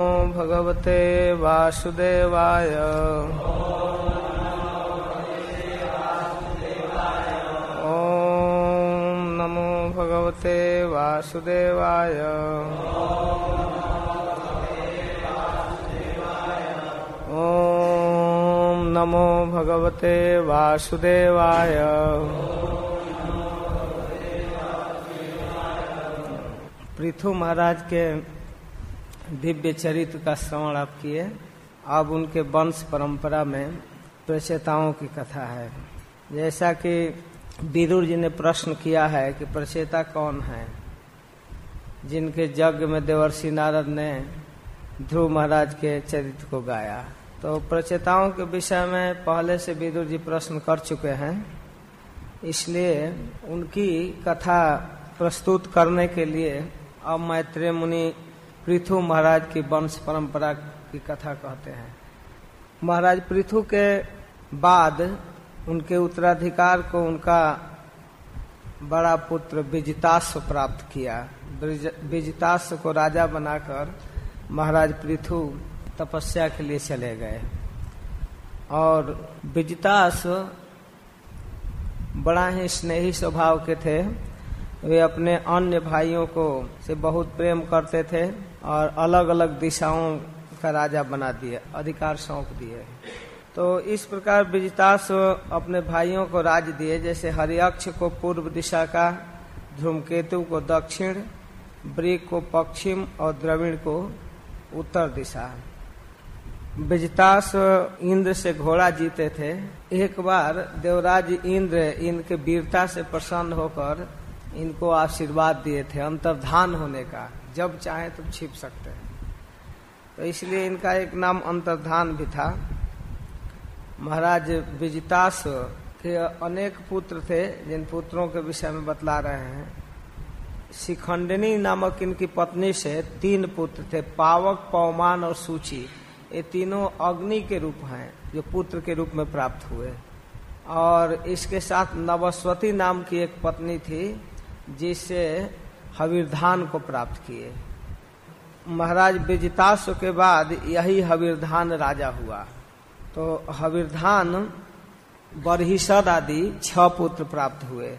भगवते वासुदेवाय। ॐ नमो भगवते वासुदेवाय। ॐ नमो भगवते वासुदेवाय। पृथु महाराज के दिव्य चरित्र का श्रवण आप किए। अब उनके वंश परंपरा में प्रचेताओं की कथा है। जैसा कि विदुर जी ने प्रश्न किया है कि प्रचेता कौन है? जिनके यज्ञ में देवर्षि नारद ने ध्रुव महाराज के चरित्र को गाया। तो प्रचेताओं के विषय में पहले से विदुर जी प्रश्न कर चुके हैं। इसलिए उनकी कथा प्रस्तुत करने के लिए अब मैत्रेय मुनि पृथु महाराज की वंश परंपरा की कथा कहते हैं। महाराज पृथु के बाद उनके उत्तराधिकार को उनका बड़ा पुत्र विजिताश्व प्राप्त किया। विजिताश्व को राजा बनाकर महाराज पृथु तपस्या के लिए चले गए। और विजिताश्व बड़ा ही स्नेही स्वभाव के थे। वे अपने अन्य भाइयों को से बहुत प्रेम करते थे। और अलग अलग दिशाओं का राजा बना दिए अधिकार सौंप दिए। तो इस प्रकार विजितास अपने भाइयों को राज दिए, जैसे हरियक्ष को पूर्व दिशा का, धूमकेतु को दक्षिण, ब्रिक को पश्चिम और द्रविण को उत्तर दिशा। विजितास इंद्र से घोड़ा जीते थे। एक बार देवराज इंद्र इनके वीरता से प्रसन्न होकर इनको आशीर्वाद दिए थे, अंतर्धान होने का। जब चाहे तब छिप सकते हैं। तो इसलिए इनका एक नाम अंतर्धान भी था। महाराज विजितास के अनेक पुत्र थे, जिन पुत्रों के विषय में बतला रहे हैं। शिखंडनी नामक इनकी पत्नी से तीन पुत्र थे, पावक, पवमान और सूची। ये तीनों अग्नि के रूप हैं, जो पुत्र के रूप में प्राप्त हुए। और इसके साथ नवस्वती नाम की एक पत्नी थी, जिससे हविर्धान को प्राप्त किए। महाराज विजिताश्व के बाद यही हविर्धान राजा हुआ। तो हविर्धान, बरहिषद आदि छह पुत्र प्राप्त हुए।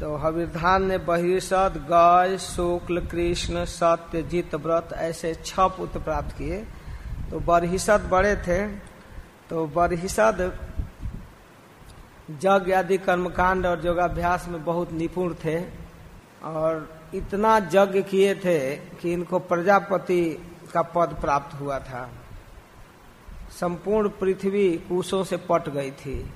तो हविर्धान ने बहिषद गय, शुक्ल, कृष्ण, सत्य, जित, व्रत ऐसे छह पुत्र प्राप्त किए। तो बरहिषद बड़े थे। तो बरहिषद जग आदि कर्मकांड और योगाभ्यास में बहुत निपुण थे। और इतना यज्ञ किए थे कि इनको प्रजापति का पद प्राप्त हुआ था। संपूर्ण पृथ्वी कुशों से पट गई थी।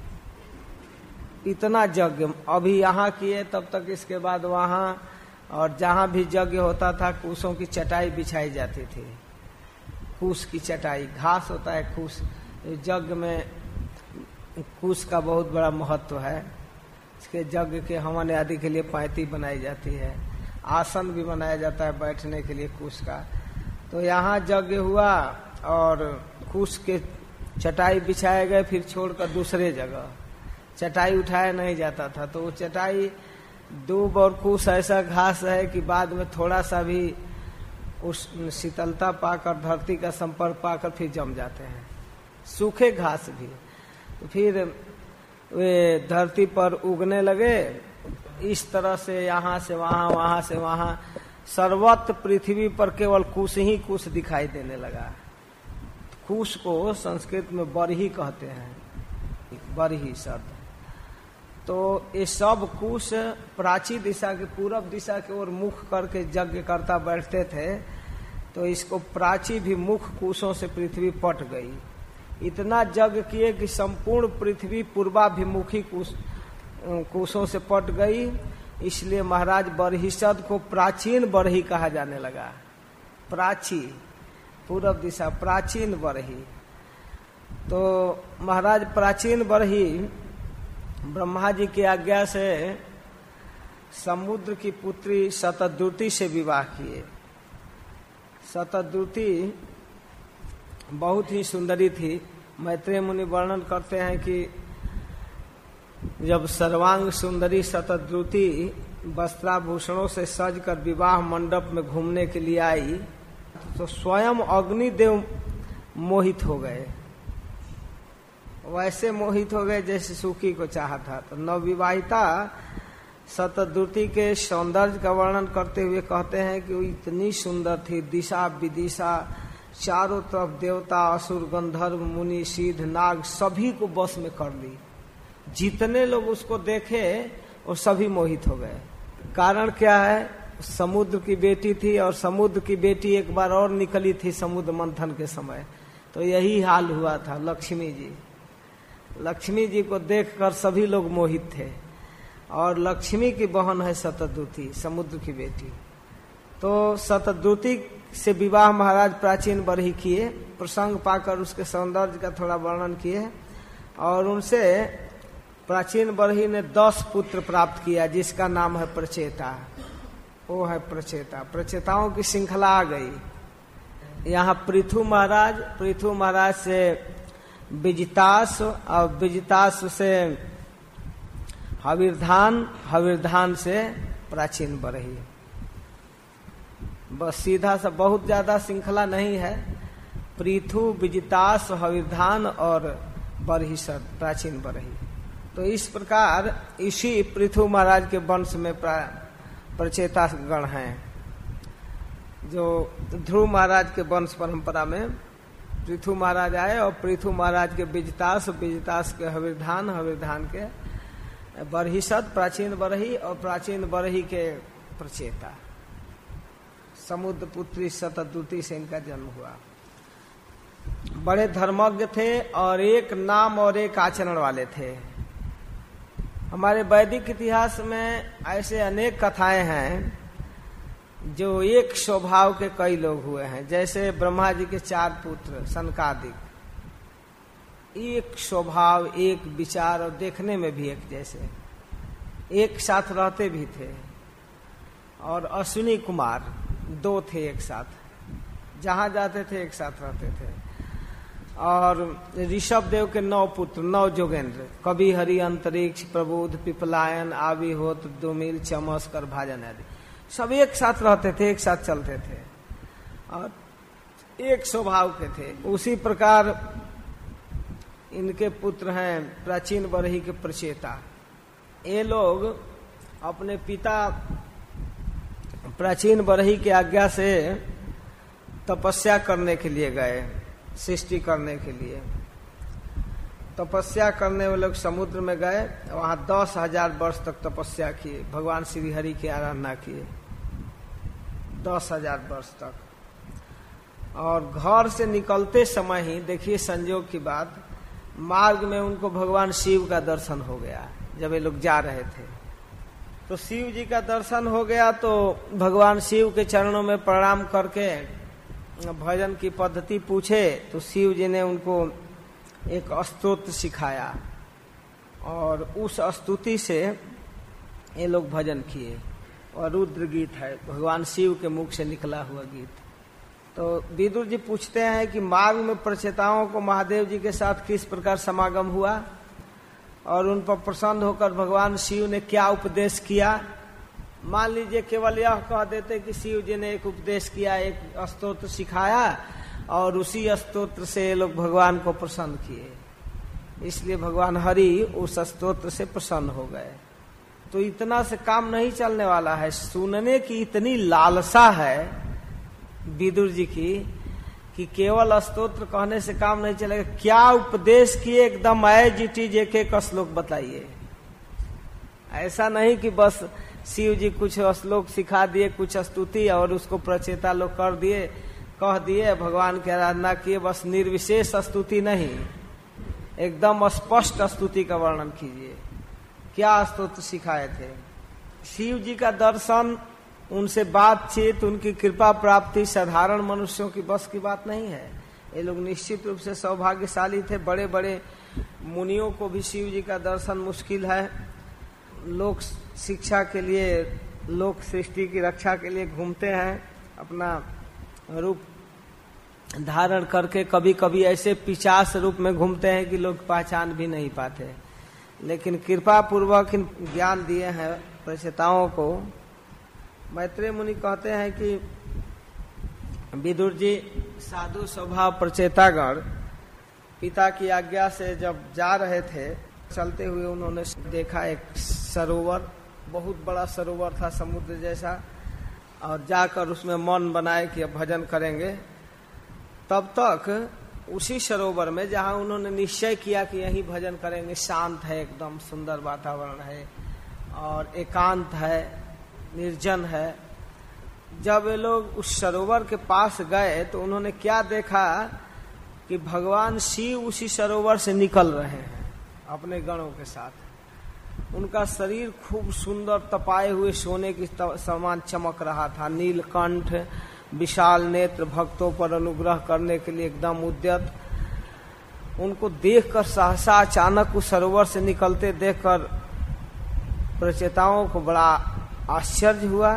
इतना यज्ञ, अभी यहाँ किए, तब तक इसके बाद वहाँ, और जहाँ भी यज्ञ होता था कुशों की चटाई बिछाई जाती थी। कुश की चटाई, घास होता है कुश यज्ञ में कुश का बहुत बड़ा महत्व है। इसके यज्ञ के हवन आदि के लिए पैती बनाई जाती है। आसन भी बनाया जाता है बैठने के लिए कुश का। तो यहाँ यज्ञ हुआ और कुश के चटाई बिछाए गए, फिर छोड़कर दूसरे जगह। चटाई उठाया नहीं जाता था। तो वो चटाई दूब और कुश ऐसा घास है कि बाद में थोड़ा सा भी उस शीतलता पाकर, धरती का संपर्क पाकर फिर जम जाते हैं। सूखे घास भी। तो फिर वे धरती पर उगने लगे। इस तरह से यहाँ से वहाँ वहाँ से वहाँ सर्वत्र पृथ्वी पर केवल कुश ही कुश दिखाई देने लगा। कुश को संस्कृत में बरही कहते हैं। बरही शब्द। तो ये सब कुश प्राची दिशा के, पूरब दिशा की ओर मुख करके यज्ञ करता बैठते थे तो इसको प्राची भी मुख कुशों से पृथ्वी पट गई। इतना जग किए कि संपूर्ण पृथ्वी पूर्वाभिमुखी कुश कुशों से पट गई। इसलिए महाराज बरहिसद को प्राचीन बरही कहा जाने लगा। प्राची पूर्व दिशा, प्राचीन बरही। तो महाराज, प्राचीन बरही ब्रह्मा जी की आज्ञा से समुद्र की पुत्री शतद्रुति से विवाह किए। शतद्रुति बहुत ही सुंदरी थी। मैत्रेय मुनि वर्णन करते हैं कि जब सर्वांग सुंदरी शतद्रुति वस्त्राभूषणों से सज कर विवाह मंडप में घूमने के लिए आई तो स्वयं अग्निदेव मोहित हो गए। वैसे मोहित हो गए जैसे सुखी को चाहा था। तो नवविवाहिता सतद्रुति के सौंदर्य का वर्णन करते हुए कहते हैं कि वो इतनी सुंदर थी दिशा विदिशा चारों तरफ़ देवता, असुर, गंधर्व, मुनि, सिद्ध, नाग सभी को बस में कर ली। जितने लोग उसको देखे, वो सभी मोहित हो गए। कारण क्या है? समुद्र की बेटी थी और समुद्र की बेटी एक बार और निकली थी समुद्र मंथन के समय। तो यही हाल हुआ था, लक्ष्मी जी। लक्ष्मी जी को देखकर सभी लोग मोहित थे। और लक्ष्मी की बहन है सतद्रुति, समुद्र की बेटी। तो सतद्रुति से विवाह महाराज प्राचीन बरही किए, प्रसंग पाकर उसके सौंदर्य का थोड़ा वर्णन किए और उनसे प्राचीन बरही ने दस पुत्र प्राप्त किया, जिसका नाम है प्रचेता। वो है प्रचेता। प्रचेताओं की श्रृंखला आ गई। यहाँ पृथु महाराज पृथु महाराज से बिजतास और बिजतास से हविर्धान हविर्धान से प्राचीन बरही। बस सीधा सा बहुत ज़्यादा श्रृंखला नहीं है। पृथु, विजितास, हविर्धान और बरहिसद प्राचीन बरही। तो इस प्रकार इसी पृथु महाराज के वंश में प्रचेता गण हैं। जो ध्रुव महाराज के वंश परंपरा में पृथु महाराज आए और पृथु महाराज के बिजतास बिजतास के हविर्धान हविर्धान के बरहिसद प्राचीन बरही और प्राचीन बरही के प्रचेता। समुद्र पुत्री शतद्रुति से इनका जन्म हुआ। बड़े धर्मज्ञ थे और एक नाम और एक आचरण वाले थे। हमारे वैदिक इतिहास में ऐसे अनेक कथाएँ हैं जो एक स्वभाव के कई लोग हुए हैं। जैसे ब्रह्मा जी के चार पुत्र, सनकादिक। एक स्वभाव, एक विचार और देखने में भी एक जैसे। एक साथ रहते भी थे। और अश्विनी कुमार दो थे एक साथ। जहाँ जाते थे, एक साथ रहते थे। और ऋषभ देव के नौ पुत्र, नौ जोगेंद्र। कवि हरि अंतरिक्ष, प्रबोध, पिपलायन, आवी होत, दुमिल, चमस, कर भाजन आदि। सब एक साथ रहते थे, एक साथ चलते थे। और एक स्वभाव के थे। उसी प्रकार इनके पुत्र हैं प्राचीन बरही के प्रचेता। ये लोग अपने पिता प्राचीन बरही की आज्ञा से तपस्या करने के लिए गए, सृष्टि करने के लिए। तपस्या करने वाले लोग समुद्र में गए, वहाँ दस हज़ार वर्ष तक तपस्या किए भगवान श्री हरि की आराधना किए दस हज़ार वर्ष तक। और घर से निकलते समय ही, देखिए संजोग की बात, मार्ग में उनको भगवान शिव का दर्शन हो गया, जब ये लोग जा रहे थे। तो शिव जी का दर्शन हो गया तो भगवान शिव के चरणों में प्रणाम करके भजन की पद्धति पूछे तो शिव जी ने उनको एक स्तोत्र सिखाया और उस स्तुति से ये लोग भजन किए और रुद्र गीत है, भगवान शिव के मुख से निकला हुआ गीत। तो विदुर जी पूछते हैं कि मार्ग में प्रचेताओं को महादेव जी के साथ किस प्रकार समागम हुआ? और उन पर प्रसन्न होकर भगवान शिव ने क्या उपदेश किया? मान लीजिए केवल यह कह देते कि शिव जी ने एक उपदेश किया, एक स्तोत्र सिखाया और उसी स्त्रोत्र से लोग भगवान को प्रसन्न किए। इसलिए भगवान हरि उस स्त्रोत्र से प्रसन्न हो गए। तो इतना से काम नहीं चलने वाला है। सुनने की इतनी लालसा है, विदुर जी की कि केवल स्तोत्र कहने से काम नहीं चलेगा। क्या उपदेश किए एकदम आए जी एक एक श्लोक बताइए? ऐसा नहीं कि बस शिव जी कुछ श्लोक सिखा दिए, कुछ स्तुति और उसको प्रचेता लोग कर दिए, कह दिए, भगवान की आराधना किए, बस निर्विशेष स्तुति नहीं। एकदम स्पष्ट स्तुति का वर्णन कीजिए। क्या स्तोत्र सिखाए थे? शिव जी का दर्शन उनसे बातचीत, उनकी कृपा प्राप्ति साधारण मनुष्यों की बस की बात नहीं है। ये लोग निश्चित रूप से सौभाग्यशाली थे। बड़े बड़े मुनियों को भी शिव जी का दर्शन मुश्किल है। लोक शिक्षा के लिए, लोक सृष्टि की रक्षा के लिए घूमते हैं। अपना रूप धारण करके कभी कभी ऐसे पिचास रूप में घूमते हैं कि लोग पहचान भी नहीं पाते। लेकिन कृपा पूर्वक ज्ञान दिए हैं प्रचेताओं को। मैत्रेय मुनि कहते हैं कि विदुर जी, साधु स्वभाव प्रचेतागण, पिता की आज्ञा से जब जा रहे थे, चलते हुए उन्होंने देखा एक सरोवर, बहुत बड़ा सरोवर था समुद्र जैसा, और जाकर उसमें मन बनाए कि अब भजन करेंगे। तब तक उसी सरोवर में जहाँ उन्होंने निश्चय किया कि यही भजन करेंगे, शांत है, एकदम सुंदर वातावरण है, और एकांत है निर्जन है। जब वे लोग उस सरोवर के पास गए तो उन्होंने क्या देखा कि भगवान शिव उसी सरोवर से निकल रहे हैं, अपने गणों के साथ। उनका शरीर खूब सुंदर तपाए हुए सोने की समान चमक रहा था। नीलकंठ, विशाल नेत्र भक्तों पर अनुग्रह करने के लिए एकदम उद्यत। उनको देखकर सहसा अचानक उस सरोवर से निकलते देखकर प्रचेताओं को बड़ा आश्चर्य हुआ,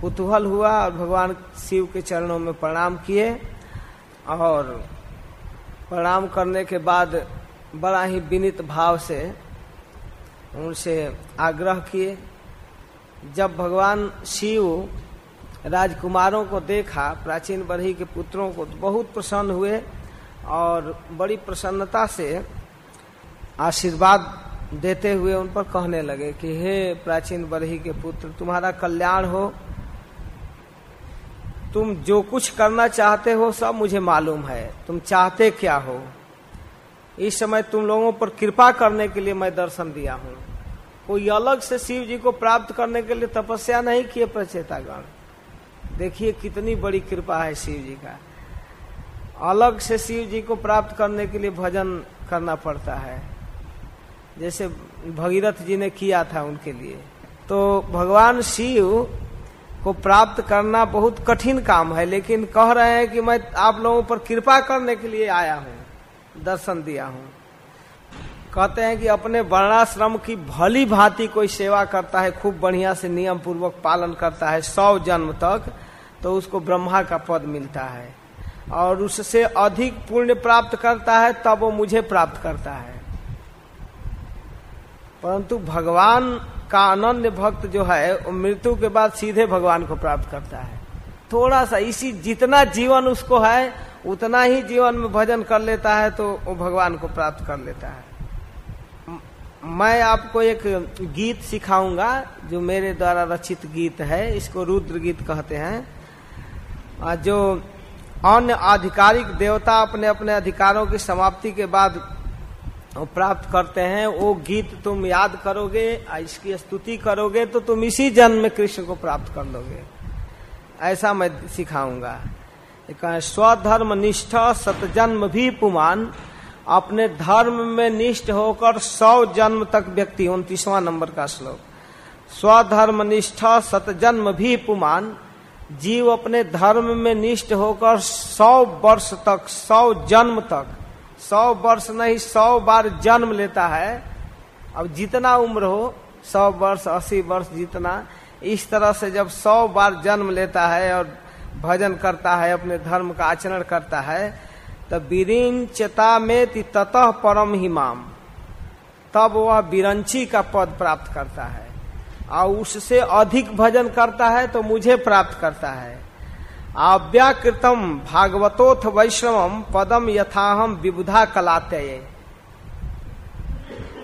कुतूहल हुआ और भगवान शिव के चरणों में प्रणाम किए और प्रणाम करने के बाद बड़ा ही विनित भाव से उनसे आग्रह किए। जब भगवान शिव राजकुमारों को देखा, प्राचीन बढ़ी के पुत्रों को तो बहुत प्रसन्न हुए और बड़ी प्रसन्नता से आशीर्वाद देते हुए उन पर कहने लगे कि हे प्राचीन बरही के पुत्र, तुम्हारा कल्याण हो। तुम जो कुछ करना चाहते हो, सब मुझे मालूम है। तुम चाहते क्या हो? इस समय तुम लोगों पर कृपा करने के लिए मैं दर्शन दिया हूँ। कोई अलग से शिव जी को प्राप्त करने के लिए तपस्या नहीं किए, प्रचेतागण। देखिए कितनी बड़ी कृपा है शिव जी का। अलग से शिव जी को प्राप्त करने के लिए भजन करना पड़ता है। जैसे भगीरथ जी ने किया था उनके लिए। तो भगवान शिव को प्राप्त करना बहुत कठिन काम है, लेकिन कह रहे हैं कि मैं आप लोगों पर कृपा करने के लिए आया हूँ, दर्शन दिया हूँ। कहते हैं कि अपने वर्णाश्रम की भली भांति कोई सेवा करता है, खूब बढ़िया से नियम पूर्वक पालन करता है, सौ जन्म तक तो उसको ब्रह्मा का पद मिलता है। और उससे अधिक पुण्य प्राप्त करता है, तब वो मुझे प्राप्त करता है। परंतु भगवान का अनन्य भक्त जो है, वो मृत्यु के बाद सीधे भगवान को प्राप्त करता है। थोड़ा सा इसी जितना जीवन उसको है, उतना ही जीवन में भजन कर लेता है तो वो भगवान को प्राप्त कर लेता है। मैं आपको एक गीत सिखाऊँगा, जो मेरे द्वारा रचित गीत है, इसको रुद्र गीत कहते हैं। जो अन्य आधिकारिक देवता अपने अपने अधिकारों की समाप्ति के बाद प्राप्त करते हैं, वो गीत तुम याद करोगे इसकी स्तुति करोगे तो तुम इसी जन्म में कृष्ण को प्राप्त कर लोगे। ऐसा मैं सिखाऊँगा। स्वधर्म निष्ठ, सतजन्म भी पुमान। अपने धर्म में निष्ठ होकर सौ जन्म तक व्यक्ति, उन्तीसवां नंबर का श्लोक। स्वधर्म निष्ठ, सतजन्म भी पुमान। जीव अपने धर्म में निष्ठ होकर सौ वर्ष तक, सौ जन्म तक सौ वर्ष नहीं, सौ बार जन्म लेता है। अब जितना उम्र हो, सौ वर्ष, अस्सी वर्ष जितना, इस तरह से जब सौ बार जन्म लेता है और भजन करता है, अपने धर्म का आचरण करता है तब चेता में ततः परम हिमाम तब वह बिरंची का पद प्राप्त करता है। और उससे अधिक भजन करता है तो मुझे प्राप्त करता है। अव्याकृतम भागवतोथ वैष्णवम पदम यथाहम विबुधा कलाते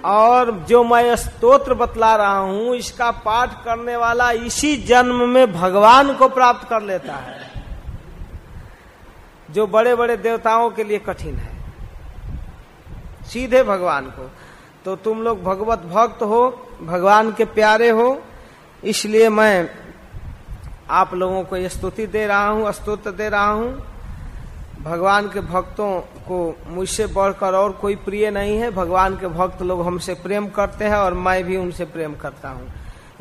और जो मैं स्तोत्र बतला रहा हूँ, इसका पाठ करने वाला इसी जन्म में भगवान को प्राप्त कर लेता है, जो बड़े बड़े देवताओं के लिए कठिन है। सीधे भगवान को। तो तुम लोग भगवत भक्त हो, भगवान के प्यारे हो, इसलिए मैं आप लोगों को स्तुति दे रहा हूँ स्तोत्र दे रहा हूँ। भगवान के भक्तों को मुझसे बढ़कर और कोई प्रिय नहीं है। भगवान के भक्त लोग हमसे प्रेम करते हैं और मैं भी उनसे प्रेम करता हूँ।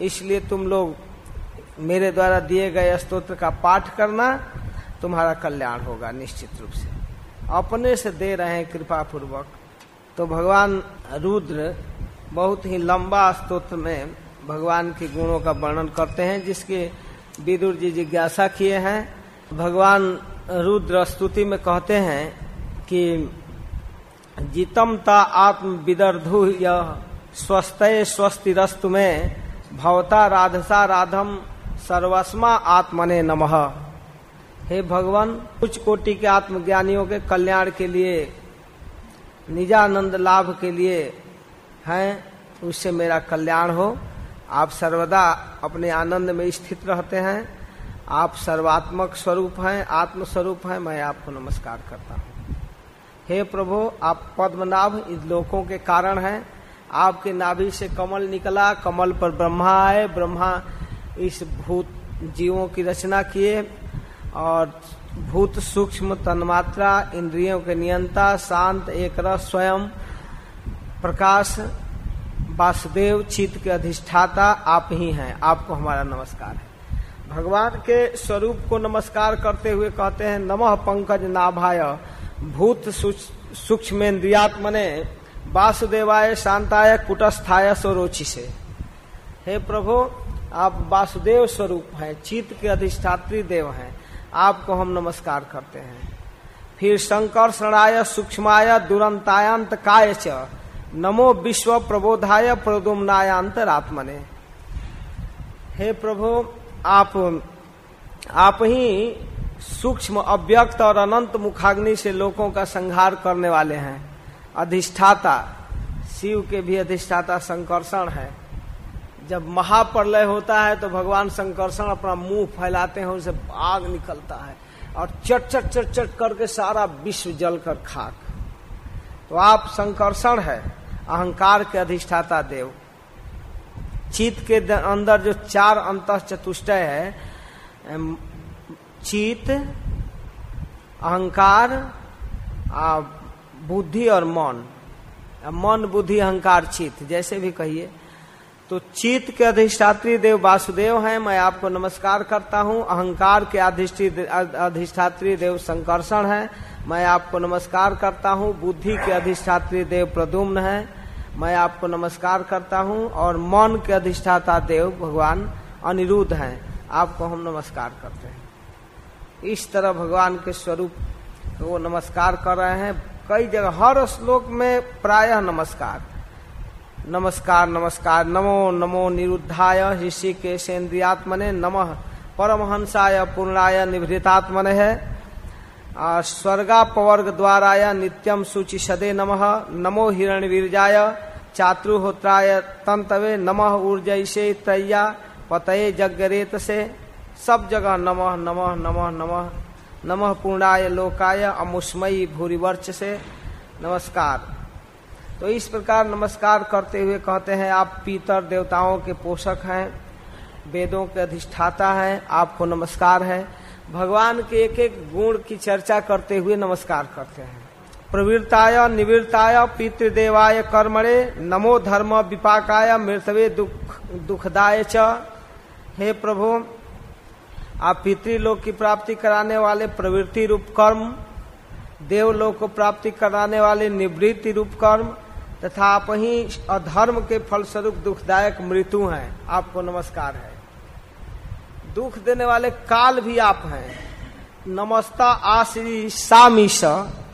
इसलिए तुम लोग मेरे द्वारा दिए गए स्तोत्र का पाठ करना, तुम्हारा कल्याण होगा निश्चित रूप से। अपने से दे रहे हैं कृपा पूर्वक तो भगवान रुद्र बहुत ही लंबा स्तोत्र में भगवान के गुणों का वर्णन करते हैं, जिसके विदुर जी जिज्ञासा किए हैं। भगवान रुद्र स्तुति में कहते हैं कि जितम ता आत्म विदर्धु यह स्वस्थ स्वस्तिरस्तु में भवता राधसा राधम सर्वस्मा आत्मने नमः। हे भगवान, कुछ कोटि के आत्मज्ञानियों के कल्याण के लिए, निजानंद लाभ के लिए हैं, उससे मेरा कल्याण हो। आप सर्वदा अपने आनंद में स्थित रहते हैं। आप सर्वात्मक स्वरूप हैं आत्म स्वरूप हैं। मैं आपको नमस्कार करता हूँ। हे प्रभु, आप पद्मनाभ इन लोकों के कारण हैं। आपके नाभि से कमल निकला, कमल पर ब्रह्मा आए। ब्रह्मा इस भूत जीवों की रचना किए और भूत सूक्ष्म तन्मात्रा, इंद्रियों के नियंता, शांत एक स्वयं, प्रकाश वासुदेव चित्त के अधिष्ठाता आप ही हैं। आपको हमारा नमस्कार है। भगवान के स्वरूप को नमस्कार करते हुए कहते हैं, नमः पंकज नाभाय, भूत सूक्ष्मेन्द्रियात्मने, वासुदेवाय शांताय कुटस्थाय स्वरोचि से हे प्रभु, आप वासुदेव स्वरूप हैं, चित्त के अधिष्ठात्री देव हैं, आपको हम नमस्कार करते हैं। फिर शंकर, शरणाय, सूक्ष्माय, दुरंतायांत काय च नमो विश्व प्रबोधाय प्रदुमनायांतरात्मने हे प्रभु, आप आप ही सूक्ष्म, अव्यक्त और अनंत मुखाग्नि से लोगों का संहार करने वाले हैं। अधिष्ठाता, शिव के भी अधिष्ठाता संकर्षण है। जब महाप्रलय होता है तो भगवान संकर्षण अपना मुँह फैलाते हैं उसे आग निकलता है और चट चट चट चट करके सारा विश्व जल कर खाक। तो आप संकर्षण है। अहंकार के अधिष्ठाता देव। चित के अंदर जो चार अंत चतुष्ट है चित, अहंकार बुद्धि और मन। मन, बुद्धि, अहंकार, चित, जैसे भी कहिए। तो चित के अधिष्ठात्री देव वासुदेव हैं, मैं आपको नमस्कार करता हूँ। अहंकार के अधिष्ठात्री देव संकर्षण है, मैं आपको नमस्कार करता हूँ। बुद्धि के अधिष्ठात्री देव प्रदुम्न है। मैं आपको नमस्कार करता हूँ और मन के अधिष्ठाता देव भगवान अनिरुद्ध हैं। आपको हम नमस्कार करते हैं। इस तरह भगवान के स्वरूप वो नमस्कार कर रहे हैं। कई जगह, हर श्लोक में प्रायः नमस्कार। नमस्कार नमस्कार, नमो नमो निरुद्धाय सेन्द्रियात्मने नमः। परमहंसाय, पूर्णाय, निभृतात्मने है। स्वर्गा पवर्ग द्वाराय नित्यम सूचि सदे नमः। नमो हिरण वीरजाय चातुहोत्राय तंतवे नमः ऊर्जैसे त्रैया पतये जगरेत से सब जगह नमः नमः नमः नमः। नमः पूर्णाय लोकाय अमुष्मयी भूरिवर्च से नमस्कार। तो इस प्रकार नमस्कार करते हुए कहते हैं, आप पीतर देवताओं के पोषक हैं, वेदों के अधिष्ठाता हैं, आपको नमस्कार है। भगवान के एक एक गुण की चर्चा करते हुए नमस्कार करते हैं। प्रवृत्ताय निवृत्ताय पितृदेवाय कर्मणे, नमो धर्म विपाकाय मृतवे दुख, दुखदाय च। हे प्रभु, आप पितृलोक की प्राप्ति कराने वाले प्रवृत्ति रूप कर्म, देवलोक को प्राप्ति कराने वाले निवृत्ति रूप कर्म, तथा आप ही अधर्म के फलस्वरूप दुखदायक मृत्यु हैं। आपको नमस्कार है। दुख देने वाले काल भी आप हैं। नमस्ता आशीष सामीश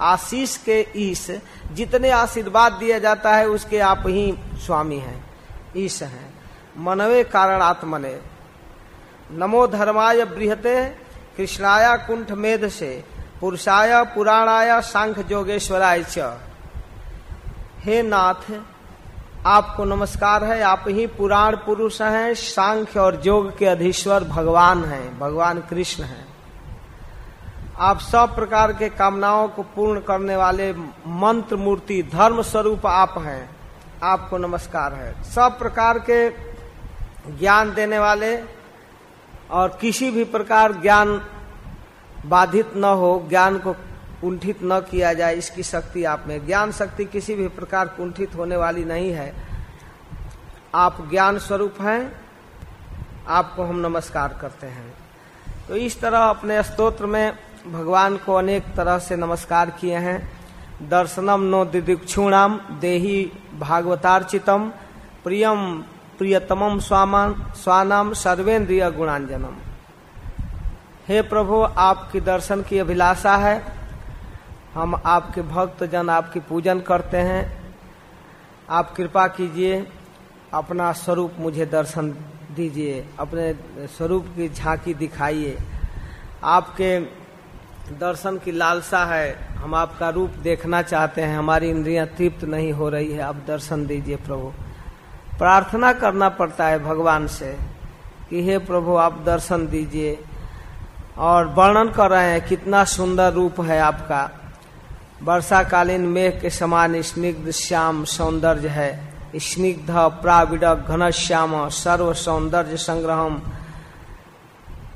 आशीष के ईश, जितने आशीर्वाद दिया जाता है, उसके आप ही स्वामी हैं, ईश हैं। मनवे कारण आत्मने नमो धर्माय बृहते, कृष्णाया कुंठ मेध से पुरुषाय पुराणाय सांख जोगेश्वराय च। हे नाथ, आपको नमस्कार है, आप ही पुराण पुरुष हैं, सांख्य और जोग के अधीश्वर भगवान हैं, भगवान कृष्ण हैं। आप सब प्रकार के कामनाओं को पूर्ण करने वाले मंत्र मूर्ति धर्म स्वरूप आप हैं। आपको नमस्कार है। सब प्रकार के ज्ञान देने वाले और किसी भी प्रकार ज्ञान बाधित न हो, ज्ञान को कुंठित न किया जाए, इसकी शक्ति आप में। ज्ञान शक्ति किसी भी प्रकार कुंठित होने वाली नहीं है। आप ज्ञान स्वरूप हैं, आपको हम नमस्कार करते हैं। तो इस तरह अपने स्तोत्र में भगवान को अनेक तरह से नमस्कार किए हैं। दर्शनम नो दिदीक्षुणाम देही भागवतार्चितम प्रियम प्रियतमम स्वामान स्वानाम सर्वेन्द्रिय गुणांजनम। हे प्रभु, आपकी दर्शन की अभिलाषा है। हम आपके भक्त जन आपकी पूजन करते हैं। आप कृपा कीजिए, अपना स्वरूप मुझे दर्शन दीजिए, अपने स्वरूप की झांकी दिखाइए। आपके दर्शन की लालसा है। हम आपका रूप देखना चाहते हैं। हमारी इंद्रियाँ तृप्त नहीं हो रही है। आप दर्शन दीजिए प्रभु। प्रार्थना करना पड़ता है भगवान से कि हे प्रभु, आप दर्शन दीजिए। और वर्णन कर रहे हैं, कितना सुंदर रूप है आपका। वर्षाकालीन मेघ के समान स्निग्ध श्याम सौंदर्य है। स्निग्ध, प्राविडक, घन श्याम, सर्व सौंदर्य संग्रहम।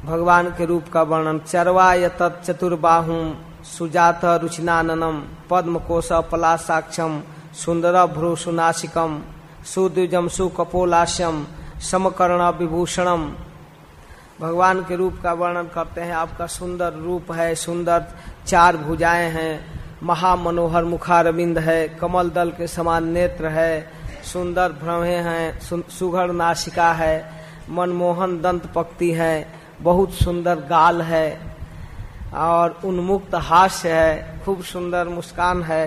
भगवान के रूप का वर्णन चरवा यत चतुर्बाहु सुजात रुचिनाननम पद्म कोश पलासाक्षम सुंदर भ्रू सुनाशिकम सुद्विजम सुकपोलास्यम समकर्ण विभूषणम। भगवान के रूप का वर्णन करते हैं, आपका सुंदर रूप है, सुंदर चार भुजाएँ हैं, महामनोहर मुखारविंद है, कमल दल के समान नेत्र है, सुंदर भ्रमे हैं सुघड़ नासिका है, मनमोहन दंत पक्ति है बहुत सुंदर गाल है और उन्मुक्त हास्य है, खूब सुंदर मुस्कान है,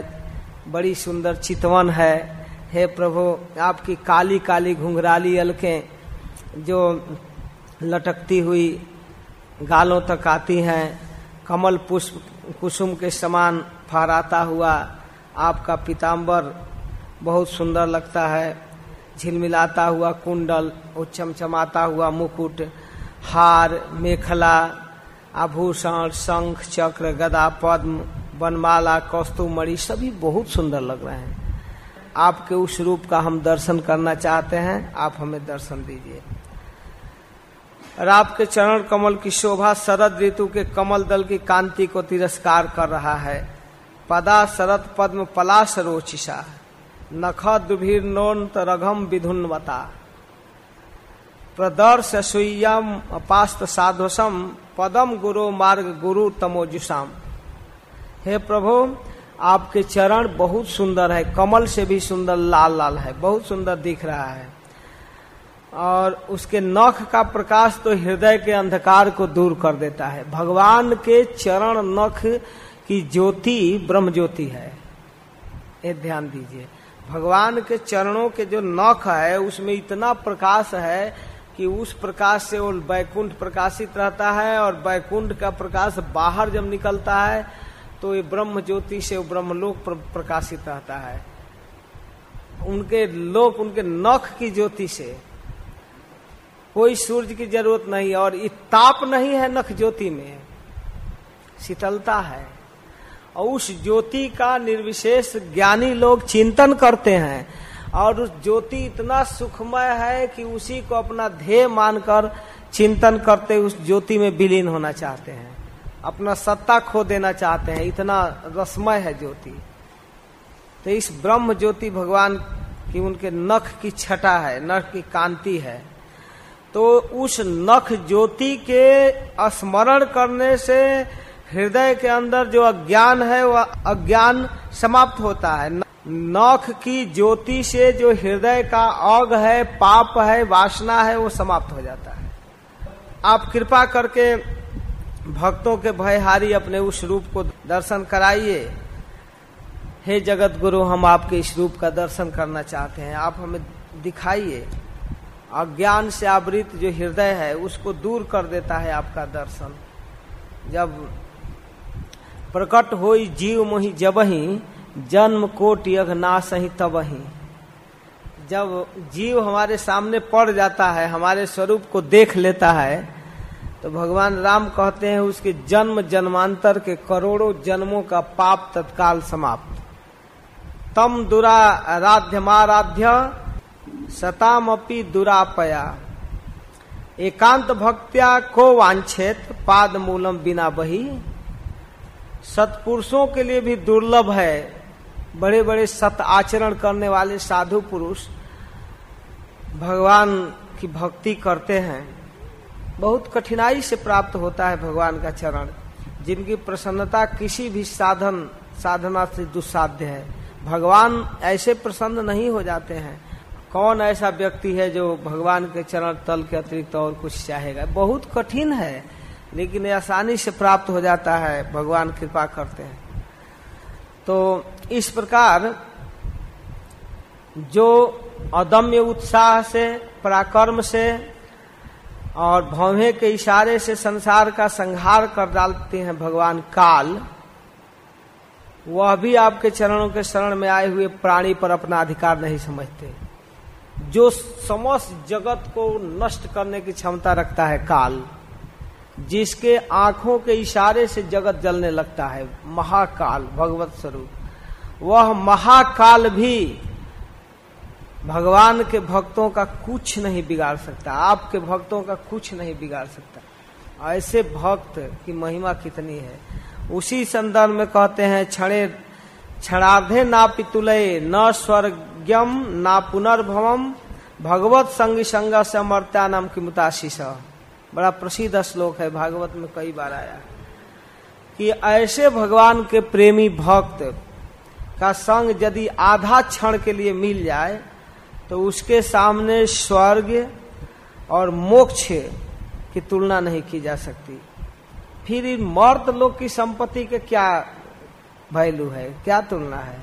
बड़ी सुंदर चितवन है। हे प्रभु, आपकी काली काली घुंघराली अलकें जो लटकती हुई गालों तक आती हैं, कमल पुष्प कुसुम के समान फहराता हुआ आपका पीताम्बर बहुत सुंदर लगता है। झिलमिलाता हुआ कुंडल और चमचमाता हुआ मुकुट हार, मेखला, आभूषण, शंख, चक्र, गदा, पद्म बनमाला कौस्तुमणि सभी बहुत सुंदर लग रहे हैं। आपके उस रूप का हम दर्शन करना चाहते हैं, आप हमें दर्शन दीजिए। और आपके चरण कमल की शोभा शरद ऋतु के कमल दल की कांति को तिरस्कार कर रहा है। पदा शरद पद्म पलाश रोचिशा नख दुभीर नोन रघम विधुन्वता। प्रदर्श सुयम अपास्त साधुसम पदम गुरु मार्ग गुरु तमोजुषाम हे प्रभु, आपके चरण बहुत सुंदर है, कमल से भी सुंदर लाल लाल है, बहुत सुंदर दिख रहा है। और उसके नख का प्रकाश तो हृदय के अंधकार को दूर कर देता है। भगवान के चरण नख की ज्योति ब्रह्म ज्योति है। ये ध्यान दीजिए। भगवान के चरणों के जो नख है, उसमें इतना प्रकाश है कि उस प्रकाश से वो बैकुंठ प्रकाशित रहता है और बैकुंठ का प्रकाश बाहर जब निकलता है तो ये ब्रह्म ज्योति से ब्रह्मलोक प्रकाशित रहता है। उनके लोक, उनके नख की ज्योति से। कोई सूर्य की ज़रूरत नहीं और ये ताप नहीं है नख ज्योति में। शीतलता है। और उस ज्योति का निर्विशेष ज्ञानी लोग चिंतन करते हैं। और उस ज्योति इतना सुखमय है कि उसी को अपना ध्येय मानकर चिंतन करते उस ज्योति में विलीन होना चाहते हैं। अपना सत्ता खो देना चाहते हैं। इतना रसमय है ज्योति। तो इस ब्रह्म ज्योति भगवान की उनके नख की छटा है, नख की कांति है। तो उस नख ज्योति के स्मरण करने से हृदय के अंदर जो अज्ञान है, वह अज्ञान समाप्त होता है। नख की ज्योति से जो हृदय का अग है, पाप है, वासना है, वो समाप्त हो जाता है। आप कृपा करके भक्तों के भयहारी अपने उस रूप को दर्शन कराइए। हे जगत गुरु हम आपके इस रूप का दर्शन करना चाहते हैं। आप हमें दिखाइए। अज्ञान से आवृत जो हृदय है, उसको दूर कर देता है आपका दर्शन। जब प्रकट हो जीव मोहि जब ही जन्म कोट यघ नाश ही तब ही। जब जीव हमारे सामने पड़ जाता है, हमारे स्वरूप को देख लेता है तो भगवान राम कहते हैं उसके जन्म जन्मांतर के करोड़ों जन्मों का पाप तत्काल समाप्त। तम दुराराध्यमाराध्य सतामपि दुरापया। एकांत भक्त्या को वांछेत, पाद मूलम बिना बही। सत्पुरुषों के लिए भी दुर्लभ है बड़े बड़े सत आचरण करने वाले साधु पुरुष भगवान की भक्ति करते हैं। बहुत कठिनाई से प्राप्त होता है भगवान का चरण, जिनकी प्रसन्नता किसी भी साधन, साधना से दुस्साध्य है। भगवान ऐसे प्रसन्न नहीं हो जाते हैं। कौन ऐसा व्यक्ति है जो भगवान के चरण तल के अतिरिक्त और कुछ चाहेगा? बहुत कठिन है, लेकिन आसानी से प्राप्त हो जाता है, भगवान कृपा करते हैं। तो इस प्रकार जो अदम्य उत्साह से, पराक्रम से और भौवे के इशारे से संसार का संहार कर डालते हैं भगवान काल, वह भी आपके चरणों के शरण में आए हुए प्राणी पर अपना अधिकार नहीं समझते। जो समस्त जगत को नष्ट करने की क्षमता रखता है काल, जिसके आँखों के इशारे से जगत जलने लगता है, महाकाल, भगवत स्वरूप। वह महाकाल भी भगवान के भक्तों का कुछ नहीं बिगाड़ सकता, आपके भक्तों का कुछ नहीं बिगाड़ सकता। ऐसे भक्त की महिमा कितनी है। उसी संदर्भ में कहते हैं, क्षणे, क्षणार्धे ना पितुलय न स्वर्गम ना पुनर्भवम, भगवत संग संग से अमरत्या नाम की मुताशीष। बड़ा प्रसिद्ध श्लोक है, भागवत में कई बार आया। कि ऐसे भगवान के प्रेमी भक्त का संग यदि आधा क्षण के लिए मिल जाए तो उसके सामने स्वर्ग और मोक्ष की तुलना नहीं की जा सकती। फिर इन मर्द लोग की संपत्ति के क्या वैल्यू है, क्या तुलना है?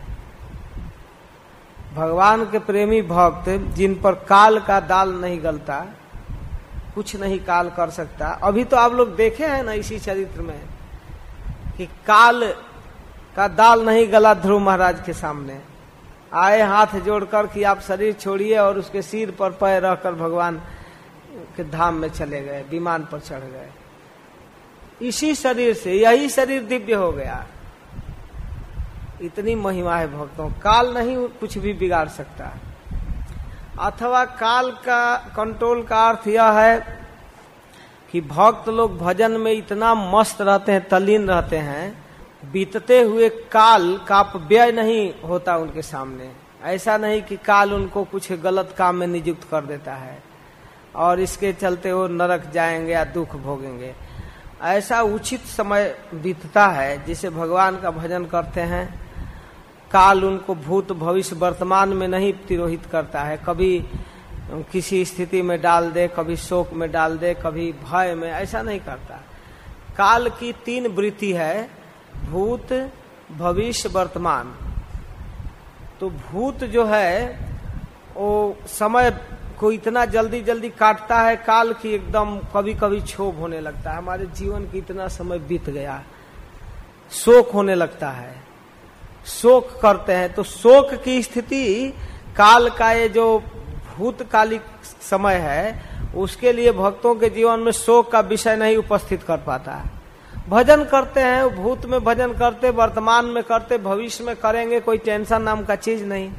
भगवान के प्रेमी भक्त जिन पर काल का दाल नहीं गलता, कुछ नहीं काल कर सकता। अभी तो आप लोग देखे हैं ना इसी चरित्र में कि काल का दाल नहीं, गला ध्रुव महाराज के सामने। आए हाथ जोड़कर कि आप शरीर छोड़िए और उसके सिर पर पैर रहकर भगवान के धाम में चले गए, विमान पर चढ़ गए। इसी शरीर से, यही शरीर दिव्य हो गया। इतनी महिमा है भक्तों, काल नहीं कुछ भी बिगाड़ सकता। अथवा काल का कंट्रोल का अर्थ यह है कि भक्त लोग भजन में इतना मस्त रहते हैं तलीन रहते हैं बीतते हुए काल का व्यय नहीं होता उनके सामने। ऐसा नहीं कि काल उनको कुछ गलत काम में नियुक्त कर देता है और इसके चलते वो नरक जाएँगे या दुख भोगेंगे। ऐसा उचित समय बीतता है जिसे भगवान का भजन करते हैं। काल उनको भूत भविष्य वर्तमान में नहीं तिरोहित करता है। कभी किसी स्थिति में डाल दे, कभी शोक में डाल दे, कभी भय में, ऐसा नहीं करता। काल की तीन वृत्ति है। भूत भविष्य वर्तमान। तो भूत जो है, वो समय को इतना जल्दी जल्दी काटता है, काल की एकदम कभी कभी क्षोभ होने लगता है। हमारे जीवन की इतना समय बीत गया, शोक होने लगता है। शोक करते हैं तो शोक की स्थिति काल का ये जो भूतकालिक समय है, उसके लिए भक्तों के जीवन में शोक का विषय नहीं उपस्थित कर पाता। है भजन करते हैं, भूत में भजन करते, वर्तमान में करते, भविष्य में करेंगे, कोई टेंशन नाम का चीज़ नहीं।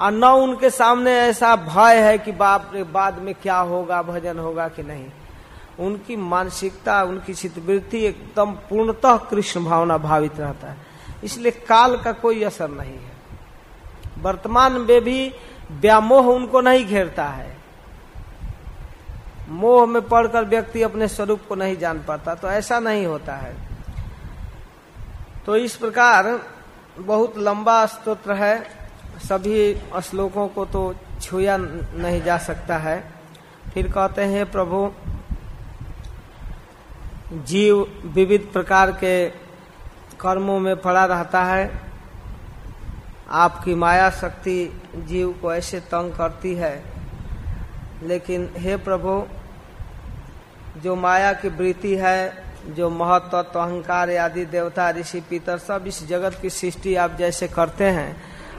और न उनके सामने ऐसा भय है कि बाप रे, बाद में क्या होगा, भजन होगा कि नहीं। उनकी मानसिकता, उनकी चित्तवृत्ति एकदम पूर्णतः कृष्ण भावना भावित रहता है। इसलिए काल का कोई असर नहीं है। वर्तमान में भी व्यामोह उनको नहीं घेरता है। मोह में पड़कर व्यक्ति अपने स्वरूप को नहीं जान पाता तो ऐसा नहीं होता है। तो इस प्रकार बहुत लंबा स्तोत्र है, सभी श्लोकों को तो छुया नहीं जा सकता है। फिर कहते हैं, प्रभु, जीव विविध प्रकार के कर्मों में पड़ा रहता है। आपकी माया शक्ति जीव को ऐसे तंग करती है। लेकिन हे प्रभु जो माया की वृत्ति है, जो महत्व तो अहंकार आदि देवता, ऋषि, पितर, सब इस जगत की सृष्टि आप जैसे करते हैं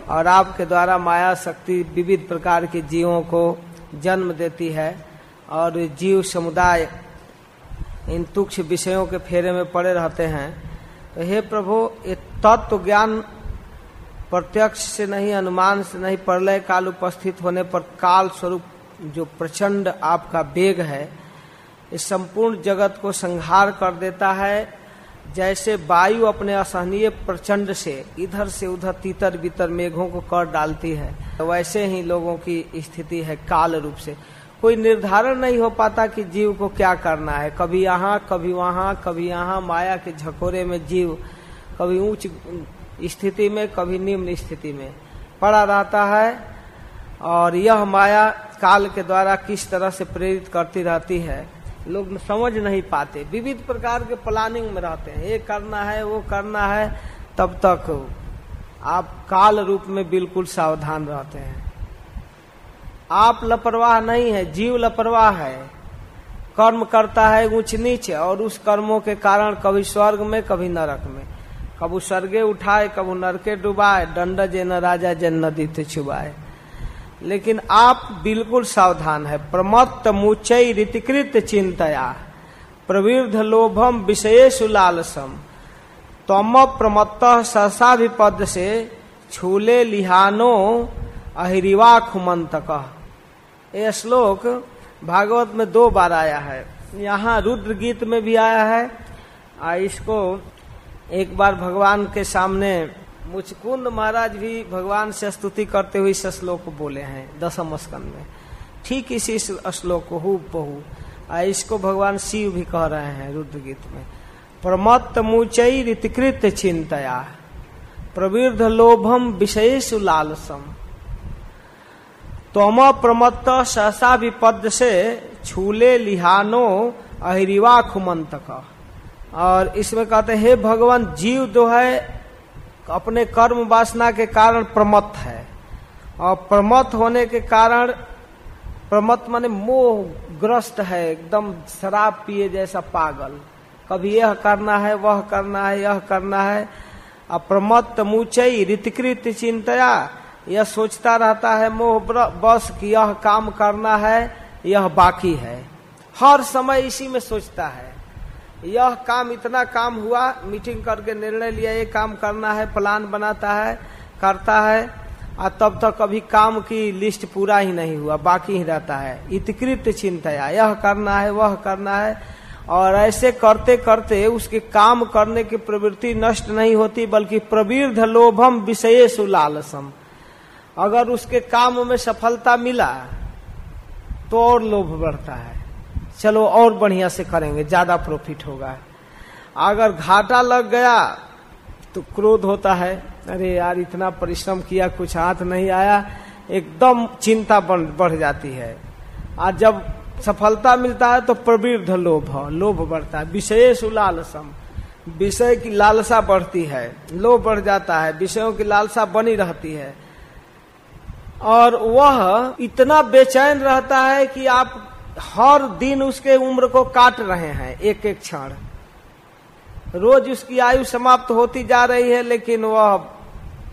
और आपके द्वारा माया शक्ति विविध प्रकार के जीवों को जन्म देती है और जीव समुदाय इन तुक्ष विषयों के फेरे में पड़े रहते हैं। तो हे प्रभु, ये तत्व ज्ञान प्रत्यक्ष से नहीं, अनुमान से नहीं, प्रलय काल उपस्थित होने पर काल स्वरूप जो प्रचंड आपका वेग है इस संपूर्ण जगत को संहार कर देता है। जैसे वायु अपने असहनीय प्रचंड से इधर से उधर तीतर बितर मेघों को कर डालती है तो वैसे ही लोगों की स्थिति है काल रूप से। कोई निर्धारण नहीं हो पाता कि जीव को क्या करना है। कभी यहाँ, कभी वहाँ, कभी यहाँ माया के झकोरे में जीव, कभी ऊंच स्थिति में, कभी निम्न स्थिति में पड़ा रहता है। और यह माया काल के द्वारा किस तरह से प्रेरित करती रहती है लोग समझ नहीं पाते। विविध प्रकार के प्लानिंग में रहते हैं। ये करना है, वो करना है, तब तक आप काल रूप में बिल्कुल सावधान रहते हैं। आप लापरवाह नहीं है, जीव लापरवाह है। कर्म करता है ऊंच नीच, और उस कर्मों के कारण कभी स्वर्ग में, कभी नरक में। कबू स्वर्गे उठाए कबू नरके डुबाए दंड जे न राजा, जन नदी छुबाए। लेकिन आप बिल्कुल सावधान है। प्रमत्त मुचई ऋतिकृत चिंतया। प्रवृद्ध लोभम विशेष लालसम। तम प्रमत्त सहसा विपद से छूले लिहानो अहिरिवा खुमंतक। यह श्लोक भागवत में दो बार आया है। यहाँ रुद्र गीत में भी आया है। इसको एक बार भगवान के सामने मुचकुंद महाराज भी भगवान से स्तुति करते हुए इस श्लोक को बोले हैं, दसम स्कंद में। ठीक इसी श्लोक को हु, बहु। आ, इसको भगवान शिव भी कह रहे हैं रुद्र गीत में। प्रमत्त मुचई ऋतकृत चिंतया। प्रवृद्ध लोभम विशेष लालसम। तोम प्रमत्त सहसा विपद से छूले लिहानो अहिरिवा खुमंत और इसमें कहते हैं, हे भगवान, जीव जो है अपने कर्म वासना के कारण प्रमत्त है। और प्रमत्त होने के कारण प्रमत्त माने मोह ग्रस्त है, एकदम शराब पिए जैसा पागल। कभी यह करना है, वह करना है, यह करना है। अप्रमत्त मुचई ऋतकृत चिंतया, यह सोचता रहता है, मोह बस कि यह काम करना है, यह बाकी है। हर समय इसी में सोचता है। यह काम इतना काम हुआ मीटिंग करके निर्णय लिया, ये काम करना है प्लान बनाता है, करता है, और तब तक कभी काम की लिस्ट पूरा ही नहीं हुआ, बाकी ही रहता है। इतकृत चिंतया यह करना है, वह करना है, और ऐसे करते करते उसके काम करने की प्रवृत्ति नष्ट नहीं होती, बल्कि प्रवृद्ध लोभम विषय लालसम। अगर उसके काम में सफलता मिला तो और लोभ बढ़ता है। चलो और बढ़िया से करेंगे, ज़्यादा प्रॉफिट होगा। अगर घाटा लग गया तो क्रोध होता है। अरे यार, इतना परिश्रम किया, कुछ हाथ नहीं आया, एकदम चिंता बढ़ जाती है। और जब सफलता मिलता है तो प्रवृद्ध लोभ लोभ बढ़ता है। विशेष लालसम। विषय की लालसा बढ़ती है, लोभ बढ़ जाता है, विषयों की लालसा बनी रहती है। और वह इतना बेचैन रहता है कि आप हर दिन उसके उम्र को काट रहे हैं एक एक क्षण। रोज उसकी आयु समाप्त होती जा रही है, लेकिन वह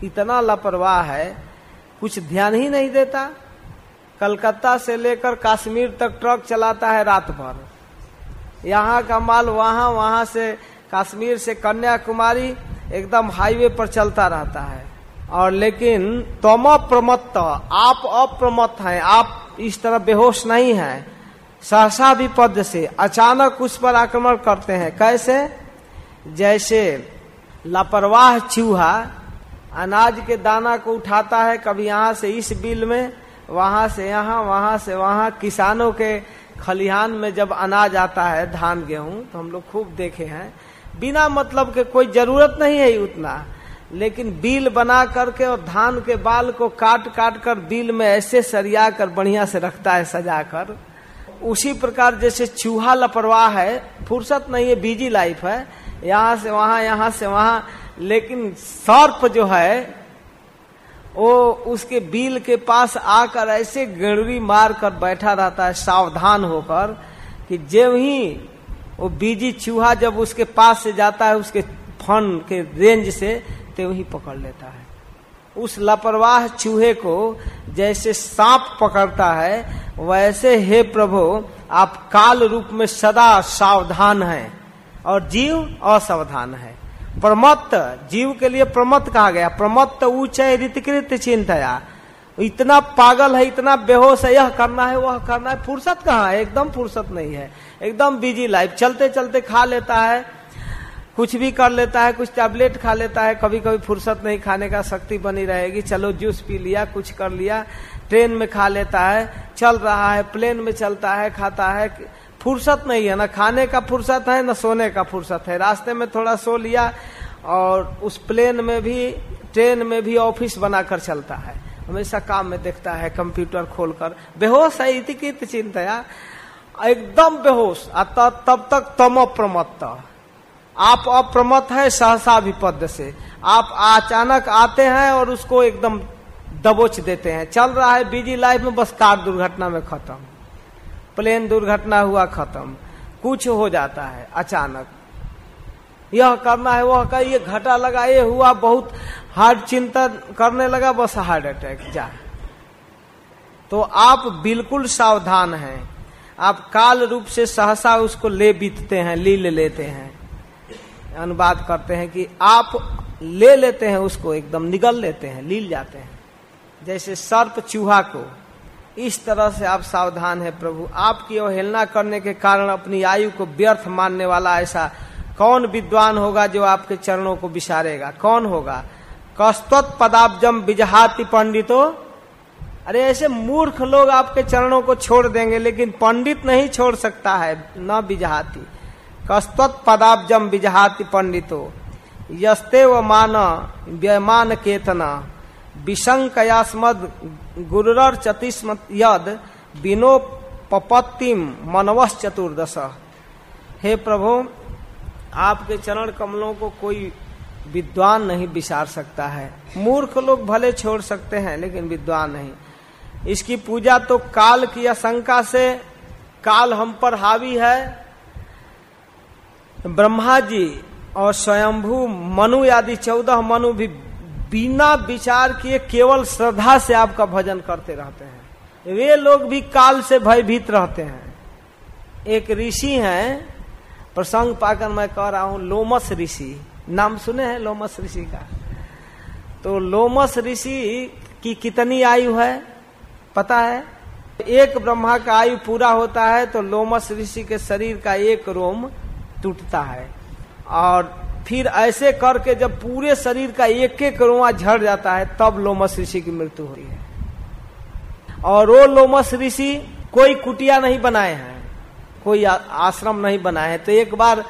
इतना लापरवाह है, कुछ ध्यान ही नहीं देता। कलकत्ता से लेकर कश्मीर तक ट्रक चलाता है रात भर। यहाँ का माल वहाँ वहाँ से कश्मीर से कन्याकुमारी एकदम हाईवे पर चलता रहता है। और लेकिन तुम प्रमत्त, आप अप्रमत्त हैं, आप इस तरह बेहोश नहीं हैं। सहसा विपद से अचानक उस पर आक्रमण करते हैं। कैसे? जैसे लापरवाह चूहा अनाज के दाना को उठाता है, कभी यहाँ से इस बिल में, वहाँ से यहाँ, वहाँ से वहाँ। किसानों के खलिहान में जब अनाज आता है, धान, गेहूँ तो हम लोग खूब देखे हैं। बिना मतलब के कोई ज़रूरत नहीं है उतना, लेकिन बिल बना करके और धान के बाल को काट काट कर बिल में ऐसे सरिया कर, बढ़िया से रखता है, सजा कर। उसी प्रकार जैसे चूहा लापरवाह है, फुर्सत नहीं है बिज़ी लाइफ है, यहाँ से वहाँ, यहाँ से वहाँ, लेकिन सर्प जो है, वो उसके बिल के पास आकर ऐसे गणरी मार कर बैठा रहता है, सावधान होकर कि जब ही वो बीजी चूहा जब उसके पास से जाता है, उसके फन के रेंज से तो वही पकड़ लेता है। उस लापरवाह चूहे को जैसे सांप पकड़ता है, वैसे हे प्रभु, आप काल रूप में सदा सावधान हैं और जीव असावधान है। प्रमत्त, जीव के लिए प्रमत्त कहा गया, प्रमत्त ऊंच ऋतकृत चिंतया। इतना पागल है, इतना बेहोश है, यह करना है, वह करना है, फुर्सत कहाँ है? एकदम फुर्सत नहीं है। एकदम बिज़ी लाइफ चलते चलते खा लेता है कुछ भी कर लेता है, कुछ टैबलेट खा लेता है कभी कभी फुर्सत नहीं, खाने का शक्ति बनी रहेगी। चलो जूस पी लिया, कुछ कर लिया ट्रेन में खा लेता है, चल रहा है प्लेन में चलता है, खाता है। फुर्सत नहीं है ना, खाने का फुर्सत है, न सोने का फुर्सत है। रास्ते में थोड़ा सो लिया और उस प्लेन में भी ट्रेन में भी ऑफ़िस बनाकर चलता है। हमेशा काम में देखता है कंप्यूटर खोलकर। बेहोश है इतिकित चिंता एकदम बेहोश। तब तक तम प्रमत्त। आप अप्रमत है सहसा विपद से। आप अचानक आते हैं और उसको एकदम दबोच देते हैं। चल रहा है बिज़ी लाइफ में, बस कार दुर्घटना में खत्म। प्लेन दुर्घटना हुआ, खत्म। कुछ हो जाता है, अचानक। यह करना है, वह कर ये घटा लगा, ये हुआ, बहुत हार्ड चिंतन करने लगा, बस हार्ट अटैक जा। तो आप बिल्कुल सावधान हैं। आप काल रूप से सहसा उसको ले बीतते हैं, लील लेते हैं। अनुवाद करते हैं कि आप ले लेते हैं उसको, एकदम निगल लेते हैं, लील जाते हैं। जैसे सर्प चूहा को, इस तरह से आप सावधान है प्रभु। आपकी अवहेलना करने के कारण अपनी आयु को व्यर्थ मानने वाला ऐसा कौन विद्वान होगा जो आपके चरणों को विसारेगा कौन होगा? कस्तत पदाब्जम बिजहाति पंडितो। अरे, ऐसे मूर्ख लोग आपके चरणों को छोड़ देंगे, लेकिन पंडित नहीं छोड़ सकता है, न बिजहाती। कस्तत पदाब्जम बिजहाति पंडितो। यस्ते व मान व्यमान केतना। विशंकयास्मद गुरुर चतिस्मत यद बिनो पपत्तिम मनवस चतुर्दश हे प्रभु, आपके चरण कमलों को कोई विद्वान नहीं विसार सकता है। मूर्ख लोग भले छोड़ सकते हैं, लेकिन विद्वान नहीं। इसकी पूजा तो काल की आशंका से काल हम पर हावी है। ब्रह्मा जी और स्वयंभू मनु आदि चौदह मनु भी बिना विचार किए केवल श्रद्धा से आपका भजन करते रहते हैं। वे लोग भी काल से भयभीत रहते हैं। एक ऋषि हैं, प्रसंग पाकर मैं कह रहा हूँ, लोमस ऋषि। नाम सुने हैं लोमस ऋषि का? तो लोमस ऋषि की कितनी आयु है? पता है? एक ब्रह्मा का आयु पूरा होता है तो लोमस ऋषि के शरीर का एक रोम टूटता है। और फिर ऐसे करके जब पूरे शरीर का एक एक रोमा झड़ जाता है, तब लोमस ऋषि की मृत्यु होती है। और वो लोमस ऋषि कोई कुटिया नहीं बनाए हैं, कोई आश्रम नहीं बनाए हैं। तो एक बार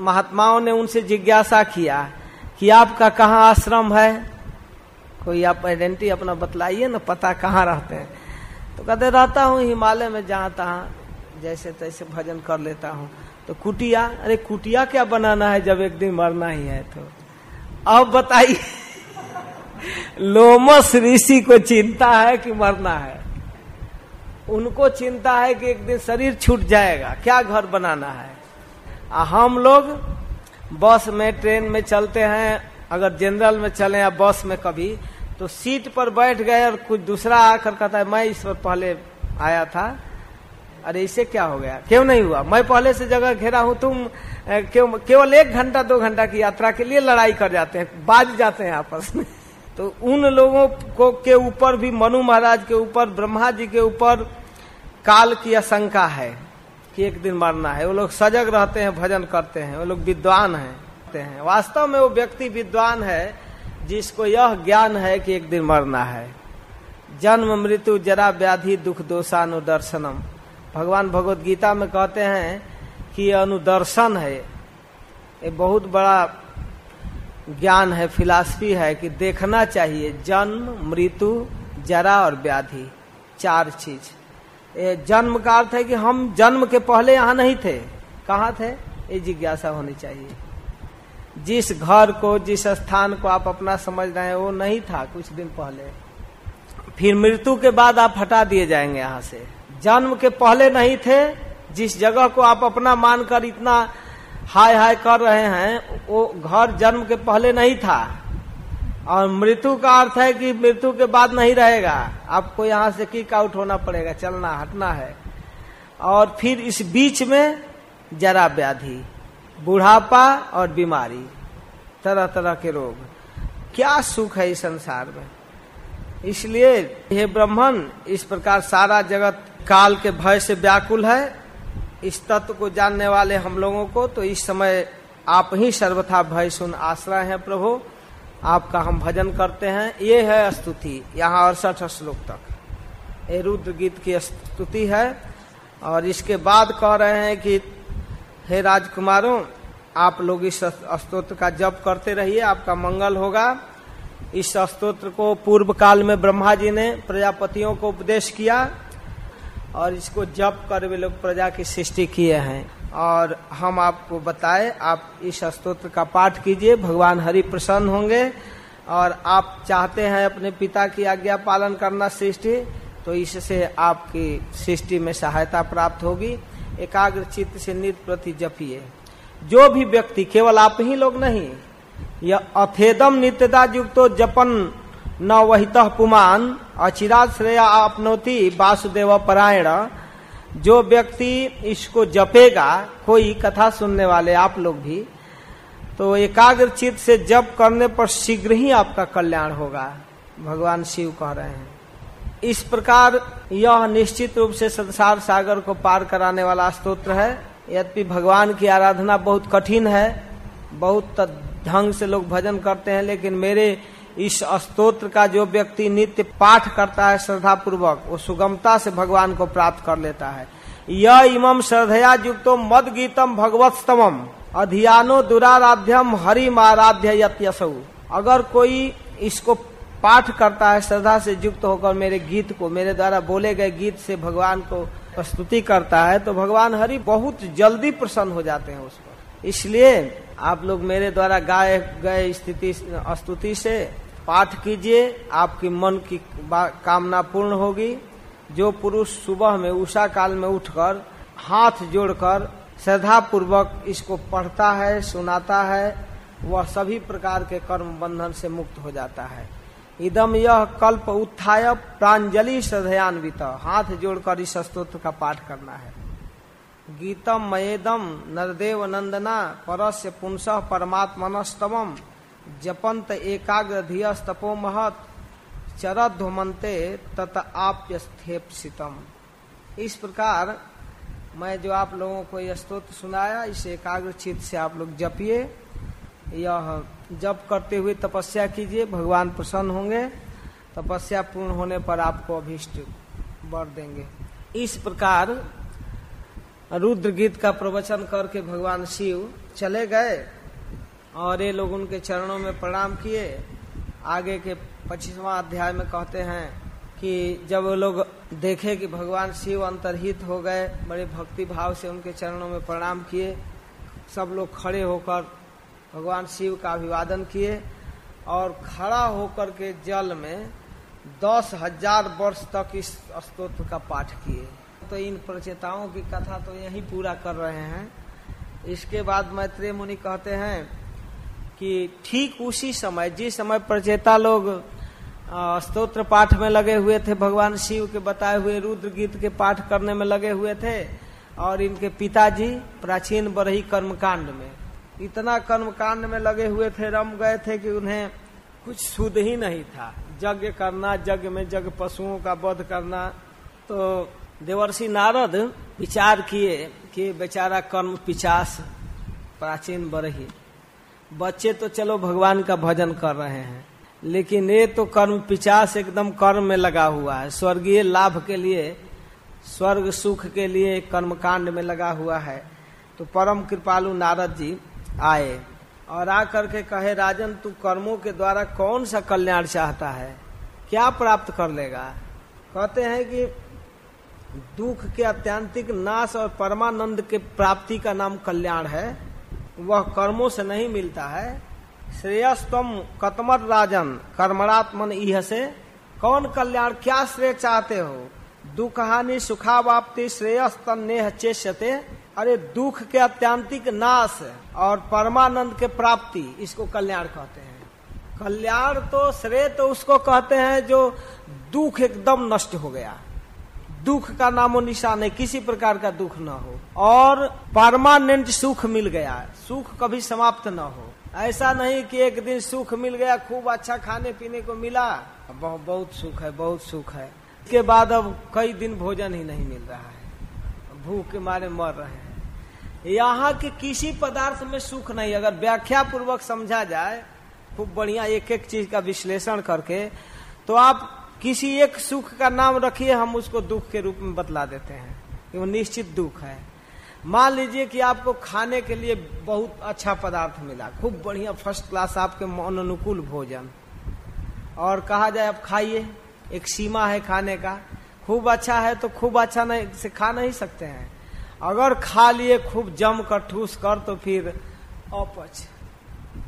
महात्माओं ने उनसे जिज्ञासा किया कि आपका कहाँ आश्रम है? कोई आप आइडेंटिटी अपना बतलाइए ना, पता कहाँ रहते हैं। तो कहते, रहता हूँ हिमालय में जहाँ तहाँ, जैसे तैसे भजन कर लेता हूँ। तो कुटिया, अरे कुटिया क्या बनाना है जब एक दिन मरना ही है तो? अब बताइए, लोमस ऋषि को चिंता है कि मरना है? उनको चिंता है कि एक दिन शरीर छूट जाएगा, क्या घर बनाना है? आ, हम लोग बस में, ट्रेन में चलते हैं, अगर जनरल में चले या बस में कभी तो सीट पर बैठ गए और कुछ दूसरा आकर कहता है, मैं इस पर पहले आया था अरे इसे क्या हो गया? क्यों नहीं हुआ? मैं पहले से जगह घेरा हूँ, तुम क्यों, केवल एक घंटा, दो घंटा की यात्रा के लिए लड़ाई कर जाते हैं, बाज जाते हैं आपस में। तो उन लोगों को, के ऊपर भी, मनु महाराज के ऊपर, ब्रह्मा जी के ऊपर काल की आशंका है कि एक दिन मरना है। वो लोग सजग रहते हैं, भजन करते हैं, वो लोग विद्वान हैं वास्तव में वो व्यक्ति विद्वान है, जिसको यह ज्ञान है कि एक दिन मरना है। जन्म, मृत्यु, जरा, व्याधि, दुख दोषानुदर्शनम भगवान भगवत गीता में कहते हैं कि ये अनुदर्शन है। ये बहुत बड़ा ज्ञान है, फिलासफी है कि देखना चाहिए जन्म, मृत्यु, जरा और व्याधि, चार चीज़। ये जन्म का अर्थ है कि हम जन्म के पहले यहाँ नहीं थे। कहा थे? ये जिज्ञासा होनी चाहिए। जिस घर को, जिस स्थान को आप अपना समझ रहे हैं, वो नहीं था कुछ दिन पहले। फिर मृत्यु के बाद आप हटा दिए जाएँगे यहाँ से। जन्म के पहले नहीं थे, जिस जगह को आप अपना मानकर इतना हाय हाय कर रहे हैं, वो घर जन्म के पहले नहीं था। और मृत्यु का अर्थ है कि मृत्यु के बाद नहीं रहेगा। आपको यहाँ से किक आउट होना पड़ेगा, चलना, हटना है। और फिर इस बीच में जरा व्याधि, बुढ़ापा और बीमारी, तरह तरह के रोग। क्या सुख है इस संसार में? इसलिए हे ब्राह्मण, इस प्रकार सारा जगत काल के भय से व्याकुल है। इस तत्व को जानने वाले हम लोगों को तो इस समय आप ही सर्वथा भय सुन आश्रय है प्रभु। आपका हम भजन करते हैं। ये है स्तुति। यहाँ अड़सठ श्लोक तक। ये रुद्र गीत की स्तुति है। और इसके बाद कह रहे हैं कि, हे राजकुमारों, आप लोग इस स्तोत्र का जप करते रहिए। आपका मंगल होगा। इस स्तोत्र को पूर्व काल में ब्रह्मा जी ने प्रजापतियों को उपदेश किया। और इसको जप कर वे लोग प्रजा की सृष्टि किए हैं। और हम आपको बताए, आप इस स्तोत्र का पाठ कीजिए, भगवान हरि प्रसन्न होंगे। और आप चाहते हैं अपने पिता की आज्ञा पालन करना सृष्टि तो इससे आपकी सृष्टि में सहायता प्राप्त होगी। एकाग्र चित्त से नित प्रति जपिए। जो भी व्यक्ति, केवल आप ही लोग नहीं, यह अथेदम नित्यता युक्तो जपन न वहित पुमान। अचिराज श्रेया आपनोति वासुदेव परायण, जो व्यक्ति इसको जपेगा, कोई कथा सुनने वाले आप लोग भी तो एकाग्र चित्त से जप करने पर शीघ्र ही आपका कल्याण होगा, भगवान शिव कह रहे हैं। इस प्रकार यह निश्चित रूप से संसार सागर को पार कराने वाला स्तोत्र है। यद्यपि भगवान की आराधना बहुत कठिन है, बहुत ढंग से लोग भजन करते हैं, लेकिन मेरे इस स्तोत्र का जो व्यक्ति नित्य पाठ करता है श्रद्धा पूर्वक वो सुगमता से भगवान को प्राप्त कर लेता है। यह इमम श्रद्धया युक्तो मद गीतम भगवत स्तमम अधियानो दुराराध्यम हरि माराध्य यत्यसौ अगर कोई इसको पाठ करता है, श्रद्धा से युक्त होकर मेरे गीत को, मेरे द्वारा बोले गए गीत से भगवान को स्तुति करता है तो भगवान हरि बहुत जल्दी प्रसन्न हो जाते हैं उस पर। इसलिए आप लोग मेरे द्वारा गाए गए स्तुति से पाठ कीजिए, आपकी मन की कामना पूर्ण होगी। जो पुरुष सुबह में, उषा काल में उठकर हाथ जोड़कर श्रद्धा पूर्वक इसको पढ़ता है, सुनाता है, वह सभी प्रकार के कर्म बंधन से मुक्त हो जाता है। इदम यह कल्प उत्थाय प्रांजलि श्रद्धयान्वित। हाथ जोड़कर इस स्तोत्र का पाठ करना है। गीतम मयेदम नरदेव नंदना परस्य पुंस परमात्मनस्तम जपंत एकाग्र धियस्तपो महत चरध्वमंते तत आप्यस्थेपसितम। इस प्रकार मैं जो आप लोगों को यह स्तोत्र सुनाया, इसे एकाग्र चित्त से आप लोग जपिए। यह जप करते हुए तपस्या कीजिए, भगवान प्रसन्न होंगे। तपस्या पूर्ण होने पर आपको अभिष्ट बर देंगे। इस प्रकार रुद्र गीत का प्रवचन करके भगवान शिव चले गए। और ये लोग उनके चरणों में प्रणाम किए। आगे के पच्चीसवा अध्याय में कहते हैं कि जब वो लोग देखे कि भगवान शिव अंतर्हित हो गए, बड़े भक्ति भाव से उनके चरणों में प्रणाम किए, सब लोग खड़े होकर भगवान शिव का अभिवादन किए और खड़ा होकर के जल में दस हज़ार वर्ष तक इस स्तोत्र का पाठ किए। तो इन प्रचेताओं की कथा तो यही पूरा कर रहे हैं। इसके बाद मैत्रेय मुनि कहते हैं कि ठीक उसी समय, जिस समय प्रचेता लोग स्तोत्र पाठ में लगे हुए थे, भगवान शिव के बताए हुए रुद्र गीत के पाठ करने में लगे हुए थे, और इनके पिताजी प्राचीन बरही कर्मकांड में। इतना कर्मकांड में लगे हुए थे, रम गए थे कि उन्हें कुछ शुद्ध ही नहीं था। यज्ञ करना, यज्ञ में जग पशुओं का वध करना तो देवर्षि नारद विचार किए कि बेचारा कर्म पिचास प्राचीन बरही बच्चे तो चलो भगवान का भजन कर रहे हैं, लेकिन ये तो कर्म पिचास एकदम कर्म में लगा हुआ है। स्वर्गीय लाभ के लिए, स्वर्ग सुख के लिए कर्मकांड में लगा हुआ है। तो परम कृपालु नारद जी आए और आ करके कहे, राजन, तू कर्मों के द्वारा कौन सा कल्याण चाहता है? क्या प्राप्त कर लेगा? कहते हैं कि दुख के अत्यंतिक नाश और परमानंद के प्राप्ति का नाम कल्याण है। वह कर्मों से नहीं मिलता है। श्रेयस्तम कतमर राजन, कर्मणात्मन इह से कौन कल्याण, क्या श्रेय चाहते हो? दुख हानि सुखावाप्ति, श्रेयस्तन नेह चेष्यते। अरे, दुख के अत्यांतिक नाश और परमानंद के प्राप्ति, इसको कल्याण कहते हैं। कल्याण तो श्रेय तो उसको कहते हैं जो दुख एकदम नष्ट हो गया। दुख का नामो निशान है किसी प्रकार का दुख न हो। और परमानेंट सुख मिल गया सुख कभी समाप्त न हो। ऐसा नहीं कि एक दिन सुख मिल गया, खूब अच्छा खाने पीने को मिला। बहुत बहुत सुख है, बहुत सुख है। इसके बाद अब कई दिन भोजन ही नहीं मिल रहा है। भूख के मारे मर रहे हैं। यहाँ के किसी पदार्थ में सुख नहीं। अगर व्याख्या पूर्वक समझा जाए, खूब बढ़िया एक एक चीज़ का विश्लेषण करके तो आप किसी एक सुख का नाम रखिए, हम उसको दुख के रूप में बतला देते हैं। कि वो निश्चित दुख है। मान लीजिए कि आपको खाने के लिए बहुत अच्छा पदार्थ मिला, खूब बढ़िया फ़र्स्ट क्लास आपके मन अनुकूल भोजन। और कहा जाए, आप खाइए, एक सीमा है खाने का। खूब अच्छा है तो खूब अच्छा नहीं, से खा नहीं सकते हैं। अगर खा लिए, खूब जम कर, ठूस कर तो फिर अपच।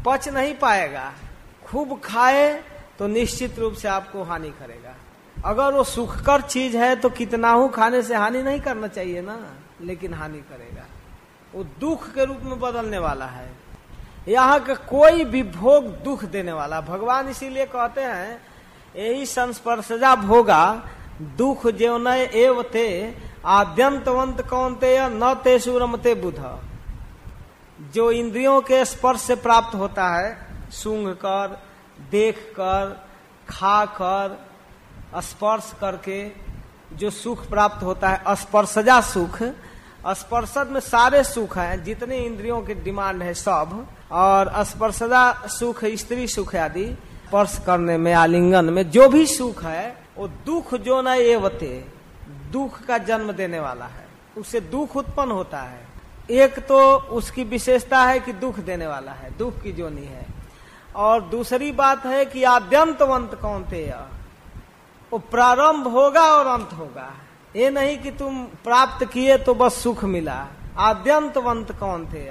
पच नहीं पाएगा। खूब खाए तो निश्चित रूप से आपको हानि करेगा। अगर वो सुखकर चीज़ है तो कितना हूँ खाने से हानि नहीं करना चाहिए ना, लेकिन हानि करेगा। वो दुख के रूप में बदलने वाला है। यहाँ का कोई भी भोग दुख देने वाला, भगवान इसीलिए कहते हैं, यही संस्पर्शजा भोगा, दुख जेवनय एव ते, आद्यंतवंत कौनते न ते सुरमते बुध। जो इंद्रियों के स्पर्श से प्राप्त होता है सूंघ कर देख कर खा कर स्पर्श करके जो सुख प्राप्त होता है स्पर्शजा सुख। स्पर्शद में सारे सुख हैं, जितने इंद्रियों के डिमांड है सब, और स्पर्शदा सुख, स्त्री सुख आदि, स्पर्श करने में, आलिंगन में, जो भी सुख है, वो दुख जो न एवते, दुख का जन्म देने वाला है। उससे दुख उत्पन्न होता है। एक तो उसकी विशेषता है कि दुख देने वाला है, दुख की जोनी है। और दूसरी बात है कि आद्यंतवंत कौन थे वो प्रारंभ होगा और अंत होगा। ये नहीं कि तुम प्राप्त किए तो बस सुख मिला। आद्यंतवंत कौन थे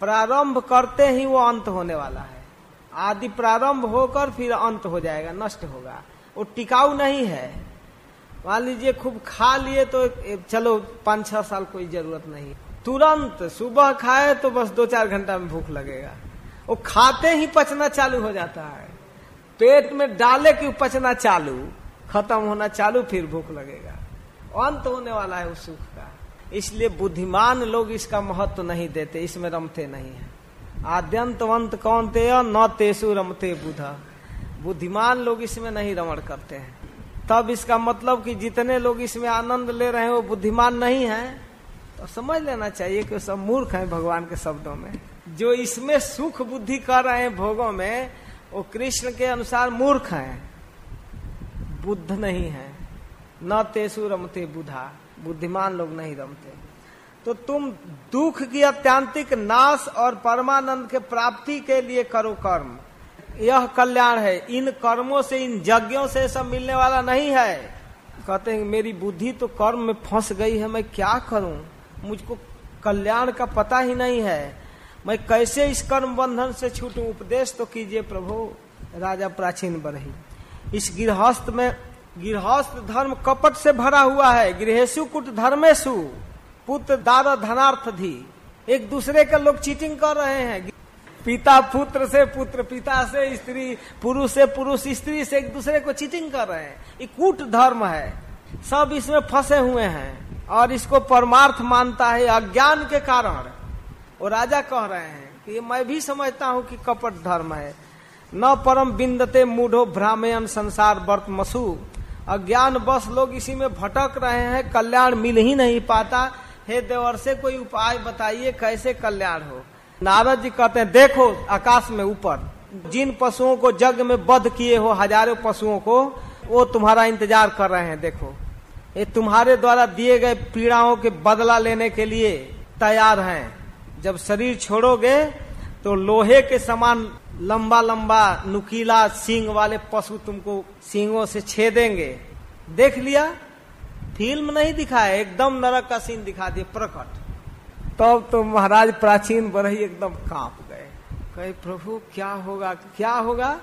प्रारंभ करते ही वो अंत होने वाला है। आदि प्रारंभ होकर फिर अंत हो जाएगा, नष्ट होगा। वो टिकाऊ नहीं है। मान लीजिए खूब खा लिए तो चलो पाँच छह साल कोई ज़रूरत नहीं। तुरंत सुबह खाए तो बस दो चार घंटा में भूख लगेगा। वो खाते ही पचना चालू हो जाता है। पेट में डाले कि पचना चालू, खत्म होना चालू, फिर भूख लगेगा। अंत होने वाला है उस सुख का। इसलिए बुद्धिमान लोग इसका महत्व नहीं देते, इसमें रमते नहीं है। आद्यंत आद्यंतवंत कौन ते न तेसु रमते बुधा। बुद्धिमान लोग इसमें नहीं रमण करते हैं। तब इसका मतलब कि जितने लोग इसमें आनंद ले रहे हैं, वो बुद्धिमान नहीं है। तो समझ लेना चाहिए कि सब मूर्ख हैं भगवान के शब्दों में। जो इसमें सुख बुद्धि कर रहे हैं भोगों में, वो कृष्ण के अनुसार मूर्ख हैं। बुद्ध नहीं है। न तेसु रमते बुधा। बुद्धिमान लोग नहीं रमते। तो तुम दुख की अत्यांतिक नाश और परमानंद के प्राप्ति के लिए करो कर्म। यह कल्याण है। इन कर्मों से, इन यज्ञों से सब मिलने वाला नहीं है। कहते हैं, मेरी बुद्धि तो कर्म में फंस गई है, मैं क्या करूँ? मुझको कल्याण का पता ही नहीं है। मैं कैसे इस कर्म बंधन से छूटूं उपदेश तो कीजिए प्रभु? राजा प्राचीन बरही। इस गृहस्थ में, गृहस्थ धर्म कपट से भरा हुआ है। गृहेशु कुट धर्मेशु पुत्र दादा धनार्थ धी। एक दूसरे के लोग चीटिंग कर रहे हैं। पिता पुत्र से पुत्र, पिता से स्त्री, पुरुष से पुरुष, स्त्री से एक दूसरे को चीटिंग कर रहे हैं। ये कूट धर्म है। सब इसमें फंसे हुए हैं। और इसको परमार्थ मानता है अज्ञान के कारण। वो राजा कह रहे हैं कि मैं भी समझता हूँ कि कपट धर्म है। न परम बिंदते मूढ़ो भ्रामयन संसार वर्त मसु। अज्ञान बस लोग इसी में भटक रहे हैं, कल्याण मिल ही नहीं पाता। हे देवर, से कोई उपाय बताइए कैसे कल्याण हो? नारद जी कहते हैं, देखो आकाश में ऊपर, जिन पशुओं को जग में बध किए हो, हज़ारों पशुओं को, वो तुम्हारा इंतज़ार कर रहे हैं, देखो। ये तुम्हारे द्वारा दिए गए पीड़ाओं के बदला लेने के लिए तैयार हैं। जब शरीर छोड़ोगे तो लोहे के समान लंबा लंबा नुकीला सींग वाले पशु तुमको सींगों से छेदेंगे। देख लिया? फ़िल्म नहीं दिखाया, एकदम नरक का सीन दिखा दिए प्रकट। तब तो महाराज प्राचीन बरही एकदम काँप गए। कहे, प्रभु, क्या होगा? क्या होगा?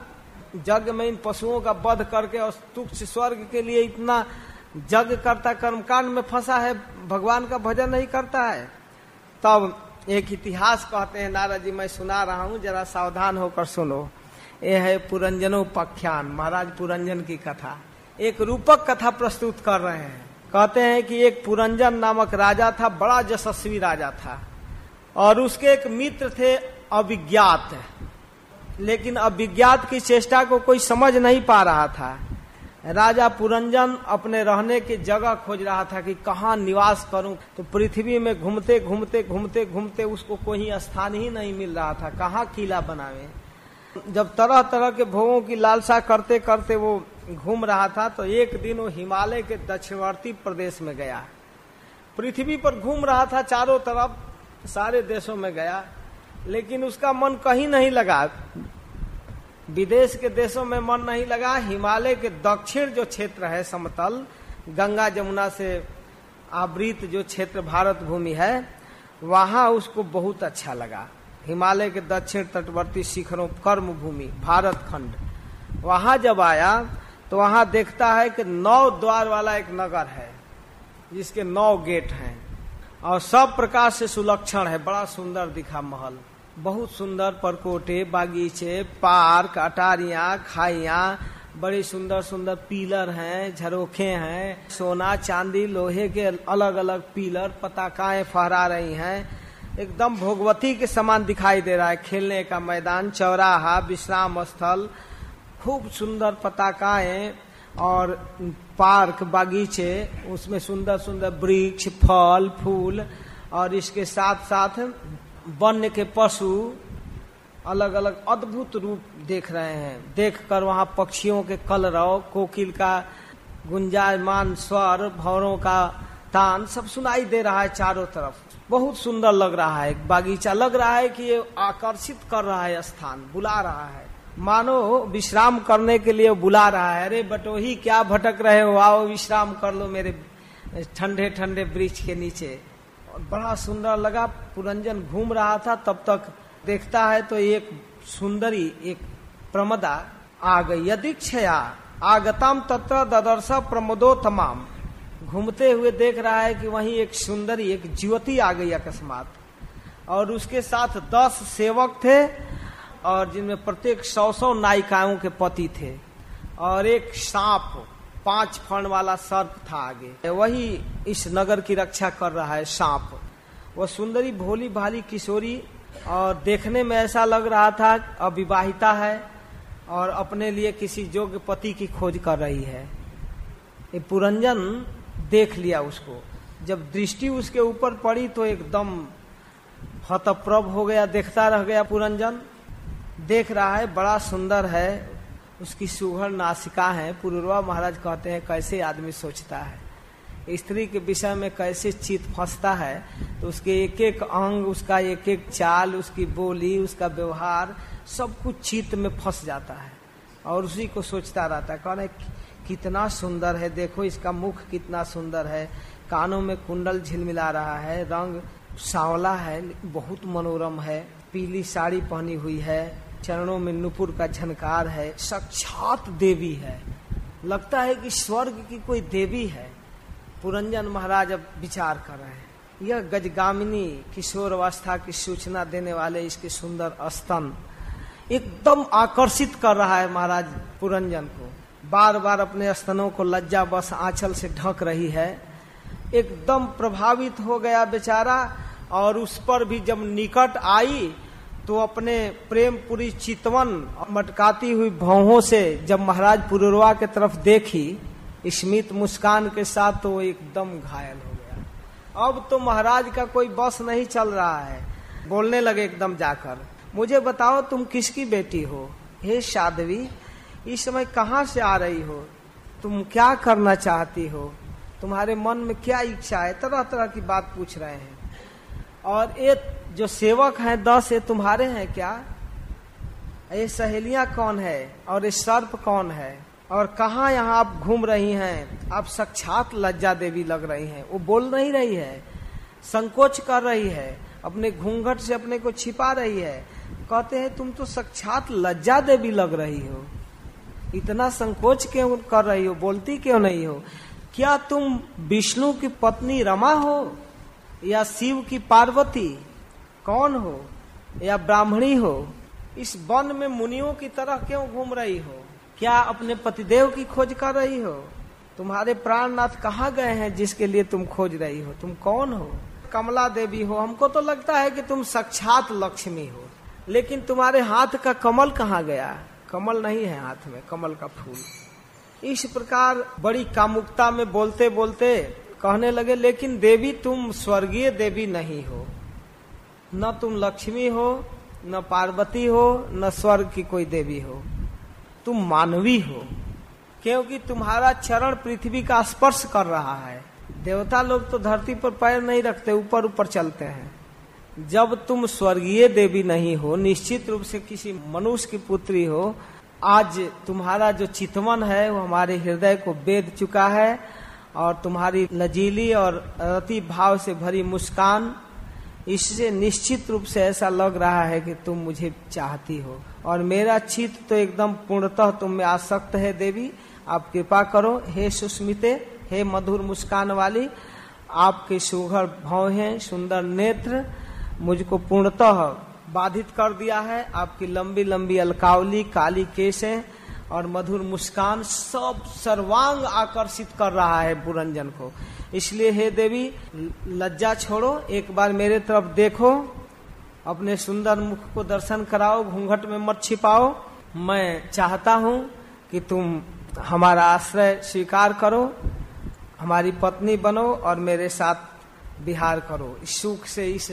जग में इन पशुओं का वध करके और तुक्ष स्वर्ग के लिए इतना जग करता कर्मकांड में फंसा है, भगवान का भजन नहीं करता है। तब एक इतिहास कहते हैं नारद जी मैं सुना रहा हूँ, जरा सावधान होकर सुनो। ये है पुरंजनोपाख्यान महाराज पुरंजन की कथा। एक रूपक कथा प्रस्तुत कर रहे हैं। कहते हैं कि एक पुरंजन नामक राजा था, बड़ा यशस्वी राजा था, और उसके एक मित्र थे अभिज्ञात लेकिन अभिज्ञात की चेष्टा को कोई समझ नहीं पा रहा था। राजा पुरंजन अपने रहने की जगह खोज रहा था कि कहाँ निवास करूँ। तो पृथ्वी में घूमते घूमते घूमते घूमते उसको कोई स्थान ही नहीं मिल रहा था। कहाँ किला बनावे? जब तरह तरह के भोगों की लालसा करते करते वो घूम रहा था तो एक दिन वो हिमालय के दक्षिणवर्ती प्रदेश में गया। पृथ्वी पर घूम रहा था चारों तरफ़ सारे देशों में गया, लेकिन उसका मन कहीं नहीं लगा। विदेश के देशों में मन नहीं लगा, हिमालय के दक्षिण जो क्षेत्र है समतल, गंगा जमुना से आवृत जो क्षेत्र भारत भूमि है, वहाँ उसको बहुत अच्छा लगा। हिमालय के दक्षिण तटवर्ती शिखरों, कर्म भूमि, भारत खंड। वहाँ जब आया तो वहाँ देखता है कि नौ द्वार वाला एक नगर है, जिसके नौ गेट हैं। और सब प्रकार से सुलक्षण है, बड़ा सुंदर दिखा महल। बहुत सुंदर परकोटे बागीचे पार्क, अटारिया, खाइया, बड़ी सुंदर सुंदर पिलर हैं, झरोखे हैं, सोना, चांदी, लोहे के अलग अलग पिलर, पताकाएँ फहरा रही हैं। एकदम भोगवती के समान दिखाई दे रहा है खेलने का मैदान, चौराहा विश्राम स्थल खूब सुंदर पताकाएँ और पार्क, बागीचे, उसमें सुंदर सुंदर वृक्ष, फल, फूल और इसके साथ साथ वन्य के पशु अलग अलग अद्भुत रूप देख रहे हैं। देखकर वहाँ पक्षियों के कलरव, कोकिल का गुंजायमान स्वर, भौरों का तान सब सुनाई दे रहा है चारों तरफ़। बहुत सुंदर लग रहा है। बागीचा लग रहा है कि ये आकर्षित कर रहा है स्थान, बुला रहा है। मानो विश्राम करने के लिए बुला रहा है। अरे बटोही क्या भटक रहे हो? आओ विश्राम कर लो मेरे ठंडे ठंडे वृक्ष के नीचे। बड़ा सुंदर लगा, पुरंजन घूम रहा था, तब तक देखता है तो एक सुंदरी, एक प्रमदा आ गई। यदि क्षया आगतम तत्र ददर्श प्रमोदो तमाम घूमते हुए देख रहा है कि वहीं एक सुंदरी, एक ज्योति आ गई अकस्मात। और उसके साथ दस सेवक थे और जिनमें प्रत्येक सौ सौ नायिकाओं के पति थे। और एक सांप पाँच फण वाला सर्प था आगे। वही इस नगर की रक्षा कर रहा है सांप। वह सुंदरी, भोली, भाली किशोरी और देखने में ऐसा लग रहा था अविवाहिता है और अपने लिए किसी योग्य पति की खोज कर रही है। ये पुरंजन देख लिया उसको। जब दृष्टि उसके ऊपर पड़ी तो एकदम हतप्रभ हो गया, देखता रह गया पुरंजन। देख रहा है, बड़ा सुंदर है उसकी सुघर नासिका है, पुरुरवा महाराज कहते हैं, कैसे आदमी सोचता है? स्त्री के विषय में कैसे चित फंसता है तो उसके एक एक अंग, उसका एक एक चाल, उसकी बोली, उसका व्यवहार, सब कुछ चित में फंस जाता है। और उसी को सोचता रहता है कौन है कितना सुंदर है, देखो इसका मुख कितना सुंदर है, कानों में कुंडल झिलमिला रहा है, रंग सांवला है, बहुत मनोरम है, पीली साड़ी पहनी हुई है चरणों में नुपुर का झनकार है, साक्षात देवी है। लगता है कि स्वर्ग की कोई देवी है। पुरंजन महाराज अब विचार कर रहे हैं। यह गजगामिनी किशोर अवस्था की सूचना देने वाले इसके सुंदर स्तन एकदम आकर्षित कर रहा है महाराज पुरंजन को। बार बार अपने स्तनों को लज्जा बस आंचल से ढक रही है। एकदम प्रभावित हो गया बेचारा और उस पर भी जब निकट आई तो अपने प्रेम पूरी चितवन मटकाती हुई भौहों से जब महाराज पुरुरवा के तरफ़ देखी, स्मित मुस्कान के साथ तो एकदम घायल हो गया। अब तो महाराज का कोई बस नहीं चल रहा है। बोलने लगे एकदम जाकर, मुझे बताओ तुम किसकी बेटी हो? हे साधवी, इस समय कहाँ से आ रही हो? तुम क्या करना चाहती हो? तुम्हारे मन में क्या इच्छा है? तरह तरह की बात पूछ रहे हैं। और ये जो सेवक हैं, दस ये तुम्हारे हैं क्या? ये सहेलियाँ कौन है और ये सर्प कौन है? और कहा यहाँ आप घूम रही हैं? आप साक्षात लज्जा देवी लग रही हैं। वो बोल नहीं रही है। संकोच कर रही है। अपने घूंघट से अपने को छिपा रही है। कहते हैं, तुम तो साक्षात लज्जा देवी लग रही हो। इतना संकोच क्यों कर रही हो? बोलती क्यों नहीं हो? क्या तुम विष्णु की पत्नी रमा हो या शिव की पार्वती? कौन हो या ब्राह्मणी हो? इस वन में मुनियों की तरह क्यों घूम रही हो? क्या अपने पतिदेव की खोज कर रही हो? तुम्हारे प्राणनाथ कहाँ गए हैं जिसके लिए तुम खोज रही हो? तुम कौन हो? कमला देवी हो, हमको तो लगता है कि तुम साक्षात लक्ष्मी हो। लेकिन तुम्हारे हाथ का कमल कहाँ गया? कमल नहीं है हाथ में, कमल का फूल। इस प्रकार बड़ी कामुकता में बोलते बोलते कहने लगे, लेकिन देवी, तुम स्वर्गीय देवी नहीं हो। न तुम लक्ष्मी हो, न पार्वती हो, न स्वर्ग की कोई देवी हो। तुम मानवी हो, क्योंकि तुम्हारा चरण पृथ्वी का स्पर्श कर रहा है। देवता लोग तो धरती पर पैर नहीं रखते, ऊपर ऊपर चलते हैं। जब तुम स्वर्गीय देवी नहीं हो, निश्चित रूप से किसी मनुष्य की पुत्री हो, आज तुम्हारा जो चितवन है, वो हमारे हृदय को बेद चुका है, और तुम्हारी लजीली और रति भाव से भरी मुस्कान इससे निश्चित रूप से ऐसा लग रहा है कि तुम मुझे चाहती हो। और मेरा चित्त तो एकदम पूर्णतः तुम में आसक्त है, देवी। आप कृपा करो। हे सुस्मिते हे मधुर मुस्कान वाली, आपके सुघर भाव हैं, सुंदर नेत्र मुझको पूर्णतः बाधित कर दिया है। आपकी लंबी लंबी अलकावली, काली केसें और मधुर मुस्कान सब सर्वांग आकर्षित कर रहा है पुरंजन को। इसलिए हे देवी, लज्जा छोड़ो, एक बार मेरे तरफ़ देखो, अपने सुंदर मुख को दर्शन कराओ, घूंघट में मत छिपाओ। मैं चाहता हूँ कि तुम हमारा आश्रय स्वीकार करो, हमारी पत्नी बनो और मेरे साथ बिहार करो। इस सुख से, इस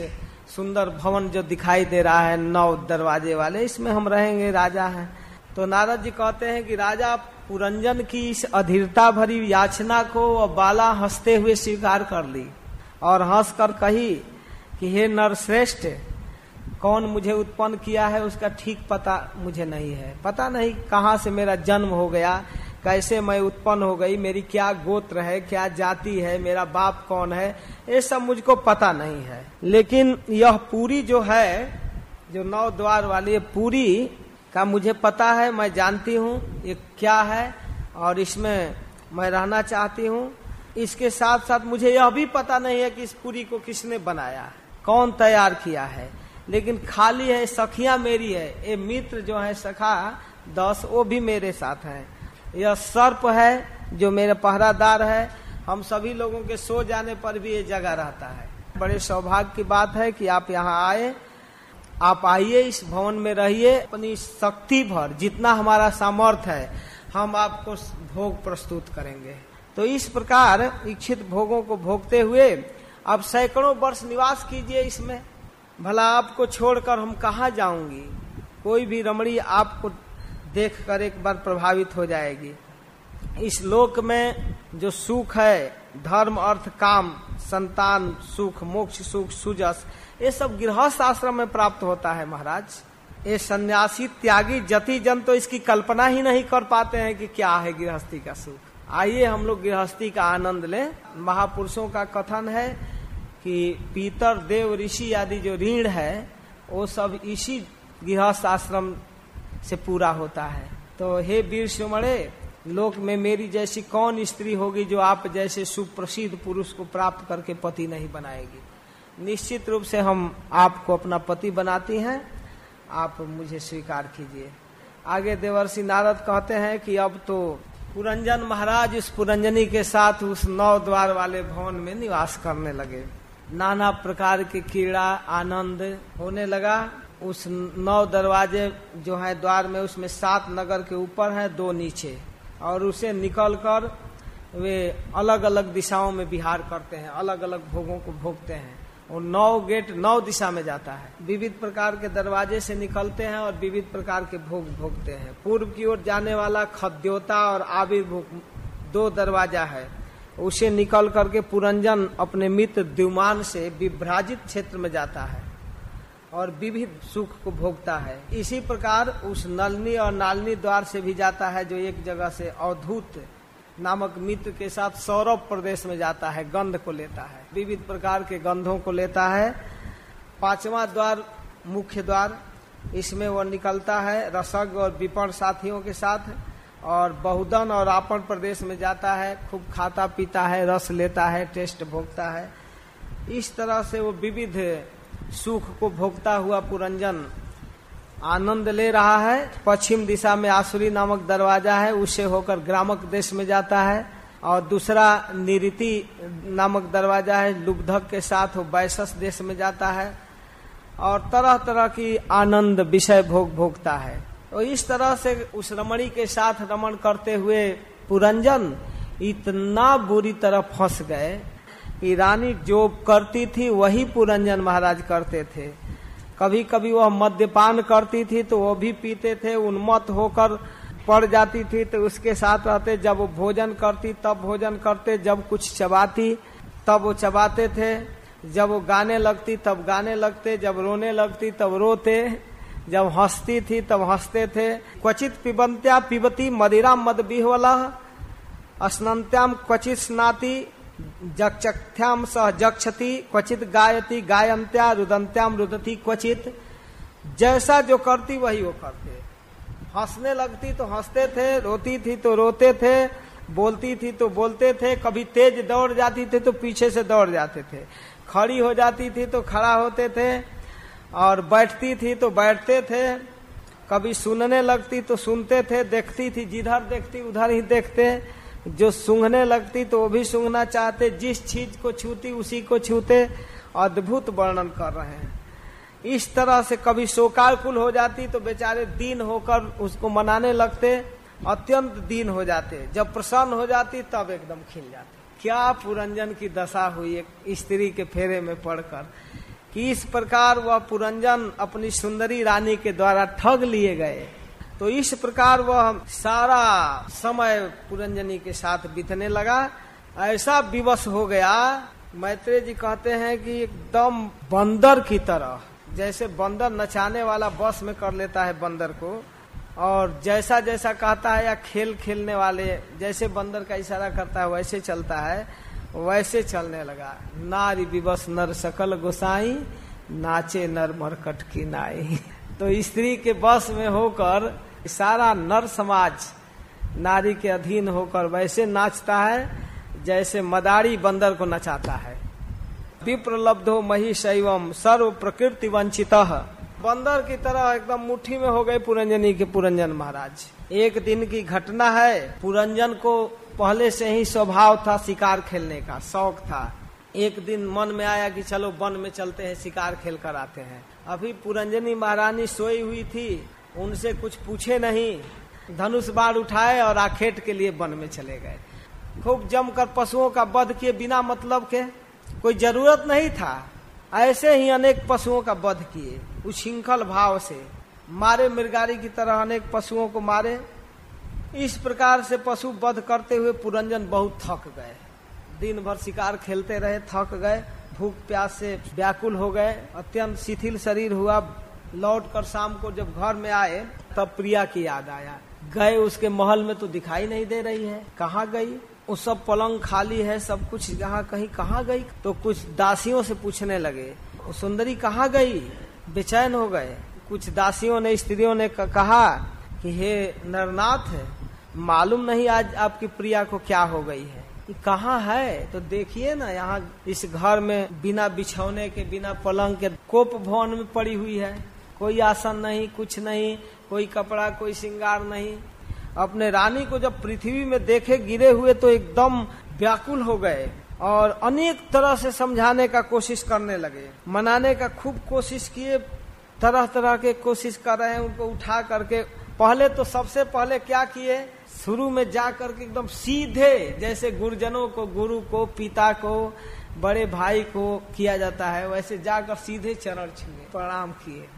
सुंदर भवन जो दिखाई दे रहा है, नौ दरवाजे वाले, इसमें हम रहेंगे, राजा हैं। तो नारद जी कहते हैं कि राजा, पुरंजन की इस अधीरता भरी याचना को बाला हँसते हुए स्वीकार कर ली और हंस कर कही कि, हे नरश्रेष्ठ, कौन मुझे उत्पन्न किया है उसका ठीक पता मुझे नहीं है। पता नहीं कहाँ से मेरा जन्म हो गया, कैसे मैं उत्पन्न हो गई, मेरी क्या गोत्र है, क्या जाति है, मेरा बाप कौन है, ये सब मुझको पता नहीं है। लेकिन यह पूरी जो है, जो नौ द्वार वाली पूरी का मुझे पता है, मैं जानती हूँ ये क्या है और इसमें मैं रहना चाहती हूँ। इसके साथ साथ मुझे यह भी पता नहीं है कि इस पूरी को किसने बनाया कौन तैयार किया है। लेकिन खाली है, सखिया मेरी है, ये मित्र जो है, सखा दस, वो भी मेरे साथ है। यह सर्प है जो मेरे पहरादार है। हम सभी लोगों के सो जाने पर भी ये जगह रहता है। बड़े सौभाग्य की बात है कि आप यहाँ आए आप आइए, इस भवन में रहिए, अपनी शक्ति भर, जितना हमारा सामर्थ्य है, हम आपको भोग प्रस्तुत करेंगे। तो इस प्रकार इच्छित भोगों को भोगते हुए अब सैकड़ों वर्ष निवास कीजिए इसमें। भला आपको छोड़कर हम कहा जाऊँगी? कोई भी रमणी आपको देखकर एक बार प्रभावित हो जाएगी। इस लोक में जो सुख है, धर्म, अर्थ, काम, संतान, सुख, मोक्ष, सुख, सुजस ये सब गृहस्थ आश्रम में प्राप्त होता है, महाराज। ये सन्यासी त्यागी, जति जन तो इसकी कल्पना ही नहीं कर पाते हैं कि क्या है गृहस्थी का सुख। आइए हम लोग गृहस्थी का आनंद लें। महापुरुषों का कथन है कि पीतर, देव, ऋषि आदि जो ऋण है, वो सब इसी गृहस्थ आश्रम से पूरा होता है। तो हे वीर सुमणे लोक में मेरी जैसी कौन स्त्री होगी जो आप जैसे सुप्रसिद्ध पुरुष को प्राप्त करके पति नहीं बनाएगी? निश्चित रूप से हम आपको अपना पति बनाती हैं। आप मुझे स्वीकार कीजिए। आगे देवर्षि नारद कहते हैं कि अब तो पुरंजन महाराज उस पुरंजनी के साथ उस नौ द्वार वाले भवन में निवास करने लगे। नाना प्रकार के कीड़ा, आनंद होने लगा। उस नौ दरवाजे जो है द्वार में, उसमें सात नगर के ऊपर है, दो नीचे। और उसे निकल कर वे अलग अलग दिशाओं में विहार करते हैं अलग अलग भोगों को भोगते हैं। और नौ गेट नौ दिशा में जाता है। विविध प्रकार के दरवाजे से निकलते हैं और विविध प्रकार के भोग भोगते हैं। पूर्व की ओर जाने वाला खद्योता और आविर्भोग दो दरवाज़ा है। उसे निकल करके पुरंजन अपने मित्र द्युमान से विभ्राजित क्षेत्र में जाता है और विविध सुख को भोगता है। इसी प्रकार उस नलनी और नालनी द्वार से भी जाता है, जो एक जगह से अवधूत नामक मित्र के साथ सौरभ प्रदेश में जाता है, गंध को लेता है। विविध प्रकार के गंधों को लेता है। पांचवा द्वार, मुख्य द्वार, इसमें वह निकलता है रसग और विपण साथियों के साथ और बहुदन और आपन प्रदेश में जाता है, खूब खाता पीता है, रस लेता है, टेस्ट भोगता है। इस तरह से वो विविध सुख को भोगता हुआ पुरंजन आनंद ले रहा है, पश्चिम दिशा में आसुरी नामक दरवाज़ा है उससे होकर ग्रामक देश में जाता है, और दूसरा निरीति नामक दरवाज़ा है, लुब्धक के साथ वो बैसस देश में जाता है, और तरह तरह की आनंद विषय भोग भोगता है। तो इस तरह से उस रमणी के साथ रमण करते हुए पुरंजन इतना बुरी तरह फंस गए कि रानी जो करती थी, वही पुरंजन महाराज करते थे। कभी कभी वह मद्यपान करती थी तो वो भी पीते थे, उन्मत्त होकर पड़ जाती थी तो उसके साथ रहते। जब वो भोजन करती, तब भोजन करते। जब कुछ चबाती, तब वो चबाते थे। जब वो गाने लगती, तब गाने लगते। जब रोने लगती, तब रोते। जब हंसती थी, तब हँसते थे। क्वचित पिबंत्या पिबती मदिरा मद बिहवला स्नत्याम क्वचित स्नाती जक्षथ्याम सह जक्षति क्वचित गायती गायंत्या रुदंत्याम रुदती, क्वचित। जैसा जो करती, वही वो करते। हंसने लगती तो हँसते थे, रोती थी तो रोते थे, बोलती थी तो बोलते थे, कभी तेज दौड़ जाती थी तो पीछे से दौड़ जाते थे। खड़ी हो जाती थी तो खड़ा होते थे, और बैठती थी तो बैठते थे, कभी सुनने लगती तो सुनते थे, देखती थी, जिधर देखती उधर ही देखते। जो सूंघने लगती तो वो भी सूंघना चाहते, जिस चीज़ को छूती उसी को छूते, अद्भुत वर्णन कर रहे हैं। इस तरह से कभी शोकाकुल हो जाती तो बेचारे दीन होकर उसको मनाने लगते, अत्यंत दीन हो जाते। जब प्रसन्न हो जाती, तब एकदम खिल जाते। क्या पुरंजन की दशा हुई एक स्त्री के फेरे में पड़कर कि इस प्रकार वह पुरंजन अपनी सुंदरी रानी के द्वारा ठग लिए गए। तो इस प्रकार वह सारा समय पुरंजनी के साथ बीतने लगा। ऐसा विवश हो गया, मैत्रेय जी कहते हैं कि एकदम बंदर की तरह। जैसे बंदर नचाने वाला बस में कर लेता है बंदर को, और जैसा जैसा कहता है या खेल खेलने वाले, जैसे बंदर का इशारा करता है, वैसे चलता है, वैसे चलने लगा। नारी विवश नर सकल गोसाई, नाचे नर मरकट की नाई। तो स्त्री के बस में होकर सारा नर समाज नारी के अधीन होकर वैसे नाचता है, जैसे मदारी बंदर को नचाता है। विप्रलब्धो महिशैवम सर्व प्रकृति वंचित। बंदर की तरह एकदम मुट्ठी में हो गए पुरंजनी के पुरंजन महाराज। एक दिन की घटना है, पुरंजन को पहले से ही स्वभाव था शिकार खेलने का, शौक था। एक दिन मन में आया कि चलो वन में चलते हैं, शिकार खेल कर आते हैं। अभी पुरंजनी महारानी सोई हुई थी, उनसे कुछ पूछे नहीं। धनुष बाढ़ उठाए और आखेट के लिए वन में चले गए। खूब जमकर पशुओं का वध किए बिना मतलब के कोई ज़रूरत नहीं था। ऐसे ही अनेक पशुओं का वध किए। उछृंखल भाव से मारे मृगारी की तरह अनेक पशुओं को मारे। इस प्रकार से पशु वध करते हुए पुरंजन बहुत थक गए। दिन भर शिकार खेलते रहे, थक गए। भूख, प्यास से व्याकुल हो गए, अत्यंत शिथिल शरीर हुआ। लौट कर शाम को जब घर में आए, तब प्रिया की याद आया। गए उसके महल में तो दिखाई नहीं दे रही है। कहाँ गई? वो सब पलंग खाली है, सब कुछ यहाँ कहीं कहाँ गई? तो कुछ दासियों से पूछने लगे, वो सुंदरी कहाँ गई? बेचैन हो गए। कुछ दासियों ने, स्त्रियों ने कहा कि, हे नरनाथ मालूम नहीं आज आपकी प्रिया को क्या हो गई है। कहाँ है? तो देखिए ना, यहाँ इस घर में बिना बिछौने के, बिना पलंग के कोप भवन में पड़ी हुई है। कोई आसन नहीं, कुछ नहीं, कोई कपड़ा, कोई श्रृंगार नहीं। अपने रानी को जब पृथ्वी में देखे गिरे हुए तो एकदम व्याकुल हो गए और अनेक तरह से समझाने का कोशिश करने लगे। मनाने का खूब कोशिश किए तरह तरह के कोशिश कर रहे हैं उनको उठा करके पहले तो सबसे पहले क्या किए? शुरू में जा करके एकदम सीधे, जैसे गुरुजनों को, गुरु को, पिता को, बड़े भाई को किया जाता है, वैसे जाकर सीधे चरण छुए प्रणाम किए।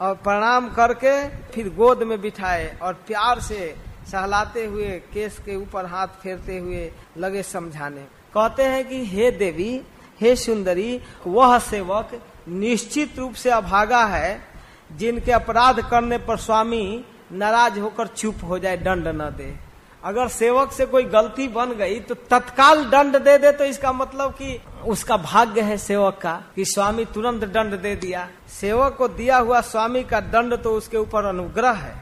और प्रणाम करके फिर गोद में बिठाए और प्यार से सहलाते हुए, केस के ऊपर हाथ फेरते हुए लगे समझाने। कहते हैं कि, हे देवी, हे सुंदरी, वह सेवक निश्चित रूप से अभागा है जिनके अपराध करने पर स्वामी नाराज़ होकर चुप हो जाए, दंड न दे। अगर सेवक से कोई गलती बन गई तो तत्काल दंड दे दे तो इसका मतलब कि उसका भाग्य है सेवक का, कि स्वामी तुरंत दंड दे दिया। सेवक को दिया हुआ स्वामी का दंड तो उसके ऊपर अनुग्रह है।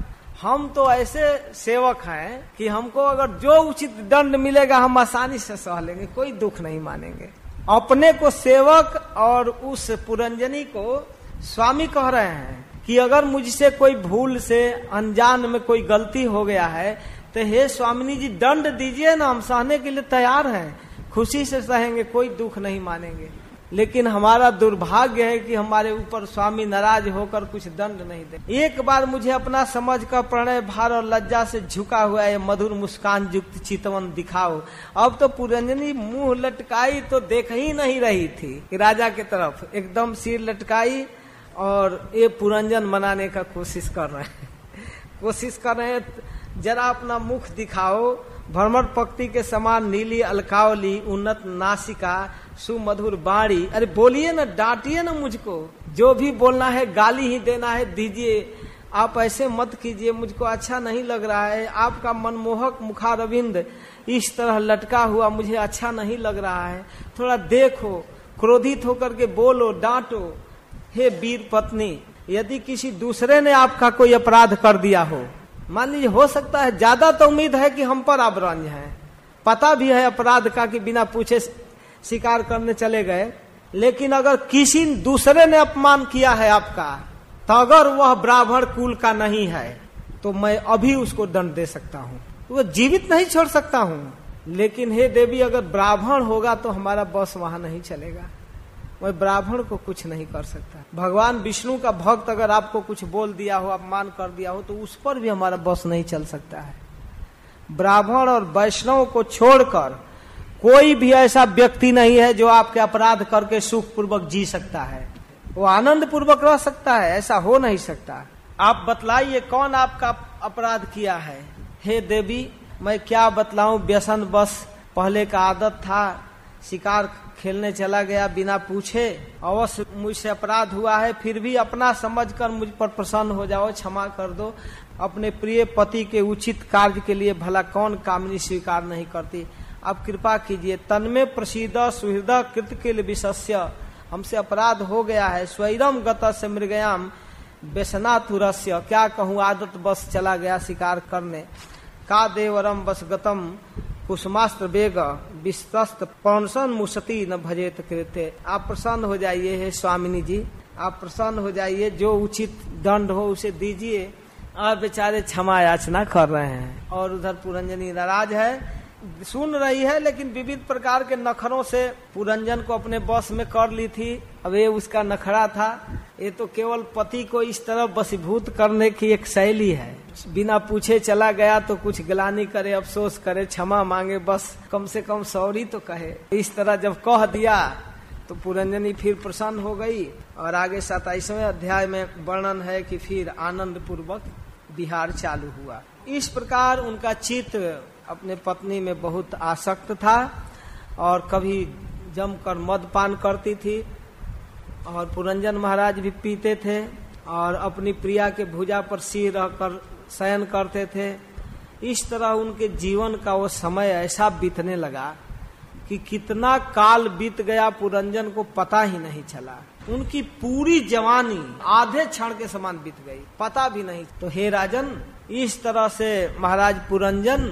हम तो ऐसे सेवक हैं कि हमको अगर जो उचित दंड मिलेगा, हम आसानी से सह लेंगे, कोई दुख नहीं मानेंगे। अपने को सेवक और उस पुरंजनी को स्वामी कह रहे हैं। कि अगर मुझसे कोई भूल से, अनजान में कोई गलती हो गया है तो हे स्वामिनी जी, दंड दीजिए ना, हम सहने के लिए तैयार हैं। खुशी से सहेंगे, कोई दुख नहीं मानेंगे। लेकिन हमारा दुर्भाग्य है कि हमारे ऊपर स्वामी नाराज़ होकर कुछ दंड नहीं दे। एक बार मुझे अपना समझ का प्रणय, भार और लज्जा से झुका हुआ है मधुर मुस्कान युक्त चितवन दिखाओ। अब तो पुरंजनी मुँह लटकाई तो देख ही नहीं रही थी। राजा के तरफ़ एकदम सिर लटकाई और ये पुरंजन मनाने का कोशिश कर रहे हैं। कोशिश कर रहे हैं, जरा अपना मुख दिखाओ। भ्रमर पक्ति के समान नीली अलकावली, उन्नत नासिका, सुमधुर बाड़ी। अरे बोलिए ना, डांटिए ना मुझको। जो भी बोलना है, गाली ही देना है, दीजिए। आप ऐसे मत कीजिए, मुझको अच्छा नहीं लग रहा है। आपका मनमोहक मुखारविंद इस तरह लटका हुआ मुझे अच्छा नहीं लग रहा है। थोड़ा देखो, क्रोधित होकर के बोलो, डांटो। हे वीर पत्नी, यदि किसी दूसरे ने आपका कोई अपराध कर दिया हो, मान लीजिए हो सकता है ज़्यादा तो उम्मीद है कि हम पर आप रंज है। पता भी है अपराध का कि बिना पूछे शिकार करने चले गए, लेकिन अगर किसी दूसरे ने अपमान किया है आपका तो अगर वह ब्राह्मण कुल का नहीं है तो मैं अभी उसको दंड दे सकता हूँ। वो जीवित नहीं छोड़ सकता हूँ। लेकिन हे देवी, अगर ब्राह्मण होगा तो हमारा बस वहाँ नहीं चलेगा। मैं ब्राह्मण को कुछ नहीं कर सकता। भगवान विष्णु का भक्त अगर आपको कुछ बोल दिया हो, अपमान कर दिया हो तो उस पर भी हमारा बस नहीं चल सकता है। ब्राह्मण और वैष्णव को छोड़कर कोई भी ऐसा व्यक्ति नहीं है जो आपके अपराध करके सुख पूर्वक जी सकता है। वो आनंद पूर्वक रह सकता है, ऐसा हो नहीं सकता। आप बतलाइए कौन आपका अपराध किया है? हे देवी, मैं क्या बतलाऊं? व्यसन बस, पहले का आदत था, शिकार खेलने चला गया बिना पूछे, अवश्य मुझसे अपराध हुआ है, फिर भी अपना समझकर मुझ पर प्रसन्न हो जाओ, क्षमा कर दो। अपने प्रिय पति के उचित कार्य के लिए भला कौन कामनी स्वीकार नहीं करती? आप कृपा कीजिए, तन्मे प्रसिद्ध सुहृद कृतकिल विशस्य। हमसे अपराध हो गया है, स्वैरम गत से मृगयाम बेसना तुरस्य क्या कहूँ, आदत बस चला गया शिकार करने। का देवरम बस गतम कुसुमास्त्र बेग, विस्तस्त पौनसन मुसती न भजेत कृत्य। आप प्रसन्न हो जाइए हे स्वामिनी जी। आप प्रसन्न हो जाइए, जो उचित दंड हो उसे दीजिए। आप बेचारे क्षमा याचना कर रहे हैं। और उधर पुरंजनी नाराज़ है, सुन रही है, लेकिन विविध प्रकार के नखरों से पुरंजन को अपने बस में कर ली थी। अब ये उसका नखरा था। ये तो केवल पति को इस तरह बसीभूत करने की एक शैली है। बिना पूछे चला गया तो कुछ गलानी करे, अफसोस करे, क्षमा मांगे, बस कम से कम सॉरी तो कहे। इस तरह जब कह दिया तो पुरंजनी फिर प्रसन्न हो गई और आगे सताइसवें अध्याय में वर्णन है कि फिर आनंद पूर्वक बिहार चालू हुआ। इस प्रकार उनका चित्त अपने पत्नी में बहुत आसक्त था और कभी जमकर मद पान करती थी और पुरंजन महाराज भी पीते थे और अपनी प्रिया के भुजा पर सिर रहकर शयन करते थे। इस तरह उनके जीवन का वो समय ऐसा बीतने लगा कि कितना काल बीत गया, पुरंजन को पता ही नहीं चला। उनकी पूरी जवानी आधे क्षण के समान बीत गई, पता भी नहीं। तो हे राजन, इस तरह से महाराज पुरंजन,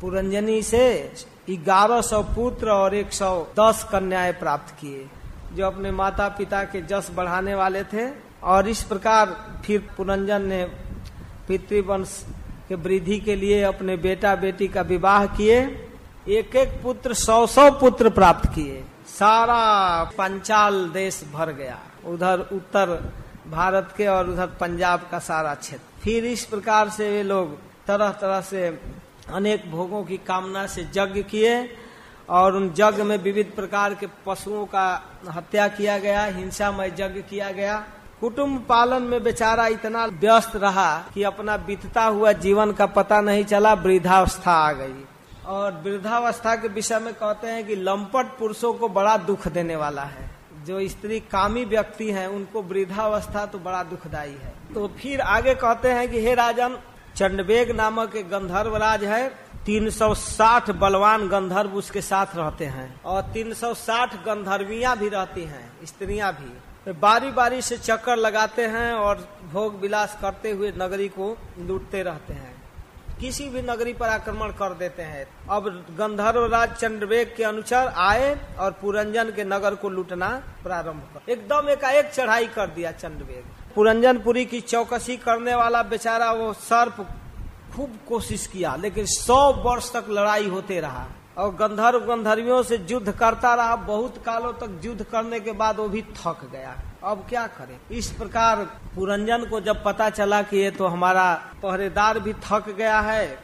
पुरंजनी से ग्यारह सौ पुत्र और एक सौ दस कन्याएँ प्राप्त किए, जो अपने माता पिता के जस बढ़ाने वाले थे। और इस प्रकार फिर पुरंजन ने पितृवंश के वृद्धि के लिए अपने बेटा बेटी का विवाह किए एक एक पुत्र सौ सौ पुत्र प्राप्त किए। सारा पंचाल देश भर गया। उधर उत्तर भारत के और उधर पंजाब का सारा क्षेत्र। फिर इस प्रकार से वे लोग तरह तरह से अनेक भोगों की कामना से यज्ञ किए और उन यज्ञ में विविध प्रकार के पशुओं का हत्या किया गया, हिंसामय यज्ञ किया गया। कुटुंब पालन में बेचारा इतना व्यस्त रहा कि अपना बीतता हुआ जीवन का पता नहीं चला, वृद्धावस्था आ गई। और वृद्धावस्था के विषय में कहते हैं कि लंपट पुरुषों को बड़ा दुख देने वाला है। जो स्त्री कामी व्यक्ति हैं, उनको वृद्धावस्था तो बड़ा दुखदायी है। तो फिर आगे कहते हैं कि, हे राजन, चंडवेग नामक एक गंधर्व राज है 360 बलवान गंधर्व उसके साथ रहते हैं और 360 गंधर्वियाँ भी रहती हैं, स्त्रियाँ भी। बारी बारी से चक्कर लगाते हैं और भोग विलास करते हुए नगरी को लूटते रहते हैं। किसी भी नगरी पर आक्रमण कर देते हैं। अब गंधर्व राज चंद्रवेग के अनुसार आए और पुरंजन के नगर को लूटना प्रारंभ कर एकदम एकाएक चढ़ाई कर दिया चंद्रवेग। पुरंजनपुरी की चौकसी करने वाला बेचारा वो सर्प खूब कोशिश किया, लेकिन सौ वर्ष तक लड़ाई होते रहा। और गंधर्व गंधर्वियों से युद्ध करता रहा। बहुत कालों तक युद्ध करने के बाद वो भी थक गया। अब क्या करे? इस प्रकार पुरंजन को जब पता चला कि ये तो हमारा पहरेदार भी थक गया है,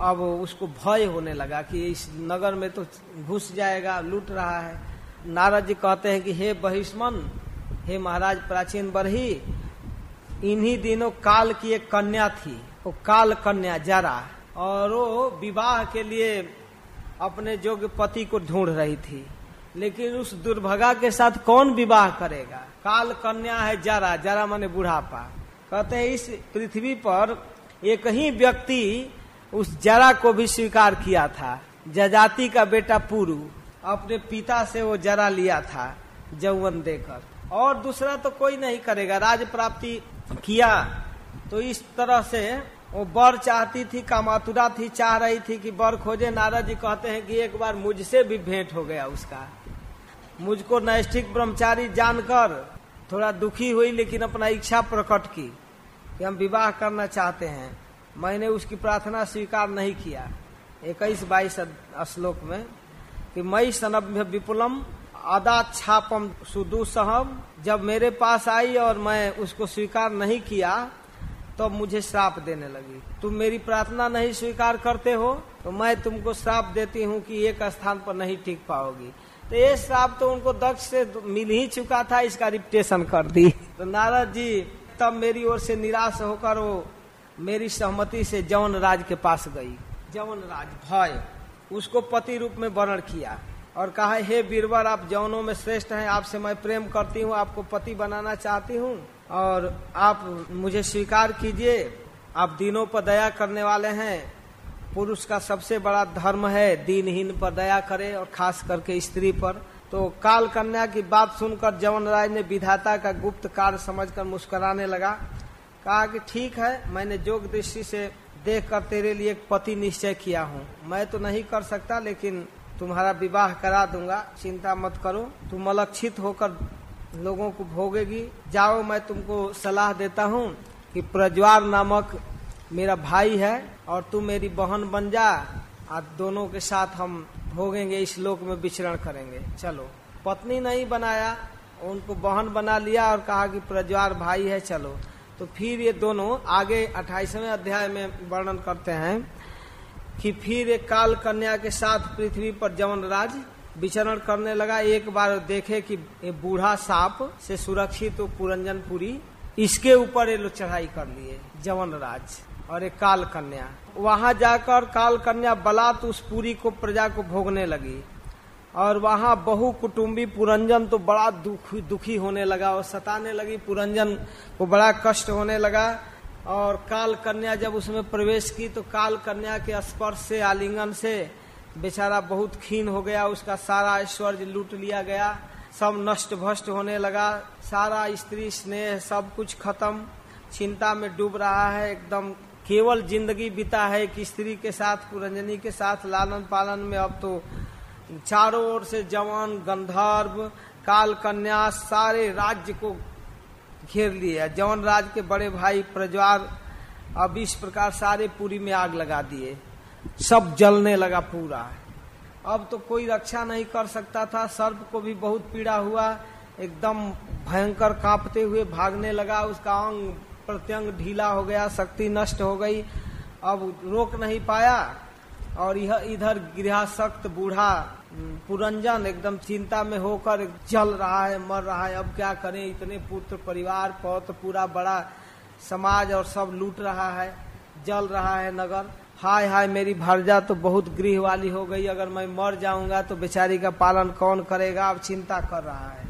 अब उसको भय होने लगा कि इस नगर में तो घुस जाएगा, लूट रहा है। नारद जी कहते हैं कि, हे बहिष्मन, हे महाराज, प्राचीन बरही, इन्हीं दिनों काल की एक कन्या थी। वो काल कन्या जरा और वो विवाह के लिए अपने जोग्य पति को ढूंढ रही थी। लेकिन उस दुर्भगा के साथ कौन विवाह करेगा? काल कन्या है जरा जरा माने बुढ़ापा। कहते हैं, इस पृथ्वी पर एक ही व्यक्ति उस जरा को भी स्वीकार किया था। जजाति का बेटा पुरु, अपने पिता से वो जरा लिया था, जौवन देकर। और दूसरा तो कोई नहीं करेगा, राज प्राप्ति किया। तो इस तरह से वो बर चाहती थी, कामातुरा थी, चाह रही थी कि बर खोजे। नारद जी कहते हैं कि एक बार मुझसे भी भेंट हो गया उसका। मुझको नैष्ठिक ब्रह्मचारी जानकर थोड़ा दुखी हुई, लेकिन अपना इच्छा प्रकट की कि हम विवाह करना चाहते हैं। मैंने उसकी प्रार्थना स्वीकार नहीं किया। इक्कीस बाईस श्लोक में कि मई सनभ्य विपुलम अदा छापम सुदुसहम। जब मेरे पास आई और मैं उसको स्वीकार नहीं किया तो मुझे श्राप देने लगी। तुम मेरी प्रार्थना नहीं स्वीकार करते हो तो मैं तुमको श्राप देती हूँ कि एक स्थान पर नहीं टिक पाओगी। तो ये श्राप तो उनको दक्ष से मिल ही चुका था, इसका रिप्टेशन कर दी। तो नारद जी, तब मेरी ओर से निराश होकर वो मेरी सहमति से जौन राज के पास गई। जौन राज, भय। उसको पति रूप में वर्ण किया और कहा, हे बीरबर आप जौनों में श्रेष्ठ हैं, आपसे मैं प्रेम करती हूँ, आपको पति बनाना चाहती हूँ। और आप मुझे स्वीकार कीजिए, आप दिनों पर दया करने वाले हैं। पुरुष का सबसे बड़ा धर्म है दीनहीन पर दया करे और खास करके स्त्री पर। तो काल कन्या की बात सुनकर जवन राय ने विधाता का गुप्त कार्य समझकर मुस्कुराने लगा। कहा कि ठीक है, मैंने जोग दृष्टि से देख कर तेरे लिए एक पति निश्चय किया हूँ। मैं तो नहीं कर सकता, लेकिन तुम्हारा विवाह करा दूँगा। चिंता मत करो, तुम अलक्षित होकर लोगों को भोगेगी। जाओ, मैं तुमको सलाह देता हूँ कि प्रज्वार नामक मेरा भाई है और तू मेरी बहन बन जा। और दोनों के साथ हम भोगेंगे, इस लोक में विचरण करेंगे। चलो, पत्नी नहीं बनाया, उनको बहन बना लिया और कहा कि प्रज्वार भाई है, चलो। तो फिर ये दोनों आगे अट्ठाईसवें अध्याय में वर्णन करते हैं कि फिर एक काल कन्या के साथ पृथ्वी पर जवन राज विचरण करने लगा। एक बार देखे कि बूढ़ा सांप से सुरक्षित तो पुरंजनपुरी, इसके ऊपर ये लोग चढ़ाई कर लिए जवन राज और एक काल कन्या वहाँ जाकर काल कन्या बलात् उस पुरी को, प्रजा को भोगने लगी और वहाँ बहु कुटुम्बी पुरंजन तो बड़ा दुखी दुखी होने लगा और सताने लगी। पुरंजन को बड़ा कष्ट होने लगा और काल कन्या जब उसमें प्रवेश की तो काल कन्या के स्पर्श से, आलिंगन से बेचारा बहुत खीन हो गया, उसका सारा ऐश्वर्य लूट लिया गया, सब नष्ट भ्रष्ट होने लगा, सारा स्त्री स्नेह सब कुछ खत्म। चिंता में डूब रहा है, एकदम केवल ज़िंदगी बिता है कि स्त्री के साथ पुरंजनी के साथ लालन पालन में अब तो चारों ओर से जवान, गंधर्व काल कन्या सारे राज्य को घेर लिए जवन राज के बड़े भाई प्रज्वार अब इस प्रकार सारे पूरी में आग लगा दिए। सब जलने लगा पूरा। अब तो कोई रक्षा नहीं कर सकता था। सर्प को भी बहुत पीड़ा हुआ। एकदम भयंकर कांपते हुए भागने लगा। उसका अंग प्रत्यंग ढीला हो गया। शक्ति नष्ट हो गई। अब रोक नहीं पाया। और यह इधर गृहसक्त बूढ़ा पुरंजन एकदम चिंता में होकर जल रहा है, मर रहा है। अब क्या करें? इतने पुत्र परिवार, पौत पूरा बड़ा समाज और सब लूट रहा है, जल रहा है नगर। हाय हाय, मेरी भरजा तो बहुत गृह वाली हो गई। अगर मैं मर जाऊँगा तो बेचारी का पालन कौन करेगा? अब चिंता कर रहा है।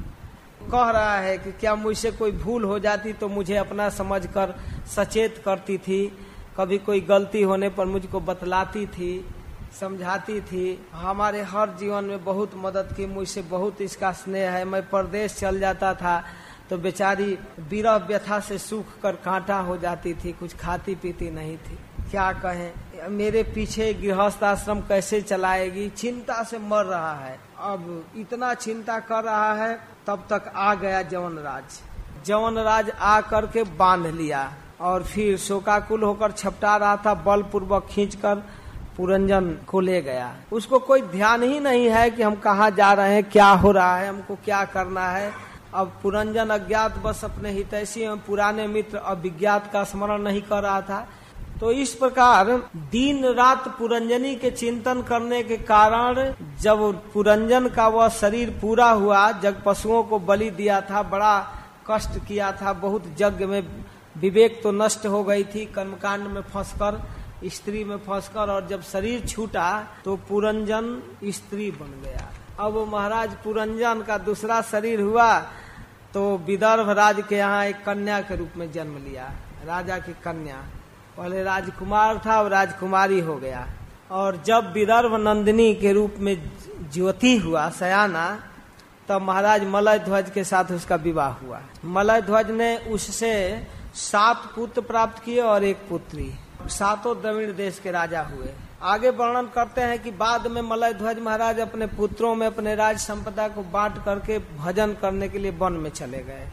कह रहा है कि क्या मुझसे कोई भूल हो जाती तो मुझे अपना समझकर सचेत करती थी। कभी कोई गलती होने पर मुझको बतलाती थी, समझाती थी। हमारे हर जीवन में बहुत मदद की, मुझसे बहुत इसका स्नेह है। मैं परदेश चल जाता था तो बेचारी विरह व्यथा से सूख कर कांटा हो जाती थी, कुछ खाती पीती नहीं थी। क्या कहें? मेरे पीछे गृहस्थ आश्रम कैसे चलाएगी? चिंता से मर रहा है। अब इतना चिंता कर रहा है, तब तक आ गया जवन राज जवन राज आ करके बाँध लिया और फिर शोकाकुल होकर छपटा रहा था बल पूर्वक खींच कर पुरंजन को ले गया। उसको कोई ध्यान ही नहीं है कि हम कहाँ जा रहे हैं, क्या हो रहा है, हमको क्या करना है। अब पुरंजन अज्ञात बस अपने हितैषी पुराने मित्र अभिज्ञात का स्मरण नहीं कर रहा था। तो इस प्रकार दिन रात पुरंजनी के चिंतन करने के कारण जब पुरंजन का वह शरीर पूरा हुआ जग पशुओं को बलि दिया था, बड़ा कष्ट किया था, बहुत यज्ञ में विवेक तो नष्ट हो गई थी, कर्मकांड में फंसकर, स्त्री में फंसकर और जब शरीर छूटा तो पुरंजन स्त्री बन गया। अब महाराज पुरंजन का दूसरा शरीर हुआ तो विदर्भ राज के यहाँ एक कन्या के रूप में जन्म लिया, राजा की कन्या। पहले राजकुमार था और राजकुमारी हो गया। और जब विदर्भ नंदिनी के रूप में ज्योति हुआ, सयाना, तब महाराज मलय ध्वज के साथ उसका विवाह हुआ। मलय ध्वज ने उससे सात पुत्र प्राप्त किए और एक पुत्री। सातों द्रविड़ देश के राजा हुए। आगे वर्णन करते हैं कि बाद में मलय ध्वज महाराज अपने पुत्रों में अपने राज संपदा को बांट करके भजन करने के लिए वन में चले गए।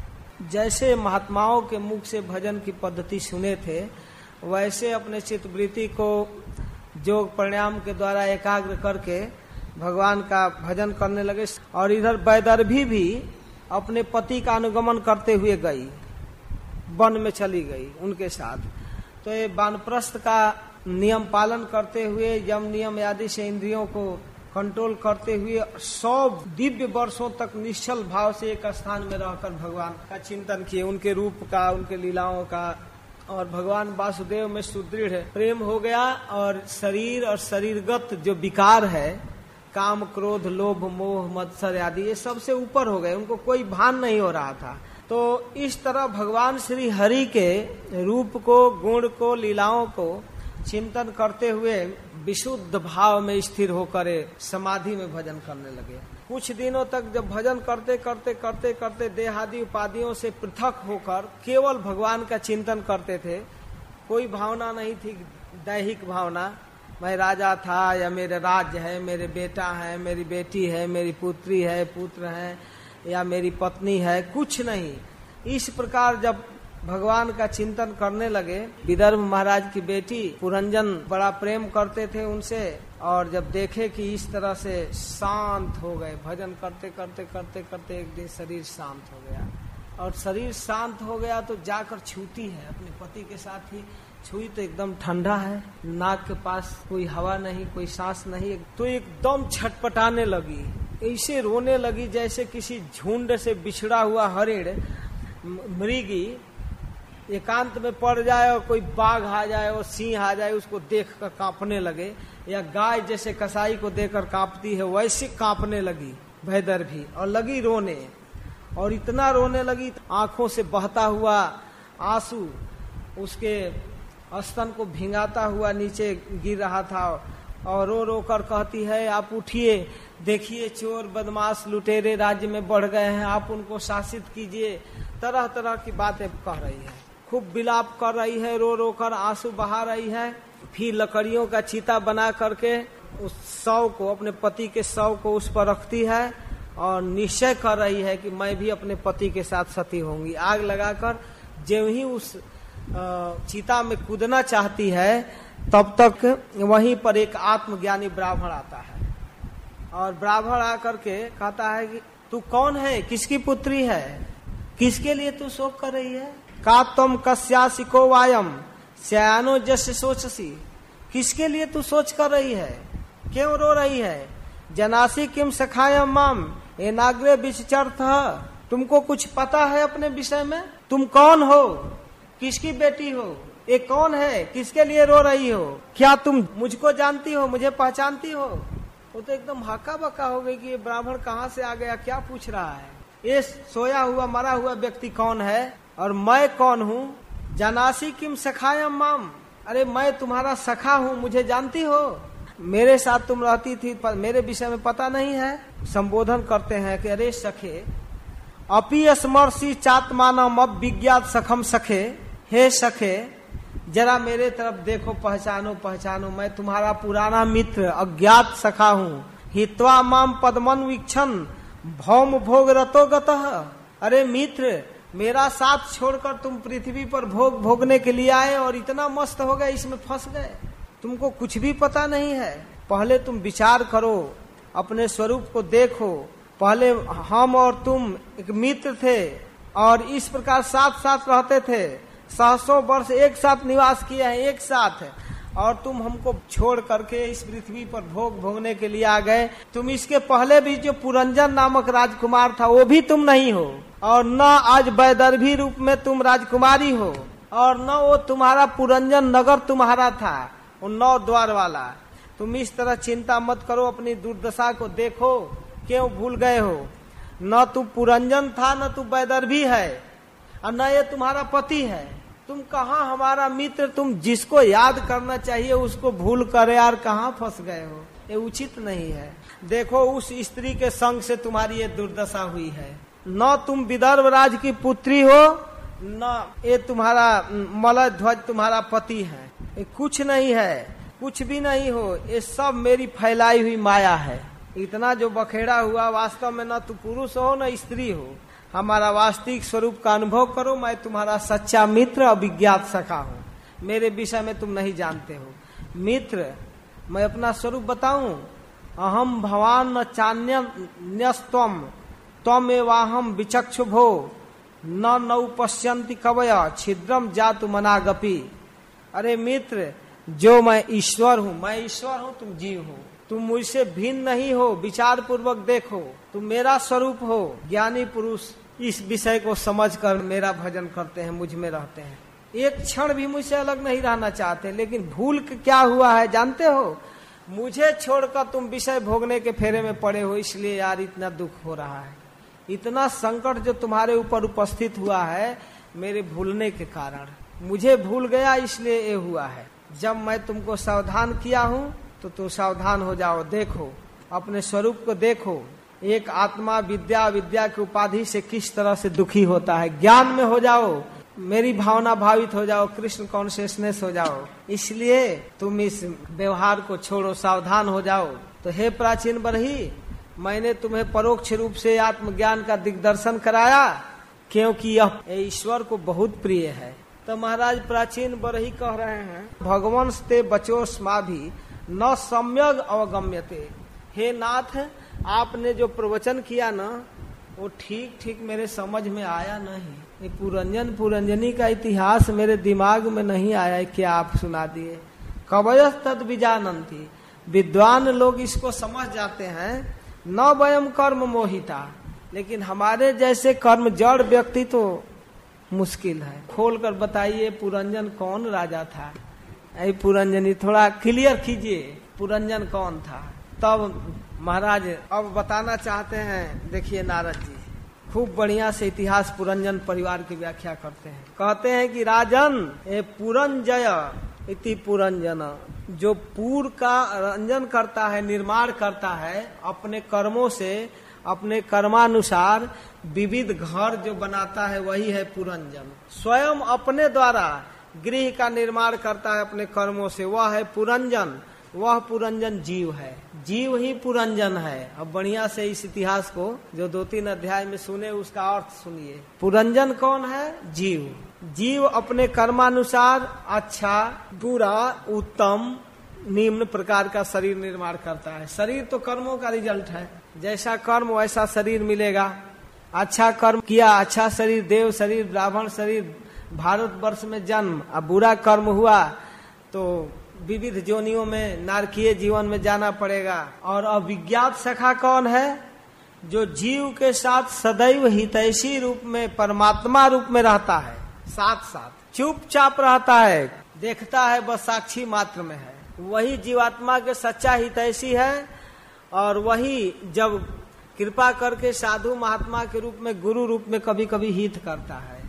जैसे महात्माओं के मुख से भजन की पद्धति सुने थे वैसे अपने चित्तवृत्ति को योग प्राणायाम के द्वारा एकाग्र करके भगवान का भजन करने लगे और इधर बैदर्भी भी अपने पति का अनुगमन करते हुए गई, वन में चली गई उनके साथ। तो ये वानप्रस्थ का नियम पालन करते हुए, यम नियम आदि से इंद्रियों को कंट्रोल करते हुए सौ दिव्य वर्षों तक निश्चल भाव से एक स्थान में रहकर भगवान का चिंतन किए, उनके रूप का, उनके लीलाओं का और भगवान वासुदेव में सुदृढ़ है। प्रेम हो गया और शरीर और शरीरगत जो विकार है, काम, क्रोध, लोभ, मोह, मत्सर आदि, ये सबसे ऊपर हो गए। उनको कोई भान नहीं हो रहा था। तो इस तरह भगवान श्री हरि के रूप को, गुण को, लीलाओं को चिंतन करते हुए विशुद्ध भाव में स्थिर होकर समाधि में भजन करने लगे। कुछ दिनों तक जब भजन करते करते करते करते देहादि उपाधियों से पृथक होकर केवल भगवान का चिंतन करते थे, कोई भावना नहीं थी, दैहिक भावना। मैं राजा था या मेरे राज्य है, मेरे बेटा है, मेरी बेटी है, मेरी पुत्री है, पुत्र है, या मेरी पत्नी है, कुछ नहीं। इस प्रकार जब भगवान का चिंतन करने लगे, विदर्भ महाराज की बेटी पुरंजन बड़ा प्रेम करते थे उनसे। और जब देखे कि इस तरह से शांत हो गए, भजन करते करते करते करते एक दिन शरीर शांत हो गया। और शरीर शांत हो गया तो जाकर छूती है। अपने पति के साथ ही छुई तो एकदम ठंडा है। नाक के पास कोई हवा नहीं, कोई सांस नहीं तो एकदम छटपटाने लगी। ऐसे रोने लगी जैसे किसी झुंड से बिछड़ा हुआ हरिण मृगी एकांत में पड़ जाए और कोई बाघ आ जाए और सिंह आ जाए, उसको देख कर कांपने लगे। या गाय जैसे कसाई को देकर कांपती है, वैसे कांपने लगी भैदर भी, और लगी रोने। और इतना रोने लगी, आँखों से बहता हुआ आँसू उसके स्तन को भिंगाता हुआ नीचे गिर रहा था, और रो रो कर कहती है, आप उठिए, देखिए चोर बदमाश लुटेरे राज्य में बढ़ गए हैं, आप उनको शासित कीजिए। तरह तरह की बातें कह रही है। खूब विलाप कर रही है, रो रो कर आँसू बहा रही है। फिर लकड़ियों का चीता बना करके उस शव को, अपने पति के शव को उस पर रखती है और निश्चय कर रही है कि मैं भी अपने पति के साथ सती होंगी। आग लगाकर जो ही उस चीता में कूदना चाहती है, तब तक वहीं पर एक आत्मज्ञानी ब्राह्मण आता है। और ब्राह्मण आकर के कहता है कि, तू कौन है? किसकी पुत्री है? किसके लिए तू शोक कर रही है? का तुम कस्यासिको वायम। सयानो जस सोचसी किसके लिए तू सोच कर रही है? क्यों रो रही है? जनासी किम सखायम माम? ए नागरे विचर्थ तुमको कुछ पता है अपने विषय में? तुम कौन हो? किसकी बेटी हो? ये कौन है? किसके लिए रो रही हो? क्या तुम मुझको जानती हो? मुझे पहचानती हो? वो तो एकदम हक्का बक्का हो गई कि ये ब्राह्मण कहाँ से आ गया? क्या पूछ रहा है? ये सोया हुआ, मरा हुआ व्यक्ति कौन है? और मैं कौन हूँ? जनासी किम सखायम माम? अरे, मैं तुम्हारा सखा हूँ, मुझे जानती हो? मेरे साथ तुम रहती थी, पर मेरे विषय में पता नहीं है। संबोधन करते हैं कि, अरे सखे, अपी स्मर्शी चात्मानम अब विज्ञात सखम सखे। हे सखे, जरा मेरे तरफ़ देखो, पहचानो पहचानो, मैं तुम्हारा पुराना मित्र, अज्ञात सखा हूँ। हित्वा माम पदमन वीक्षण भौम भोग रतो गतः अरे मित्र मेरा साथ छोड़कर तुम पृथ्वी पर भोग भोगने के लिए आए और इतना मस्त हो गए, इसमें फंस गए। तुमको कुछ भी पता नहीं है। पहले तुम विचार करो, अपने स्वरूप को देखो। पहले हम और तुम एक मित्र थे और इस प्रकार साथ साथ रहते थे। सहसों वर्ष एक साथ निवास किए हैं, एक साथ। और तुम हमको छोड़ करके इस पृथ्वी पर भोग भोगने के लिए आ गए। तुम इसके पहले भी जो पुरंजन नामक राजकुमार था, वो भी तुम नहीं हो। और न आज वैदर्भी रूप में तुम राजकुमारी हो। और न वो तुम्हारा पुरंजन नगर तुम्हारा था, वो नौ द्वार वाला। तुम इस तरह चिंता मत करो, अपनी दुर्दशा को देखो, क्यों भूल गए हो? न तू पुरंजन था, न तू वैदर्भी है, और न ये तुम्हारा पति है। तुम कहा हमारा मित्र, तुम जिसको याद करना चाहिए उसको भूल कर यार कहाँ फंस गए हो? ये उचित नहीं है। देखो, उस स्त्री के संग से तुम्हारी ये दुर्दशा हुई है। न तुम विदर्भ राज की पुत्री हो, न ये तुम्हारा मलय ध्वज तुम्हारा पति है। ये कुछ नहीं है, कुछ भी नहीं हो, ये सब मेरी फैलाई हुई माया है। इतना जो बखेड़ा हुआ, वास्तव में न तू पुरुष हो, न स्त्री हो। हमारा वास्तविक स्वरूप का अनुभव करो, मैं तुम्हारा सच्चा मित्र अभिज्ञात सखा हूँ। मेरे विषय में तुम नहीं जानते हो। मित्र, मैं अपना स्वरूप बताऊँ? अहम भवान न चान्यस्तम तम एवाहम विचक्षु भो न नौ कवय छिद्रम जातु मनागपी। अरे मित्र, जो मैं ईश्वर हूँ, मैं ईश्वर हूँ, तुम जीव हो। तुम मुझसे भिन्न नहीं हो विचार पूर्वक देखो। तुम मेरा स्वरूप हो, ज्ञानी पुरुष। इस विषय को समझकर मेरा भजन करते हैं, मुझमें रहते हैं। एक क्षण भी मुझसे अलग नहीं रहना चाहते, लेकिन भूल क्या हुआ है जानते हो? मुझे छोड़कर तुम विषय भोगने के फेरे में पड़े हो, इसलिए यार इतना दुख हो रहा है। इतना संकट जो तुम्हारे ऊपर उपस्थित हुआ है, मेरे भूलने के कारण। मुझे भूल गया, इसलिए ये हुआ है। जब मैं तुमको सावधान किया हूँ तो तुम सावधान हो जाओ, देखो, अपने स्वरूप को देखो। एक आत्मा विद्या विद्या की उपाधि से किस तरह से दुखी होता है? ज्ञान में हो जाओ, मेरी भावना भावित हो जाओ, कृष्ण कॉन्शियसनेस हो जाओ। इसलिए तुम इस व्यवहार को छोड़ो, सावधान हो जाओ। तो हे प्राचीन बरही, मैंने तुम्हें परोक्ष रूप से आत्मज्ञान का दिग्दर्शन कराया, क्योंकि यह ईश्वर को बहुत प्रिय है। तो महाराज प्राचीन बरही कह रहे हैं भगवान ते बचो स्मा भी न सम्यक अवगम्यते। हे नाथ आपने जो प्रवचन किया ना, वो ठीक ठीक मेरे समझ में आया नहीं। ये पुरंजन, पुरंजनी का इतिहास मेरे दिमाग में नहीं आया क्या आप सुना दिए। कवयस तद बीजानंती विद्वान लोग इसको समझ जाते हैं। न वयम कर्म मोहिता। लेकिन हमारे जैसे कर्म जड़ व्यक्ति तो मुश्किल है। खोल कर बताइए, पुरंजन कौन राजा था? ऐ पुरंजनी, थोड़ा क्लियर कीजिए, पुरंजन कौन था? तब महाराज, अब बताना चाहते हैं, देखिए नारद जी, खूब बढ़िया से इतिहास पुरंजन परिवार की व्याख्या करते हैं। कहते हैं कि राजन, ए पुरंजय इति पुरंजन। जो पूर का रंजन करता है, निर्माण करता है, अपने कर्मों से, अपने कर्मानुसार विविध घर जो बनाता है, वही है पुरंजन। स्वयं अपने द्वारा गृह का निर्माण करता है अपने कर्मों से, वह है पुरंजन। वह पुरंजन जीव है। जीव ही पुरंजन है। अब बढ़िया से इस इतिहास को जो दो तीन अध्याय में सुने, उसका अर्थ सुनिए। पुरंजन कौन है? जीव। जीव अपने कर्मानुसार अच्छा बुरा, उत्तम, निम्न प्रकार का शरीर निर्माण करता है। शरीर तो कर्मों का रिज़ल्ट है। जैसा कर्म, वैसा शरीर मिलेगा। अच्छा कर्म किया अच्छा शरीर, देव शरीर, ब्राह्मण शरीर भारत वर्ष में जन्म, अब बुरा कर्म हुआ तो विविध जोनियों में, नारकीय जीवन में जाना पड़ेगा। और अविज्ञात सखा कौन है? जो जीव के साथ सदैव हितैषी रूप में, परमात्मा रूप में रहता है। साथ साथ चुपचाप रहता है। देखता है बस साक्षी मात्र में है। वही जीवात्मा के सच्चा हितैषी है। और वही जब कृपा करके साधु महात्मा के रूप में, गुरु रूप में कभी कभी हित करता है।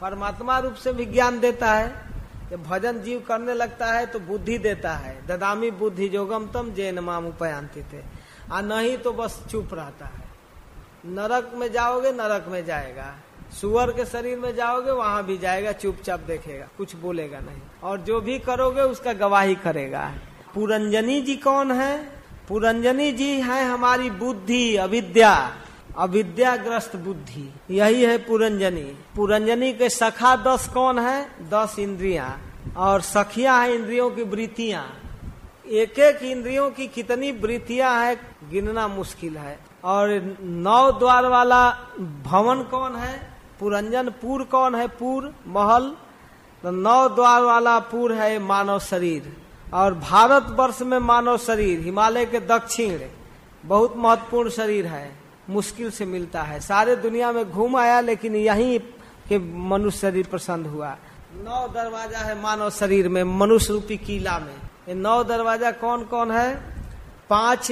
परमात्मा रूप से विज्ञान देता है। जब भजन जीव करने लगता है तो बुद्धि देता है। ददामी बुद्धि जोगम तम जैन माम उपयांति थे। आ, नहीं तो बस चुप रहता है। नरक में जाओगे, नरक में जाएगा। सुअर के शरीर में जाओगे, वहाँ भी जाएगा, चुपचाप देखेगा, कुछ बोलेगा नहीं। और जो भी करोगे, उसका गवाही करेगा। पुरंजनी जी कौन है? पुरंजनी जी है हमारी बुद्धि, अविद्या। अविद्याग्रस्त बुद्धि। यही है पुरंजनी। पुरंजनी के सखा दस कौन है? दस इंद्रिया। और सखिया है इंद्रियों की वृत्तियाँ। एक एक इंद्रियों की कितनी वृत्तियाँ है, गिनना मुश्किल है। और नौ द्वार वाला भवन कौन है? पुरंजन पुर कौन है? पुर, महल। तो नौ द्वार वाला पुर है मानव शरीर। और भारत वर्ष में मानव शरीर, हिमालय के दक्षिण। बहुत महत्वपूर्ण शरीर है। मुश्किल से मिलता है। सारे दुनिया में घूम आया, लेकिन यहीं के मनुष्य शरीर पसंद हुआ। नौ दरवाज़ा है मानव शरीर में, मनुष्य रूपी किला में। ये नौ दरवाज़ा कौन कौन है? पाँच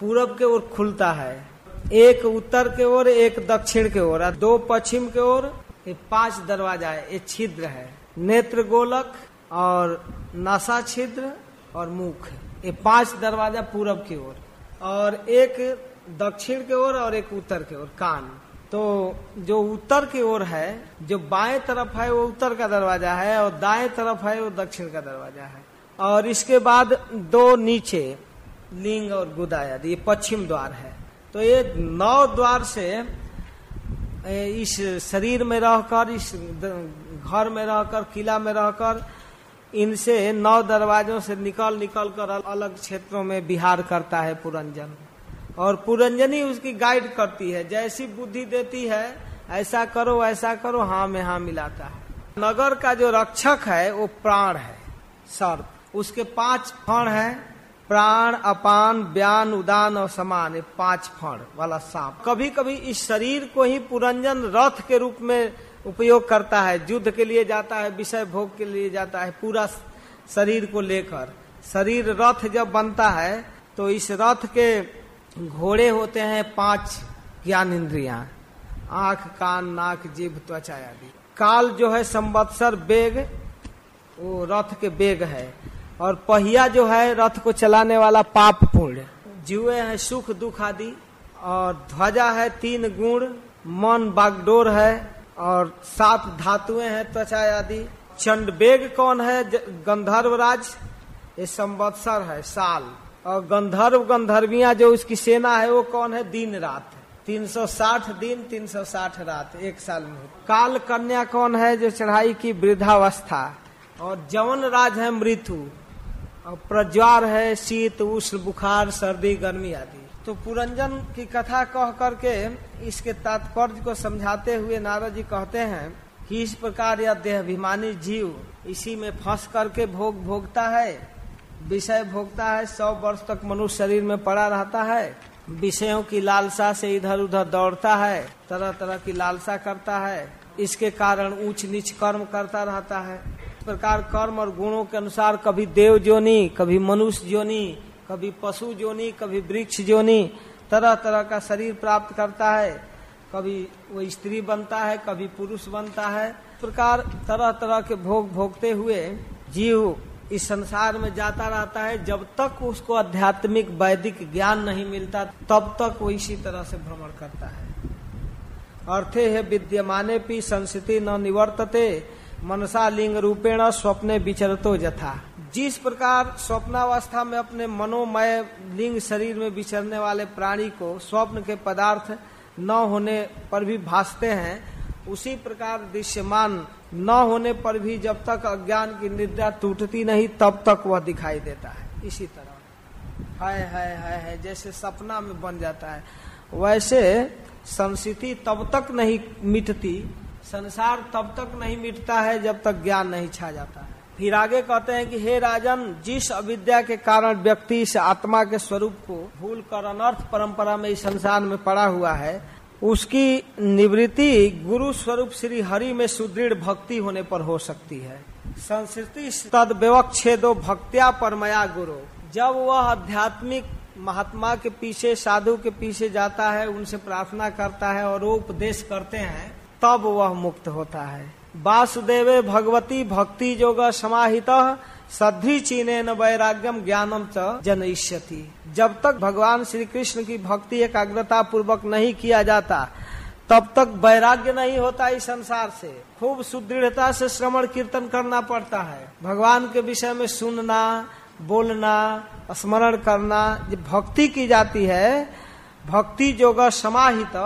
पूरब के ओर खुलता है, एक उत्तर के ओर, एक दक्षिण के ओर दो पश्चिम के ओर, ये पाँच दरवाज़ा है। ये छिद्र है, नेत्र गोलक और नासा छिद्र और मुख ये पाँच दरवाज़ा पूरब की ओर। और एक दक्षिण के ओर और एक उत्तर के ओर, कान। तो जो उत्तर की ओर है, जो बाएँ तरफ़ है, वो उत्तर का दरवाज़ा है और दाएँ तरफ़ है, वो दक्षिण का दरवाज़ा है। और इसके बाद दो नीचे, लिंग और गुदायद ये पश्चिम द्वार है। तो ये नौ द्वार से इस शरीर में रहकर, इस घर में रहकर, किला में रहकर, इनसे नौ दरवाजों से निकल निकल कर अलग क्षेत्रों में बिहार करता है पुरंजन। और पुरंजनी उसकी गाइड करती है। जैसी बुद्धि देती है, ऐसा करो ऐसा करो हाँ में हाँ मिलाता है। नगर का जो रक्षक है, वो प्राण है, सर्प। उसके पाँच फण है, प्राण, अपान, ब्यान, उदान और समान। पाँच फण वाला सांप। कभी कभी इस शरीर को ही पुरंजन रथ के रूप में उपयोग करता है। युद्ध के लिए जाता है, विषय भोग के लिए जाता है, पूरा शरीर को लेकर। शरीर रथ जब बनता है तो इस रथ के घोड़े होते हैं पाँच ज्ञान इंद्रिया। आँख, कान, नाक, जीभ, त्वचा आदि। काल जो है संवत्सर बेग, वो रथ के बेग है। और पहिया जो है रथ को चलाने वाला पाप पुण्य जुए है सुख, दुख आदि। और ध्वजा है तीन गुण। मन बागडोर है। और सात धातुएँ हैं त्वचा आदि। चंड बेग कौन है? गंधर्व राज ये संवत्सर है, साल। और गंधर्व गंधर्विया जो उसकी सेना है, वो कौन है? दिन रात 360 दिन 360 रात, एक साल में काल कन्या कौन है जो चढ़ाई की वृद्धावस्था? और जवन राज है मृत्यु। और प्रज्वार है शीत, उष्ण, बुखार, सर्दी, गर्मी आदि। तो पुरंजन की कथा कह करके इसके तात्पर्य को समझाते हुए नारद जी कहते हैं, कि इस प्रकार यह देहाभिमानी जीव इसी में फंस करके भोग भोगता है। विषय भोगता है, सौ वर्ष तक मनुष्य शरीर में पड़ा रहता है। विषयों की लालसा से इधर उधर दौड़ता है तरह तरह की लालसा करता है। इसके कारण ऊंच नीच कर्म करता रहता है। प्रकार कर्म और गुणों के अनुसार कभी देव जोनी, कभी मनुष्य जोनी, कभी पशु जोनी, कभी वृक्ष जोनी तरह तरह का शरीर प्राप्त करता है। कभी वो स्त्री बनता है, कभी पुरुष बनता है। प्रकार तरह तरह के भोग भोगते हुए जीव इस संसार में जाता रहता है, जब तक उसको आध्यात्मिक वैदिक ज्ञान नहीं मिलता, तब तक वो इसी तरह से भ्रमण करता है। अर्थे है विद्यमाने पी संस्कृति न निवर्तते, मनसा लिंग रूपेण स्वप्ने विचरतो जथा। जिस प्रकार स्वप्नावस्था में अपने मनोमय लिंग शरीर में विचरने वाले प्राणी को स्वप्न के पदार्थ न होने पर भी भासते हैं उसी प्रकार दृश्यमान न होने पर भी जब तक अज्ञान की निद्रा टूटती नहीं, तब तक वह दिखाई देता है। इसी तरह। है है है है जैसे सपना में बन जाता है। वैसे संस्कृति तब तक नहीं मिटती, संसार तब तक नहीं मिटता है जब तक ज्ञान नहीं छा जाता है। फिर आगे कहते हैं कि, हे राजन, जिस अविद्या के कारण व्यक्ति इस आत्मा के स्वरूप को भूल कर अनर्थ परंपरा में इस संसार में पड़ा हुआ है उसकी निवृत्ति गुरु स्वरूप श्री हरि में सुदृढ़ भक्ति होने पर हो सकती है। संस्कृति तद व्यवच्छेदो भक्त्या परमया गुरु। जब वह आध्यात्मिक महात्मा के पीछे, साधु के पीछे जाता है, उनसे प्रार्थना करता है और वो उपदेश करते हैं, तब वह मुक्त होता है। वासुदेवे भगवती भक्ति जोग समाहित सद्धि चीने न वैराग्यम ज्ञानम च जनयिष्यति। जब तक भगवान श्री कृष्ण की भक्ति एकाग्रता पूर्वक नहीं किया जाता, तब तक वैराग्य नहीं होता इस संसार से। खूब सुदृढ़ता से श्रवण कीर्तन करना पड़ता है। भगवान के विषय में सुनना, बोलना, स्मरण करना, जब भक्ति की जाती है, भक्ति जोग समाहित,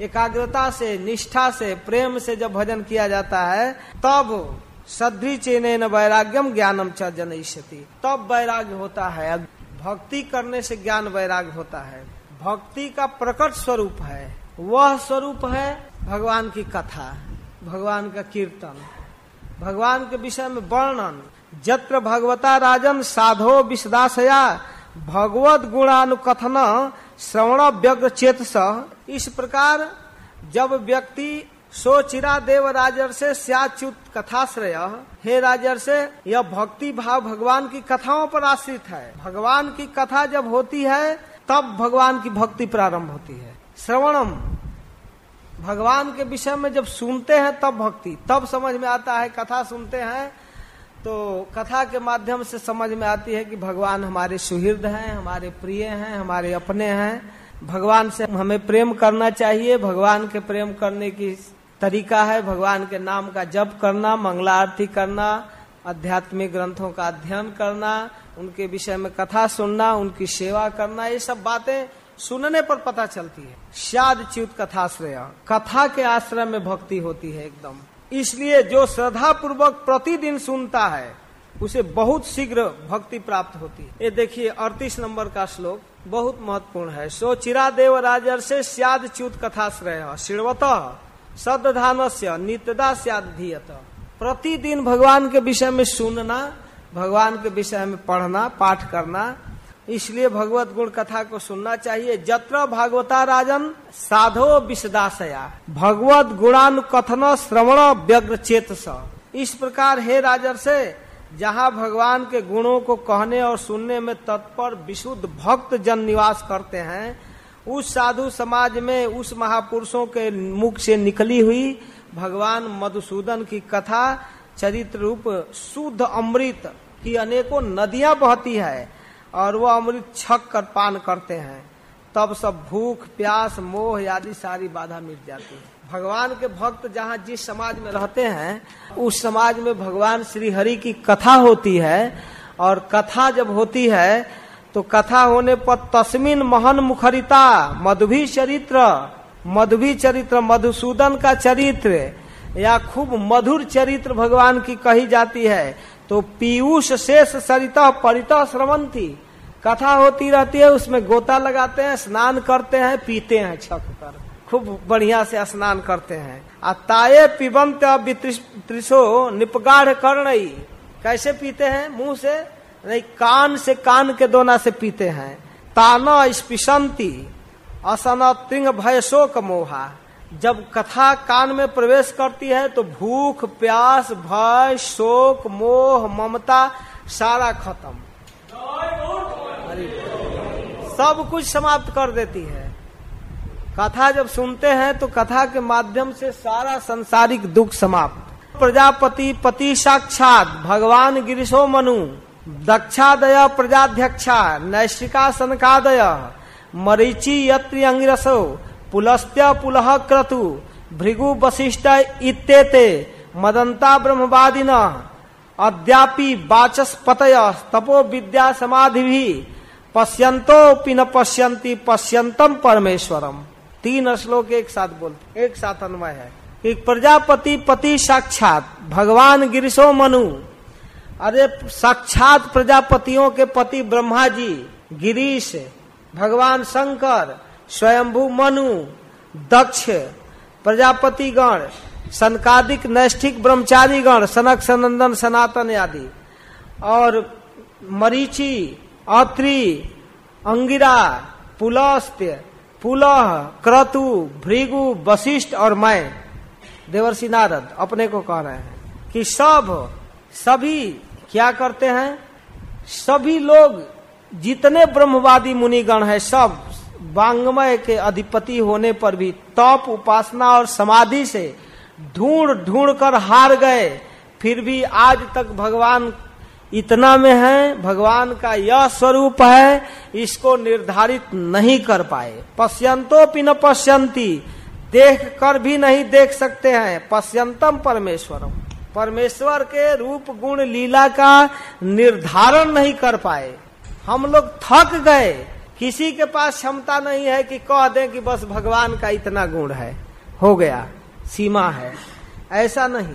एकाग्रता से, निष्ठा से, प्रेम से जब भजन किया जाता है, तब सद्री चेने वैराग्यम ज्ञानम च जनयति तब वैराग्य होता है। भक्ति करने से ज्ञान वैराग्य होता है। भक्ति का प्रकट स्वरूप है। वह स्वरूप है भगवान की कथा, भगवान का कीर्तन, भगवान के विषय में वर्णन। जत्र भगवता राजन साधो विषदाशया, भगवत गुणानुकथन श्रवण व्यग्र चेत इस प्रकार जब व्यक्ति सोचिरा देव राजर से स्याच्युत कथाश्रय। हे राजर से यह भक्ति भाव भगवान की कथाओं पर आश्रित है। भगवान की कथा जब होती है, तब भगवान की भक्ति प्रारंभ होती है। श्रवणम। भगवान के विषय में जब सुनते हैं तब भक्ति। तब समझ में आता है कथा सुनते हैं तो कथा के माध्यम से समझ में आती है कि भगवान हमारे सुहृद हैं, हमारे प्रिय हैं, हमारे अपने हैं। भगवान से हमें प्रेम करना चाहिए। भगवान के प्रेम करने की तरीका है भगवान के नाम का जप करना, मंगला आरती करना, आध्यात्मिक ग्रंथों का अध्ययन करना, उनके विषय में कथा सुनना, उनकी सेवा करना, ये सब बातें सुनने पर पता चलती है। शाद च्युत कथाश्रय। कथा के आश्रय में भक्ति होती है एकदम। इसलिए जो श्रद्धा पूर्वक प्रतिदिन सुनता है, उसे बहुत शीघ्र भक्ति प्राप्त होती है। ये देखिए, अड़तीस नंबर का श्लोक बहुत महत्वपूर्ण है। सो चिरा देव राजर से सियाद च्युत कथाश्रय। शिणवत सदान से नित्यदा सियाद धीयत प्रतिदिन भगवान के विषय में सुनना, भगवान के विषय में पढ़ना, पाठ करना, इसलिए भगवत गुण कथा को सुनना चाहिए। जत्र भागवता राजन, साधो विषदाशया। भगवत गुणानुकथन श्रवण व्यग्र चेत इस प्रकार हे राजर से जहाँ भगवान के गुणों को कहने और सुनने में तत्पर विशुद्ध भक्त जन निवास करते हैं उस साधु समाज में उस महापुरुषों के मुख से निकली हुई भगवान मधुसूदन की कथा चरित्र रूप शुद्ध अमृत की अनेकों नदियाँ बहती है और वो अमृत छक कर पान करते हैं। तब सब भूख, प्यास, मोह आदि सारी बाधा मिट जाती है। भगवान के भक्त जहाँ जिस समाज में रहते हैं, उस समाज में भगवान श्री हरि की कथा होती है और कथा जब होती है तो कथा होने पर तस्मिन महन मुखरिता, मधुभी चरित्र मधुभी चरित्र, मधुसूदन का चरित्र, या खूब मधुर चरित्र भगवान की कही जाती है तो पीयूष शेष सरिता परिता श्रवंती। कथा होती रहती है, उसमें गोता लगाते हैं, स्नान करते हैं, पीते हैं छक कर। खूब बढ़िया से स्नान करते हैं। आ ताये पिबंत त्रिशो निपगाढ़ कर्ण कैसे पीते हैं? मुँह से? नहीं, कान से कान के दोना से पीते हैं। ताना स्पिशंती, असन तिंग भय शोक मोहा। जब कथा कान में प्रवेश करती है तो भूख, प्यास, भय, शोक, मोह, ममता, सारा खत्म। सब कुछ समाप्त कर देती है। कथा जब सुनते हैं तो कथा के माध्यम से सारा संसारिक दुख समाप्त। प्रजापति पति साक्षात, भगवान गिरीशो मनु। दक्षादय प्रजाध्यक्षा नैशिका सनकादय मरीचि यत्र अंगिरसो पुलस्त्य पुलह क्रतु भृगु वशिष्ठ इत्येते मदंता ब्रह्मवादिन, अद्यापि वाचस्पतय, तपो विद्या समाधि भी पश्यंतो पिन पश्यंती पश्यंतम परमेश्वरम। तीन श्लोक एक साथ बोलते एक साथ अन्वय है। कि प्रजापति पति साक्षात, भगवान गिरीशो मनु। अरे साक्षात प्रजापतियों के पति ब्रह्मा जी, गिरीश, भगवान शंकर, स्वयंभू मनु, दक्ष प्रजापति गण सनकादिक नैष्ठिक ब्रह्मचारी गण सनक सनंदन सनातन आदि, और मरीचि, अत्रि, अंगिरा पुलस्त्य पुलह, क्रतु, भृगु, वशिष्ठ और मैं, देवर्षि नारद, अपने को कह रहे हैं कि सब, सभी क्या करते हैं? सभी लोग जितने ब्रह्मवादी मुनिगण है, सब वांगमय के अधिपति होने पर भी तप, उपासना और समाधि से ढूंढ ढूंढ कर हार गए। फिर भी आज तक भगवान इतना में है, भगवान का यह स्वरूप है, इसको निर्धारित नहीं कर पाए। पश्यंतो पिन पश्यंती, देख कर भी नहीं देख सकते हैं। पश्यंतम परमेश्वरम। परमेश्वर के रूप गुण लीला का निर्धारण नहीं कर पाए। हम लोग थक गए। किसी के पास क्षमता नहीं है कि कह दें कि बस भगवान का इतना गुण है। हो गया। सीमा है। ऐसा नहीं।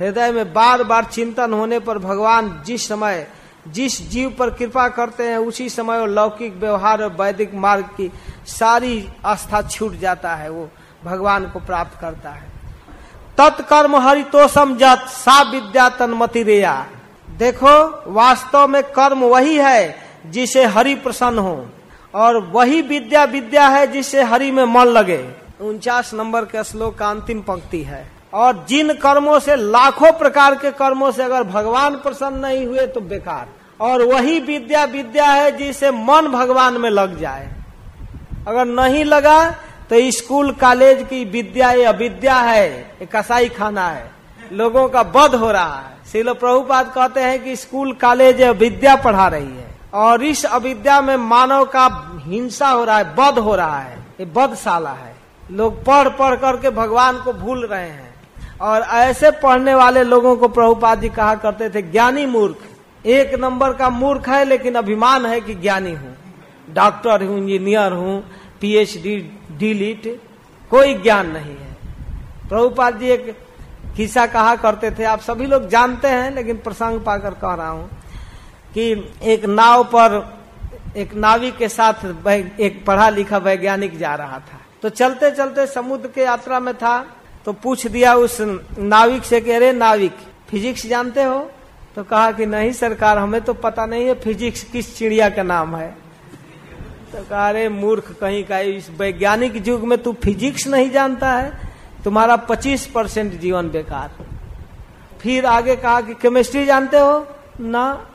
हृदय में बार बार चिंतन होने पर भगवान जिस समय, जिस जीव पर कृपा करते हैं, उसी समय लौकिक व्यवहार और वैदिक मार्ग की सारी आस्था छूट जाता है। वो भगवान को प्राप्त करता है। तत्कर्म हरितोषम जत, सा विद्या तन्मति रेया देखो, वास्तव में कर्म वही है जिसे हरि प्रसन्न हो, और वही विद्या विद्या है जिसे हरि में मन लगे। उनचास नंबर के श्लोक का अंतिम पंक्ति है। और जिन कर्मों से लाखों प्रकार के कर्मों से अगर भगवान प्रसन्न नहीं हुए तो बेकार। और वही विद्या विद्या है जिसे मन भगवान में लग जाए। अगर नहीं लगा तो स्कूल कॉलेज की विद्या ये अविद्या है, ये कसाई खाना है। लोगों का बध हो रहा है। सिलो प्रभुपाद कहते हैं कि स्कूल कॉलेज विद्या पढ़ा रही है। और इस अविद्या में मानव का हिंसा हो रहा है बध हो रहा है। ये बधशाला है। लोग पढ़ पढ़ करके भगवान को भूल रहे हैं। और ऐसे पढ़ने वाले लोगों को प्रभुपाद जी कहा करते थे, ज्ञानी मूर्ख। एक नंबर का मूर्ख है, लेकिन अभिमान है कि ज्ञानी हूँ। डॉक्टर हूँ, इंजीनियर हूँ। पीएचडी डीलिट कोई ज्ञान नहीं है। प्रभुपाद जी एक किस्सा कहा करते थे, आप सभी लोग जानते हैं, लेकिन प्रसंग पाकर कह रहा हूँ कि एक नाव पर एक नाविक के साथ एक पढ़ा लिखा वैज्ञानिक जा रहा था। तो चलते चलते समुद्र के यात्रा में था तो पूछ दिया उस नाविक से कह रहे नाविक, फिजिक्स जानते हो? तो कहा कि, नहीं सरकार, हमें तो पता नहीं है फिजिक्स किस चिड़िया का नाम है। तो अरे मूर्ख कहीं का इस वैज्ञानिक युग में तू फिजिक्स नहीं जानता है, तुम्हारा 25 परसेंट जीवन बेकार फिर आगे कहा कि केमिस्ट्री जानते हो? ना,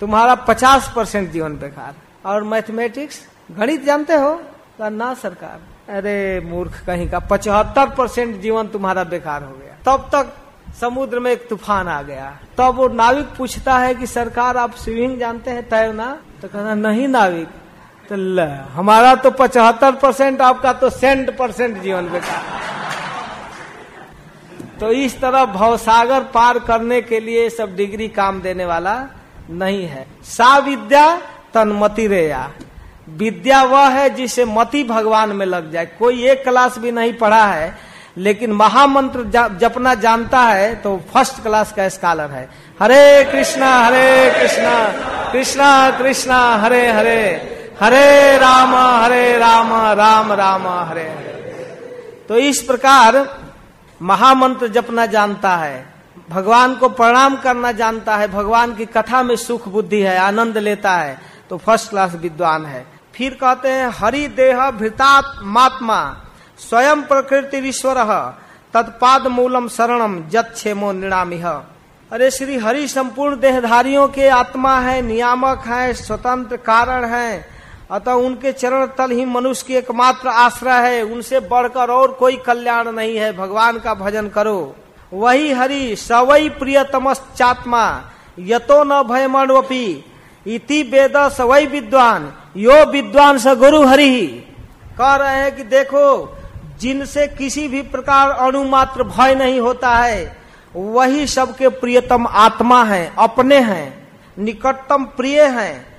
तुम्हारा 50 परसेंट जीवन बेकार और मैथमेटिक्स गणित जानते हो? का ना सरकार। अरे मूर्ख कहीं का पचहत्तर परसेंट जीवन तुम्हारा बेकार हो गया। तब तक समुद्र में एक तूफ़ान आ गया। तब वो नाविक पूछता है कि सरकार आप स्विमिंग जानते हैं तैरना? तो कहना नहीं नाविक। तो हमारा तो पचहत्तर परसेंट, आपका तो सेंट परसेंट जीवन बेकार तो इस तरह भवसागर पार करने के लिए सब डिग्री काम देने वाला नहीं है। सा विद्या तन्मति रेया। विद्या वह है जिसे मति भगवान में लग जाए। कोई एक क्लास भी नहीं पढ़ा है, लेकिन महामंत्र जपना जानता है तो फ़र्स्ट क्लास का स्कॉलर है। हरे कृष्णा हरे कृष्णा कृष्णा कृष्णा, हरे हरे। हरे राम हरे राम राम राम, हरे हरे। तो इस प्रकार महामंत्र जपना जानता है, भगवान को प्रणाम करना जानता है, भगवान की कथा में सुख बुद्धि है, आनंद लेता है तो फ़र्स्ट क्लास विद्वान है। फिर कहते हैं, हरि देह भृतात्मात्मा, स्वयं प्रकृति ईश्वर तत्पाद मूलम शरणम, जत क्षेमो निणामिह। अरे श्री हरि, संपूर्ण देहधारियों के आत्मा है, नियामक है, स्वतंत्र कारण है अतः उनके चरण तल ही मनुष्य की एकमात्र आश्रय है। उनसे बढ़कर और कोई कल्याण नहीं है। भगवान का भजन करो। वही हरि सवई प्रियतम चात्मा यतो न भयमणवपी इति वेद सवई विद्वान। यो विद्वान स गुरु हरि। कह रहे हैं कि देखो, जिनसे किसी भी प्रकार अणुमात्र भय नहीं होता है, वही सबके प्रियतम आत्मा है, अपने हैं, निकटतम प्रिय हैं।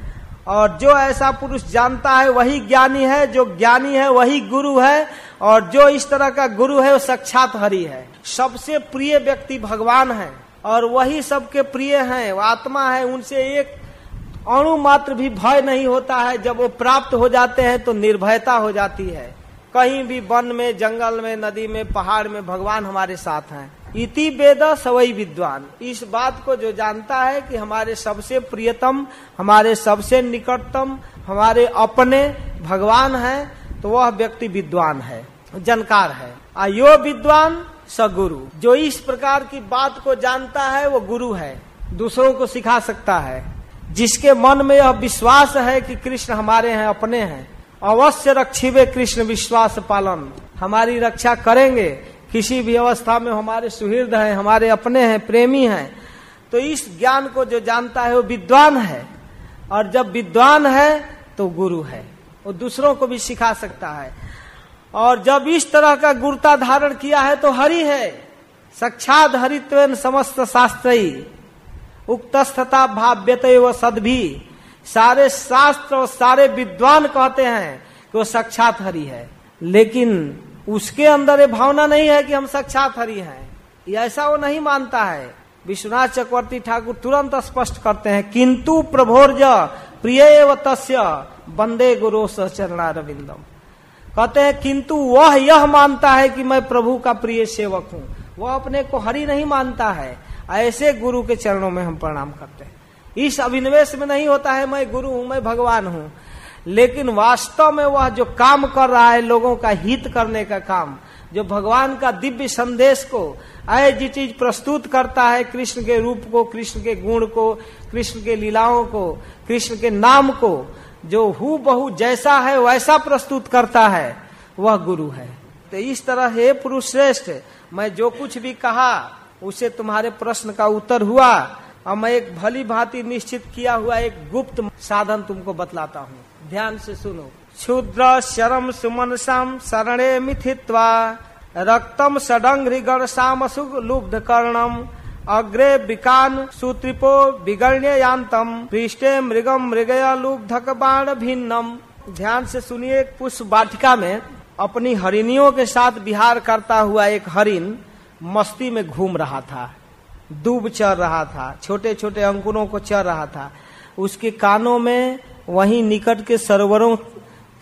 और जो ऐसा पुरुष जानता है वही ज्ञानी है, जो ज्ञानी है वही गुरु है, और जो इस तरह का गुरु है वो साक्षात हरि है। सबसे प्रिय व्यक्ति भगवान है, और वही सबके प्रिय हैं आत्मा है, उनसे एक अणु मात्र भी भय नहीं होता है। जब वो प्राप्त हो जाते हैं तो निर्भयता हो जाती है। कहीं भी वन में, जंगल में, नदी में, पहाड़ में भगवान हमारे साथ हैं। इति वेद सवई विद्वान। इस बात को जो जानता है कि हमारे सबसे प्रियतम, हमारे सबसे निकटतम, हमारे अपने भगवान है तो वह व्यक्ति विद्वान है, जानकार है। अयो विद्वान सगुरु जो इस प्रकार की बात को जानता है, वो गुरु है। दूसरों को सिखा सकता है। जिसके मन में यह विश्वास है कि कृष्ण हमारे हैं, अपने हैं, अवश्य रक्षिवे कृष्ण विश्वास पालन। हमारी रक्षा करेंगे किसी भी अवस्था में हमारे सुहृद हैं, हमारे अपने हैं, प्रेमी हैं तो इस ज्ञान को जो जानता है वो विद्वान है। और जब विद्वान है तो गुरु है। वो दूसरों को भी सिखा सकता है। और जब इस तरह का गुरुता धारण किया है तो हरि है। साक्षात हरित्व समस्त शास्त्री उक्तस्थता भाव्यत व सद भी सारे शास्त्र और सारे विद्वान कहते हैं कि वो साक्षात हरि है। लेकिन उसके अंदर ये भावना नहीं है कि हम साक्षात हरि हैं। ये ऐसा वो नहीं मानता है। विश्वनाथ चक्रवर्ती ठाकुर तुरंत स्पष्ट करते हैं, किंतु प्रभोर्ज प्रिय तस्य बंदे गुरु चरणा रविंदम कहते हैं, किंतु वह यह मानता है कि मैं प्रभु का प्रिय सेवक हूँ। वह अपने को हरि नहीं मानता है। ऐसे गुरु के चरणों में हम प्रणाम करते हैं। इस अभिनिवेश में नहीं होता है, मैं गुरु हूँ, मैं भगवान हूँ। लेकिन वास्तव में वह जो काम कर रहा है लोगों का हित करने का काम, जो भगवान का दिव्य संदेश को जी चीज़ प्रस्तुत करता है कृष्ण के रूप को, कृष्ण के गुण को, कृष्ण के लीलाओं को, कृष्ण के नाम को, जो हु बहु जैसा है वैसा प्रस्तुत करता है, वह गुरु है। तो इस तरह हे पुरुष श्रेष्ठ, मैं जो कुछ भी कहा, उसे तुम्हारे प्रश्न का उत्तर हुआ, और मैं एक भली भांति निश्चित किया हुआ एक गुप्त साधन तुमको बतलाता हूँ। ध्यान से सुनो। क्षुद्र शरम सुमन शाम शरणे मिथित्वा, रक्तम सडंग्रिगण शाम सुग लुब्ध कर्णम, अग्रे विकान सुत्रिपो विगण्य यांतम पृष्ठे मृगम मृगया लुब्धक बाण भिन्नम। ध्यान से सुनिए पुष्प वाटिका में, अपनी हरिणियों के साथ बिहार करता हुआ एक हरिण मस्ती में घूम रहा था। दूब चर रहा था छोटे छोटे अंकुरों को चर रहा था। उसके कानों में वहीं निकट के सरोवरों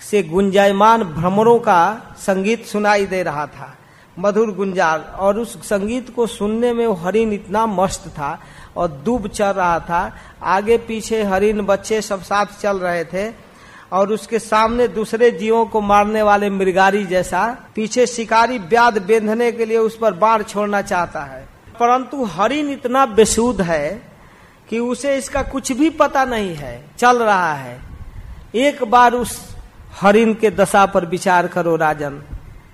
से गुंजायमान भ्रमरों का संगीत सुनाई दे रहा था। मधुर गुंजार और उस संगीत को सुनने में वो इतना मस्त था और दूब चल रहा था। आगे पीछे हरिण बच्चे सब साथ चल रहे थे और उसके सामने दूसरे जीवों को मारने वाले मृगारी जैसा पीछे शिकारी व्याध बेंधने के लिए उस पर बाढ़ छोड़ना चाहता है। परंतु हरिण इतना बेसूद है कि उसे इसका कुछ भी पता नहीं है, चल रहा है। एक बार उस हरिण के दशा पर विचार करो राजन।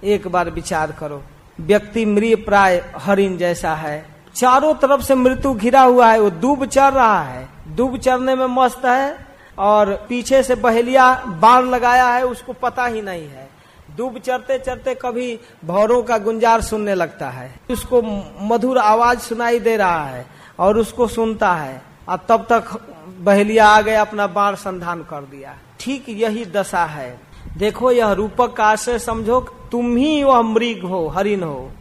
एक बार विचार करो। व्यक्ति मृत प्राय हरिण जैसा है। चारों तरफ़ से मृत्यु घिरा हुआ है, वो दूब चढ़ रहा है। दूब चढ़ने में मस्त है और पीछे से बहेलिया बाढ़ लगाया है, उसको पता ही नहीं है। दूब चढ़ते चढ़ते कभी भौरों का गुंजार सुनने लगता है। उसको मधुर आवाज़ सुनाई दे रहा है। और उसको सुनता है। और तब तक बहेलिया आ गया अपना बाण संधान कर दिया। ठीक यही दशा है। देखो यह रूपक का आश्रय समझो, तुम ही वह मृग हो, हरिण हो।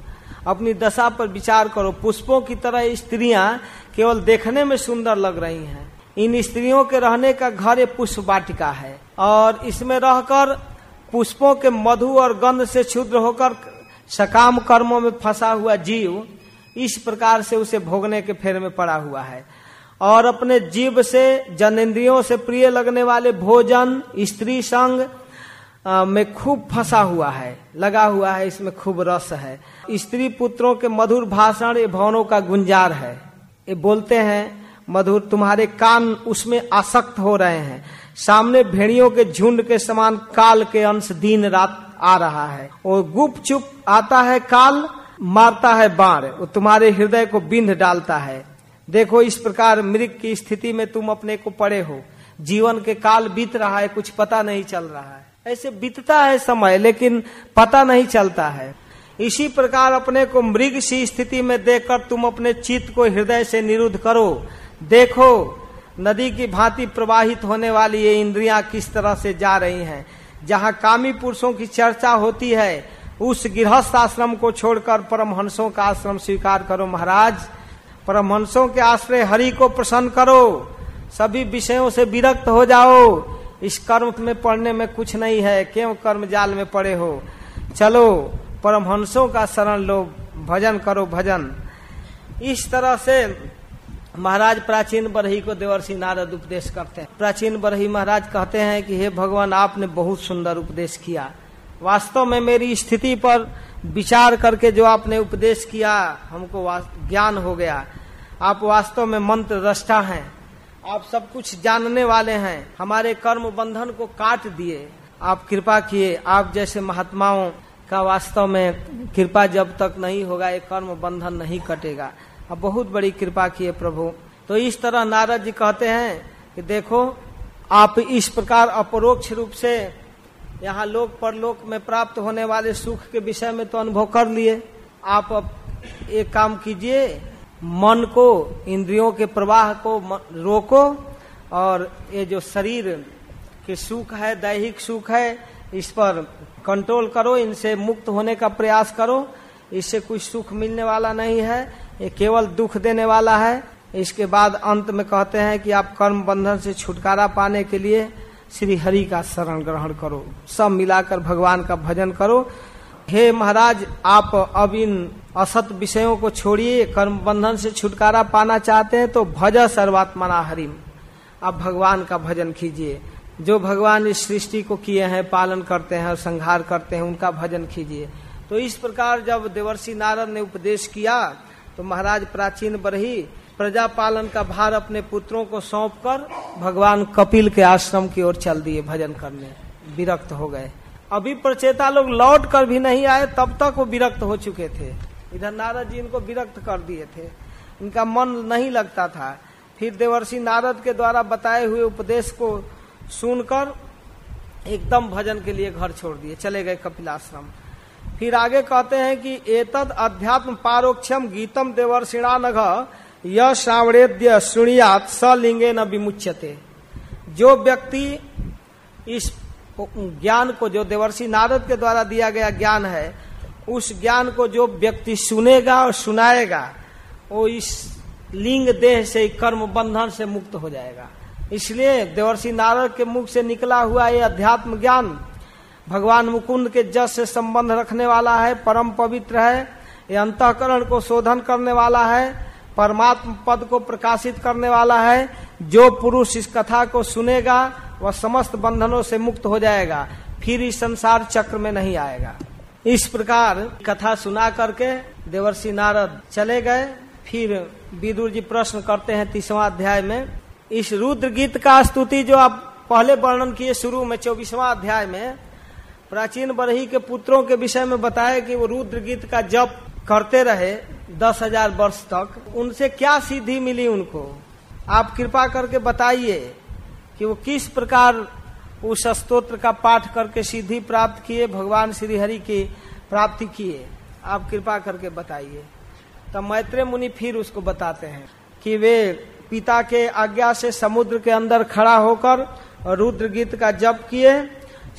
अपनी दशा पर विचार करो। पुष्पों की तरह स्त्रियाँ केवल देखने में सुंदर लग रही हैं। इन स्त्रियों के रहने का घर एक पुष्प वाटिका है। और इसमें रहकर पुष्पों के मधु और गंध से क्षुद्र होकर सकाम कर्मों में फंसा हुआ जीव इस प्रकार से उसे भोगने के फेर में पड़ा हुआ है। और अपने जीव से जनेन्द्रियों से प्रिय लगने वाले भोजन, स्त्री संग में खूब फंसा हुआ है, लगा हुआ है, इसमें खूब रस है। स्त्री पुत्रों के मधुर भाषण ये भवनों का गुंजार है। ये बोलते हैं, मधुर, तुम्हारे कान उसमें आसक्त हो रहे हैं। सामने भेड़ियों के झुंड के समान काल के अंश दिन रात आ रहा है। और गुप चुप आता है काल मारता है बाण, वो तुम्हारे हृदय को बिंध डालता है। देखो, इस प्रकार मृग की स्थिति में तुम अपने को पड़े हो। जीवन के काल बीत रहा है, कुछ पता नहीं चल रहा है। ऐसे बीतता है समय, लेकिन पता नहीं चलता है। इसी प्रकार अपने को मृग सी स्थिति में देखकर तुम अपने चित्त को हृदय से निरुद्ध करो। देखो, नदी की भांति प्रवाहित होने वाली ये इंद्रियाँ किस तरह से जा रही हैं। जहाँ कामी पुरुषों की चर्चा होती है उस गृहस्थ आश्रम को छोड़कर परमहंसों का आश्रम स्वीकार करो महाराज। परमहंसों के आश्रय हरि को प्रसन्न करो। सभी विषयों से विरक्त हो जाओ। इस कर्म में पढ़ने में कुछ नहीं है। क्यों कर्म जाल में पड़े हो? चलो, परमहंसों का शरण लो। भजन करो भजन। इस तरह से महाराज प्राचीन बरही को देवर्षि नारद उपदेश करते हैं। प्राचीन बरही महाराज कहते हैं कि हे भगवान, आपने बहुत सुंदर उपदेश किया। वास्तव में मेरी स्थिति पर विचार करके जो आपने उपदेश किया, हमको ज्ञान हो गया। आप वास्तव में मंत्र रष्टा हैं। आप सब कुछ जानने वाले हैं। हमारे कर्म बंधन को काट दिए। आप कृपा किए। आप जैसे महात्माओं का वास्तव में कृपा जब तक नहीं होगा, ये कर्म बंधन नहीं कटेगा। अब बहुत बड़ी कृपा किए प्रभु। तो इस तरह नारद जी कहते हैं कि देखो, आप इस प्रकार अपरोक्ष रूप से यहाँ लोक परलोक में प्राप्त होने वाले सुख के विषय में तो अनुभव कर लिए। आप अब एक काम कीजिए, मन को, इंद्रियों के प्रवाह को रोको और ये जो शरीर के सुख है, दैहिक सुख है, इस पर कंट्रोल करो, इनसे मुक्त होने का प्रयास करो। इससे कुछ सुख मिलने वाला नहीं है, ये केवल दुख देने वाला है। इसके बाद अंत में कहते हैं कि आप कर्म बंधन से छुटकारा पाने के लिए श्री हरि का शरण ग्रहण करो। सब मिलाकर भगवान का भजन करो। हे महाराज, आप अब इन असत विषयों को छोड़िए, कर्म बंधन से छुटकारा पाना चाहते हैं तो भज सर्वात्मना हरिम आप भगवान का भजन कीजिए। जो भगवान इस सृष्टि को किए हैं, पालन करते हैं और संहार करते हैं, उनका भजन कीजिए। तो इस प्रकार जब देवर्षि नारद ने उपदेश किया तो महाराज प्राचीन बरही प्रजा पालन का भार अपने पुत्रों को सौंप कर भगवान कपिल के आश्रम की ओर चल दिए भजन करने। विरक्त हो गए। अभी प्रचेता लोग लौट कर भी नहीं आए, तब तक वो विरक्त हो चुके थे। इधर नारद जी इनको विरक्त कर दिए थे। इनका मन नहीं लगता था। फिर देवर्षि नारद के द्वारा बताए हुए उपदेश को सुनकर एकदम भजन के लिए घर छोड़ दिए, चले गए कपिलाश्रम। फिर आगे कहते हैं कि एतद अध्यात्म पारोक्षम गीतम देवर्षिणा नघ यह श्रावणेद्य सुनियात सलिंगे न विमुच्यते। जो व्यक्ति इस ज्ञान को, जो देवर्षि नारद के द्वारा दिया गया ज्ञान है, उस ज्ञान को जो व्यक्ति सुनेगा और सुनाएगा, वो इस लिंग देह से, कर्म बंधन से मुक्त हो जाएगा। इसलिए देवर्षि नारद के मुख से निकला हुआ ये अध्यात्म ज्ञान भगवान मुकुंद के जस से संबंध रखने वाला है, परम पवित्र है, ये अंतकरण को शोधन करने वाला है परमात्म पद को प्रकाशित करने वाला है। जो पुरुष इस कथा को सुनेगा, वह समस्त बंधनों से मुक्त हो जाएगा। फिर इस संसार चक्र में नहीं आएगा। इस प्रकार कथा सुना करके देवर्षि नारद चले गए। फिर विदुर जी प्रश्न करते हैं तीसवा अध्याय में, इस रुद्र गीत का स्तुति जो आप पहले वर्णन किए शुरू में चौबीसवा अध्याय में, प्राचीन बरही के पुत्रों के विषय में बताया कि वो रुद्र गीत का जप करते रहे दस हज़ार वर्ष तक, उनसे क्या सिद्धि मिली उनको? आप कृपा करके बताइए कि वो किस प्रकार उस स्त्रोत्र का पाठ करके सिद्धि प्राप्त किए, भगवान श्री हरि की प्राप्ति किए। आप कृपा करके बताइए। तो मैत्रेय मुनि फिर उसको बताते हैं कि वे पिता के आज्ञा से समुद्र के अंदर खड़ा होकर रुद्र गीत का जप किए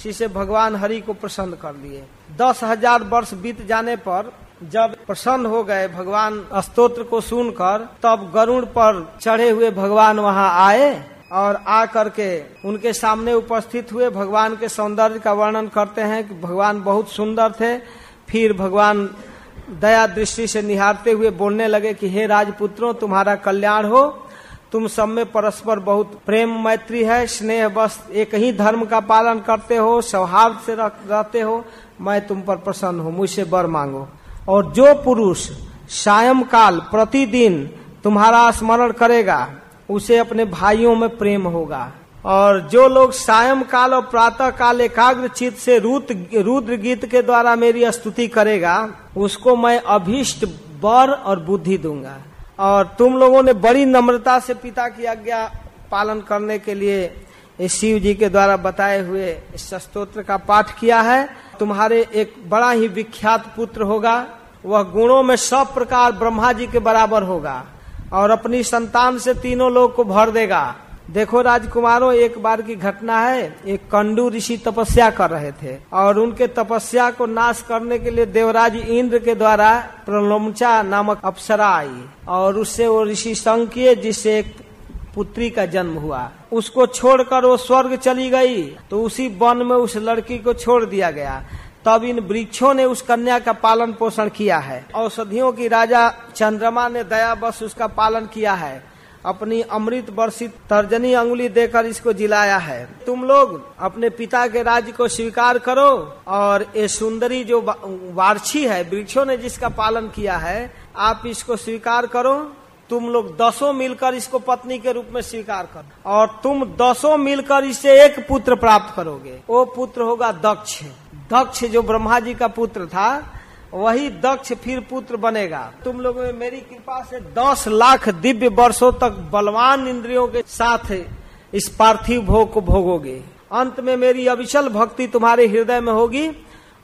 जिसे भगवान हरि को प्रसन्न कर लिए। दस हज़ार वर्ष बीत जाने पर जब प्रसन्न हो गए भगवान स्तोत्र को सुनकर, तब गरुड़ पर चढ़े हुए भगवान वहाँ आए और आ करके उनके सामने उपस्थित हुए भगवान के सौंदर्य का वर्णन करते हैं कि भगवान बहुत सुंदर थे। फिर भगवान दया दृष्टि से निहारते हुए बोलने लगे कि, हे राजपुत्रों, तुम्हारा कल्याण हो। तुम सब में परस्पर बहुत प्रेम मैत्री है। स्नेह बस एक ही धर्म का पालन करते हो, सौहार्द से रहते हो। मैं तुम पर प्रसन्न हूँ। मुझसे बर मांगो। और जो पुरुष सायं काल प्रतिदिन तुम्हारा स्मरण करेगा, उसे अपने भाइयों में प्रेम होगा। और जो लोग सायं काल और प्रातः काल एकाग्र चित से रुद्र गीत के द्वारा मेरी स्तुति करेगा, उसको मैं अभीष्ट बर और बुद्धि दूँगा। और तुम लोगों ने बड़ी नम्रता से पिता की आज्ञा पालन करने के लिए शिव जी के द्वारा बताए हुए इस स्त्रोत्र का पाठ किया है। तुम्हारे एक बड़ा ही विख्यात पुत्र होगा। वह गुणों में सब प्रकार ब्रह्मा जी के बराबर होगा और अपनी संतान से तीनों लोग को भर देगा। देखो राजकुमारों, एक बार की घटना है। एक कंडू ऋषि तपस्या कर रहे थे और उनके तपस्या को नाश करने के लिए देवराज इंद्र के द्वारा प्रलोमचा नामक अप्सरा आई और उससे वो ऋषि संग किए, जिससे एक पुत्री का जन्म हुआ। उसको छोड़कर वो स्वर्ग चली गई। तो उसी वन में उस लड़की को छोड़ दिया गया। तब इन वृक्षों ने उस कन्या का पालन पोषण किया है। औषधियों की राजा चंद्रमा ने दया बस उसका पालन किया है। अपनी अमृत वर्षित तर्जनी अंगुली देकर इसको जिलाया है। तुम लोग अपने पिता के राज्य को स्वीकार करो और ये सुंदरी जो वार्षी है, वृक्षों ने जिसका पालन किया है, आप इसको स्वीकार करो। तुम लोग दसों मिलकर इसको पत्नी के रूप में स्वीकार करो। और तुम दसों मिलकर इससे एक पुत्र प्राप्त करोगे। वो पुत्र होगा दक्ष। दक्ष जो ब्रह्मा जी का पुत्र था, वही दक्ष फिर पुत्र बनेगा। तुम लोगों में मेरी कृपा से दस लाख दिव्य वर्षों तक बलवान इंद्रियों के साथ इस पार्थिव भोग को भोगोगे। अंत में मेरी अविचल भक्ति तुम्हारे हृदय में होगी।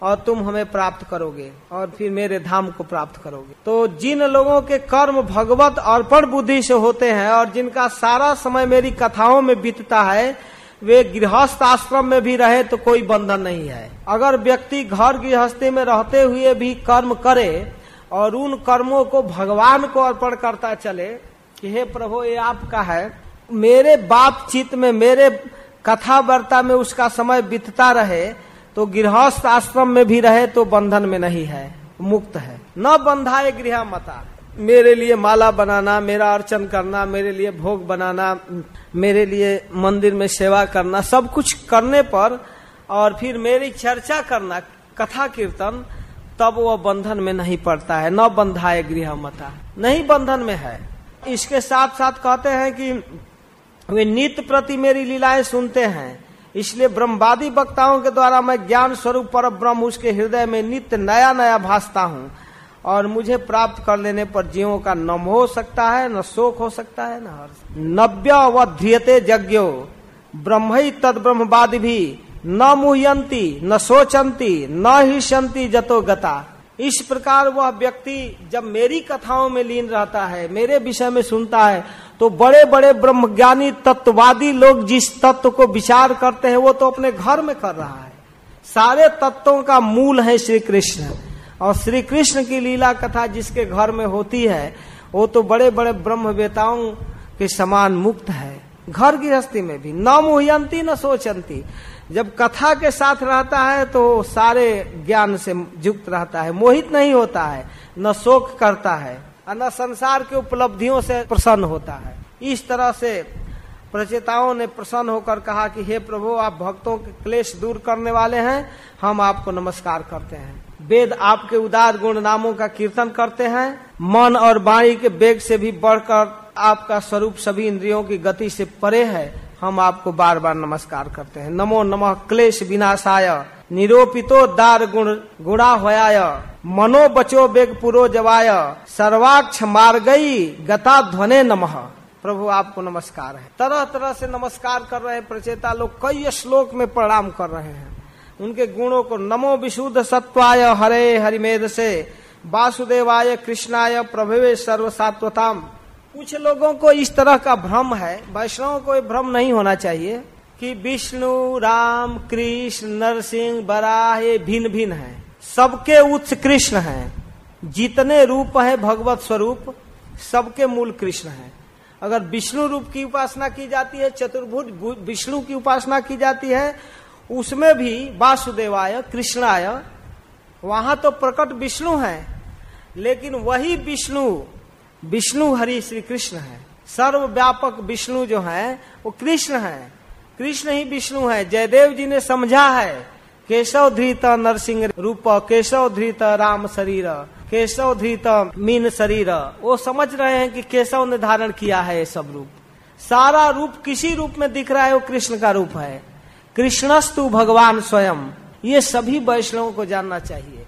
और तुम हमें प्राप्त करोगे और फिर मेरे धाम को प्राप्त करोगे। तो जिन लोगों के कर्म भगवत अर्पण बुद्धि से होते हैं और जिनका सारा समय मेरी कथाओं में बीतता है, वे गृहस्थ आश्रम में भी रहे तो कोई बंधन नहीं है। अगर व्यक्ति घर गृहस्थी में रहते हुए भी कर्म करे और उन कर्मों को भगवान को अर्पण करता चले कि हे प्रभु, ये आपका है। मेरे बातचीत में, मेरे कथा वार्ता में उसका समय बीतता रहे तो गृहस्थ आश्रम में भी रहे तो बंधन में नहीं है, मुक्त है। न बंधाए गृह मता। मेरे लिए माला बनाना, मेरा अर्चन करना, मेरे लिए भोग बनाना, मेरे लिए मंदिर में सेवा करना, सब कुछ करने पर और फिर मेरी चर्चा करना, कथा कीर्तन, तब वह बंधन में नहीं पड़ता है। न बंधाए गृह मता। नहीं बंधन में है। इसके साथ साथ कहते हैं कि वे नित्य प्रति मेरी लीलाएँ सुनते हैं। इसलिए ब्रह्मवादी वक्ताओं के द्वारा मैं ज्ञान स्वरूप पर ब्रह्म उसके हृदय में नित्य नया नया भासता हूँ और मुझे प्राप्त कर लेने पर जीवों का नम हो सकता है, न शोक हो सकता है, न हर्ष। नव्य व ध्रियते यज्ञो। ब्रह्म ही तद ब्रह्मवाद भी न मुहयंती न सोचंती न हिशंती जतो गता। इस प्रकार वह व्यक्ति जब मेरी कथाओं में लीन रहता है, मेरे विषय में सुनता है तो बड़े बड़े ब्रह्मज्ञानी, तत्ववादी लोग जिस तत्व को विचार करते हैं, वो तो अपने घर में कर रहा है। सारे तत्वों का मूल है श्री कृष्ण और श्री कृष्ण की लीला कथा जिसके घर में होती है, वो तो बड़े बड़े ब्रह्मवेताओं के समान मुक्त है। घर गृहस्थी में भी। न मुहयंती, न सोचंती जब कथा के साथ रहता है तो सारे ज्ञान से युक्त रहता है। मोहित नहीं होता है। न शोक करता है। न संसार के उपलब्धियों से प्रसन्न होता है। इस तरह से प्रचेताओं ने प्रसन्न होकर कहा कि, हे प्रभु, आप भक्तों के क्लेश दूर करने वाले हैं। हम आपको नमस्कार करते हैं। वेद आपके उदार गुण नामों का कीर्तन करते हैं। मन और वाणी के वेग से भी बढ़कर आपका स्वरूप सभी इंद्रियों की गति से परे है। हम आपको बार बार नमस्कार करते हैं। नमो नमः क्लेश विनाशाय। निरोपितो दार गुण, गुणा होयाय। मनो बचो बेग पुरो जवाय। सर्वाक्ष मार गई गता ध्वने नमः। प्रभु, आपको नमस्कार है। तरह तरह से नमस्कार कर रहे हैं प्रचेता लोग। कई श्लोक में प्रणाम कर रहे हैं। उनके गुणों को नमो विशुद्ध सत्वाय हरे हरिमेद से। वासुदेवाय कृष्णाय सर्व सात्वताम कुछ लोगों को इस तरह का भ्रम है। वैष्णव को भ्रम नहीं होना चाहिए। कि विष्णु, राम, कृष्ण, नरसिंह, बराह, ये भिन्न भिन्न है। सबके उच्च कृष्ण है। जितने रूप है भगवत स्वरूप, सबके मूल कृष्ण है। अगर विष्णु रूप की उपासना की जाती है, चतुर्भुज विष्णु की उपासना की जाती है, उसमें भी वासुदेवाय, कृष्णाय, वहाँ तो प्रकट विष्णु है। लेकिन वही विष्णु विष्णु हरि श्री कृष्ण है। सर्व व्यापक विष्णु जो है, वो कृष्ण है। कृष्ण ही विष्णु है, जयदेव जी ने समझा है। केशव धृत नरसिंह रूप, केशव धृत राम शरीर, केशव धृत मीन शरीर। वो समझ रहे हैं कि केशव ने धारण किया है ये सब रूप। सारा रूप किसी रूप में दिख रहा है, वो कृष्ण का रूप है। कृष्णस्तु भगवान स्वयं। ये सभी वैष्णवों को जानना चाहिए।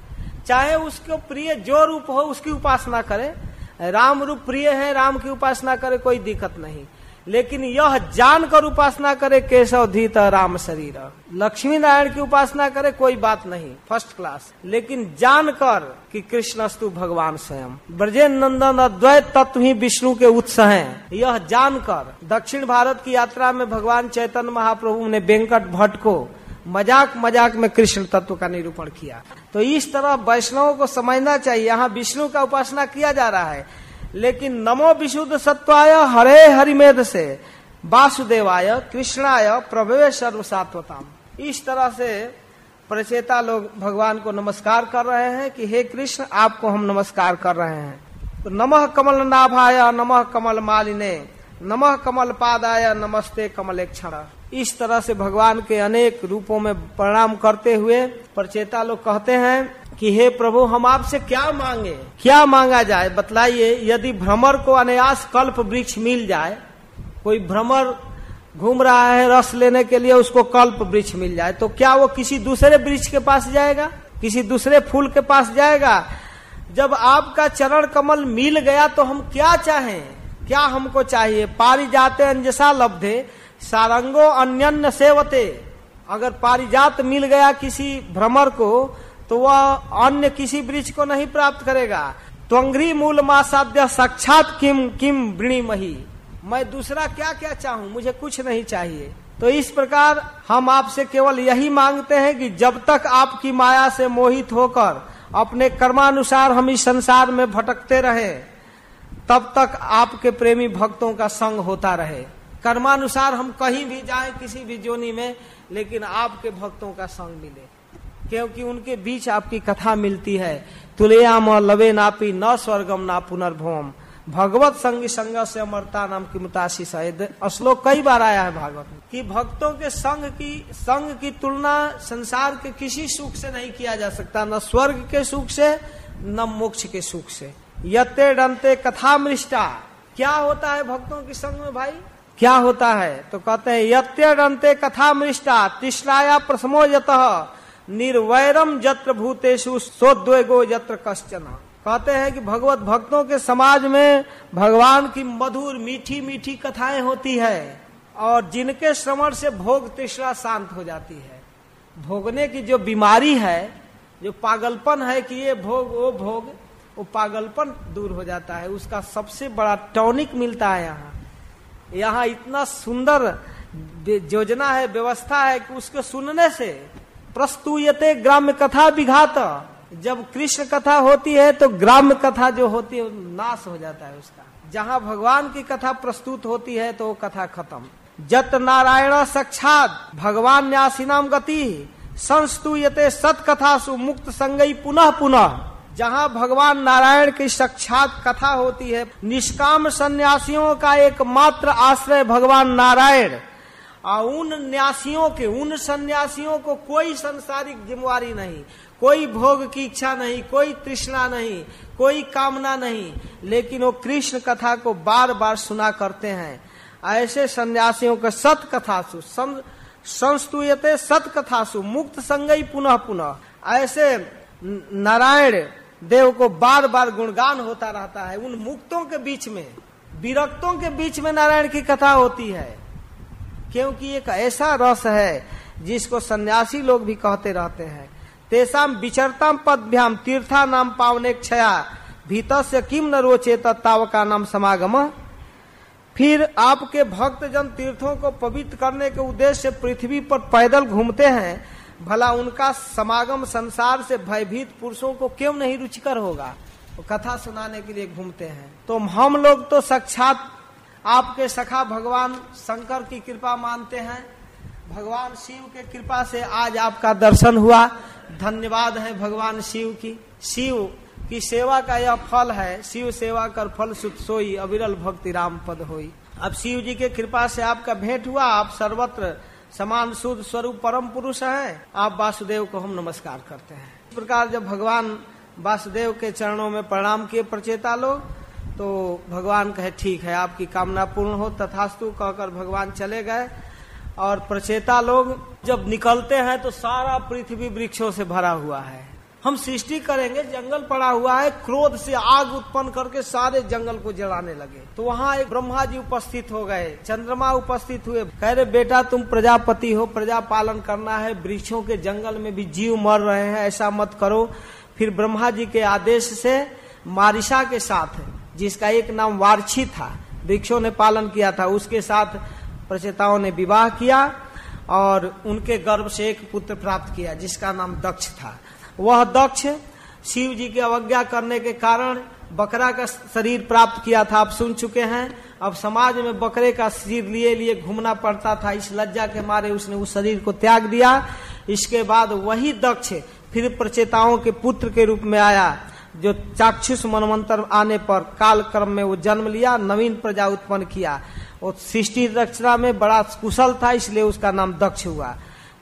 चाहे उसको प्रिय जो रूप हो, उसकी उपासना करे। राम रूप प्रिय है, राम की उपासना करे, कोई दिक्कत नहीं। लेकिन यह जानकर उपासना करे केशव धीत राम शरीर। लक्ष्मी नारायण की उपासना करे कोई बात नहीं फ़र्स्ट क्लास लेकिन जानकर कि कृष्णस्तु भगवान स्वयं। ब्रजे नंदन अद्वैत तत्व ही विष्णु के उत्स हैं। यह जानकर दक्षिण भारत की यात्रा में भगवान चैतन्य महाप्रभु ने वेंकट भट्ट को मज़ाक मज़ाक में कृष्ण तत्व का निरूपण किया। तो इस तरह वैष्णवों को समझना चाहिए। यहाँ विष्णु का उपासना किया जा रहा है। लेकिन नमो विशुद्ध सत्वाय हरे हरिमेद से, वासुदेवाय, कृष्णाय प्रभवे सर्व सात्वताम इस तरह से प्रचेता लोग भगवान को नमस्कार कर रहे हैं कि हे कृष्ण, आपको हम नमस्कार कर रहे हैं। तो नमः कमल नाभाय नमः कमल मालिने नमः कमल पादाय नमस्ते कमल क्षण इस तरह से भगवान के अनेक रूपों में प्रणाम करते हुए प्रचेता लोग कहते हैं कि हे प्रभु, हम आपसे क्या मांगे? क्या मांगा जाए? बतलाइए, यदि भ्रमर को अनायास कल्प वृक्ष मिल जाए, कोई भ्रमर घूम रहा है रस लेने के लिए उसको कल्प वृक्ष मिल जाए तो क्या वो किसी दूसरे वृक्ष के पास जाएगा? किसी दूसरे फूल के पास जाएगा? जब आपका चरण कमल मिल गया तो हम क्या चाहें? क्या हमको चाहिए? पारी जाते अंजसा लब्धे, सारंगो अन्य सेवते। अगर पारिजात मिल गया किसी भ्रमर को तो वह अन्य किसी वृक्ष को नहीं प्राप्त करेगा। त्वंग्री मूल मासाध्य साक्षात किम किम वृणी मही मैं दूसरा क्या क्या चाहूँ? मुझे कुछ नहीं चाहिए। तो इस प्रकार हम आपसे केवल यही मांगते हैं कि जब तक आपकी माया से मोहित होकर अपने कर्मानुसार हम इस संसार में भटकते रहे, तब तक आपके प्रेमी भक्तों का संग होता रहे। कर्मानुसार हम कहीं भी जाएँ किसी भी जोनी में, लेकिन आपके भक्तों का संग मिले। क्योंकि उनके बीच आपकी कथा मिलती है। तुलयाम लवे नापी न स्वर्गम ना पुनर्भवम। भगवत संग संग से अमरता नाम की मुतासी शायद श्लोक कई बार आया है भागवत कि भक्तों के संग की संग की तुलना संसार के किसी सुख से नहीं किया जा सकता। न स्वर्ग के सुख से, न मोक्ष के सुख से। यते डंते कथा मृष्टा क्या होता है भक्तों के संग में भाई? क्या होता है? तो कहते हैं यत्य डंते कथा मृष्टा तिष्णाया प्रसमो यत। निर्वैरम जत्र भूतेषु सोद्वेगो यत्र कश्चन। कहते हैं कि भगवत भक्तों के समाज में भगवान की मधुर, मीठी मीठी कथाएँ होती है और जिनके श्रवण से भोग तृष्णा शांत हो जाती है। भोगने की जो बीमारी है, जो पागलपन है कि ये भोग, वो भोग, वो पागलपन दूर हो जाता है। उसका सबसे बड़ा टॉनिक मिलता है यहाँ। यहाँ इतना सुंदर योजना है, व्यवस्था है कि उसको सुनने से प्रस्तुयते ग्राम्य कथा विघात। जब कृष्ण कथा होती है तो ग्राम्य कथा जो होती है, नाश हो जाता है उसका। जहाँ भगवान की कथा प्रस्तुत होती है तो वो कथा खत्म। जत नारायण साक्षात, भगवान न्यासीनाम गति। संस्तुयते सत कथा सु मुक्त संगई पुनः पुनः। जहाँ भगवान नारायण की साक्षात कथा होती है, निष्काम सन्यासियों का एकमात्र आश्रय भगवान नारायण। और उन न्यासियों के, उन सन्यासियों को कोई संसारिक जिम्मेवारी नहीं, कोई भोग की इच्छा नहीं, कोई तृष्णा नहीं, कोई कामना नहीं, लेकिन वो कृष्ण कथा को बार बार सुना करते हैं। ऐसे सन्यासियों के सत कथा सु, संस्तुयते सत कथा सु मुक्त संगई पुनः पुनः। ऐसे नारायण देव को बार बार गुणगान होता रहता है। उन मुक्तों के बीच में, विरक्तों के बीच में नारायण की कथा होती है। क्योंकि एक ऐसा रस है जिसको सन्यासी लोग भी कहते रहते हैं। तेसाम विचरताम पदभ्याम तीर्था नाम पावने क्षया भीतर से किम न रोचे तत्व का नाम समागम। फिर आपके भक्त जन तीर्थों को पवित्र करने के उद्देश्य से पृथ्वी पर पैदल घूमते हैं, भला उनका समागम संसार से भयभीत पुरुषों को क्यों नहीं रुचिकर होगा? वो कथा सुनाने के लिए घूमते हैं। तो हम लोग तो साक्षात आपके सखा भगवान शंकर की कृपा मानते हैं। भगवान शिव के कृपा से आज आपका दर्शन हुआ। धन्यवाद है भगवान शिव की। शिव की सेवा का यह फल है। शिव सेवा कर फल सुत सोई, अविरल भक्ति राम पद होई। अब शिव जी के कृपा से आपका भेंट हुआ। आप सर्वत्र समान शुद्ध स्वरूप परम पुरुष है। आप वासुदेव को हम नमस्कार करते हैं। इस प्रकार जब भगवान वासुदेव के चरणों में प्रणाम किए प्रचेता लोग तो भगवान कहे, ठीक है, आपकी कामना पूर्ण हो। तथास्तु कहकर भगवान चले गए। और प्रचेता लोग जब निकलते हैं तो सारा पृथ्वी वृक्षों से भरा हुआ है। हम सृष्टि करेंगे, जंगल पड़ा हुआ है, क्रोध से आग उत्पन्न करके सारे जंगल को जलाने लगे। तो वहाँ एक ब्रह्मा जी उपस्थित हो गए, चंद्रमा उपस्थित हुए। कह रहे, बेटा, तुम प्रजापति हो, प्रजा पालन करना है, वृक्षों के जंगल में भी जीव मर रहे हैं, ऐसा मत करो। फिर ब्रह्मा जी के आदेश से मारिशा के साथ जिसका एक नाम वारछी था। वृक्षों ने पालन किया था। उसके साथ प्रचेताओं ने विवाह किया और उनके गर्भ से एक पुत्र प्राप्त किया, जिसका नाम दक्ष था। वह दक्ष शिव जी की अवज्ञा करने के कारण बकरा का शरीर प्राप्त किया था। आप सुन चुके हैं। अब समाज में बकरे का शरीर लिए लिए घूमना पड़ता था। इस लज्जा के मारे उसने उस शरीर को त्याग दिया। इसके बाद वही दक्ष फिर प्रचेताओं के पुत्र के रूप में आया। जो चाक्षुष मनमंत्र आने पर काल क्रम में वो जन्म लिया, नवीन प्रजा उत्पन्न किया। और सृष्टि रचना में बड़ा कुशल था, इसलिए उसका नाम दक्ष हुआ।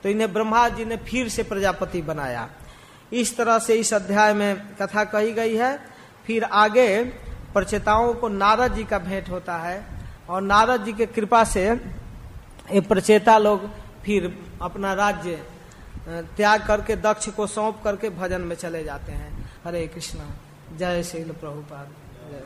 तो इन्हें ब्रह्मा जी ने फिर से प्रजापति बनाया। इस तरह से इस अध्याय में कथा कही गई है। फिर आगे प्रचेताओं को नारद जी का भेंट होता है, और नारद जी के कृपा से ये प्रचेता लोग फिर अपना राज्य त्याग करके, दक्ष को सौंप करके भजन में चले जाते हैं। हरे कृष्णा जय श्रील प्रभुपाद जय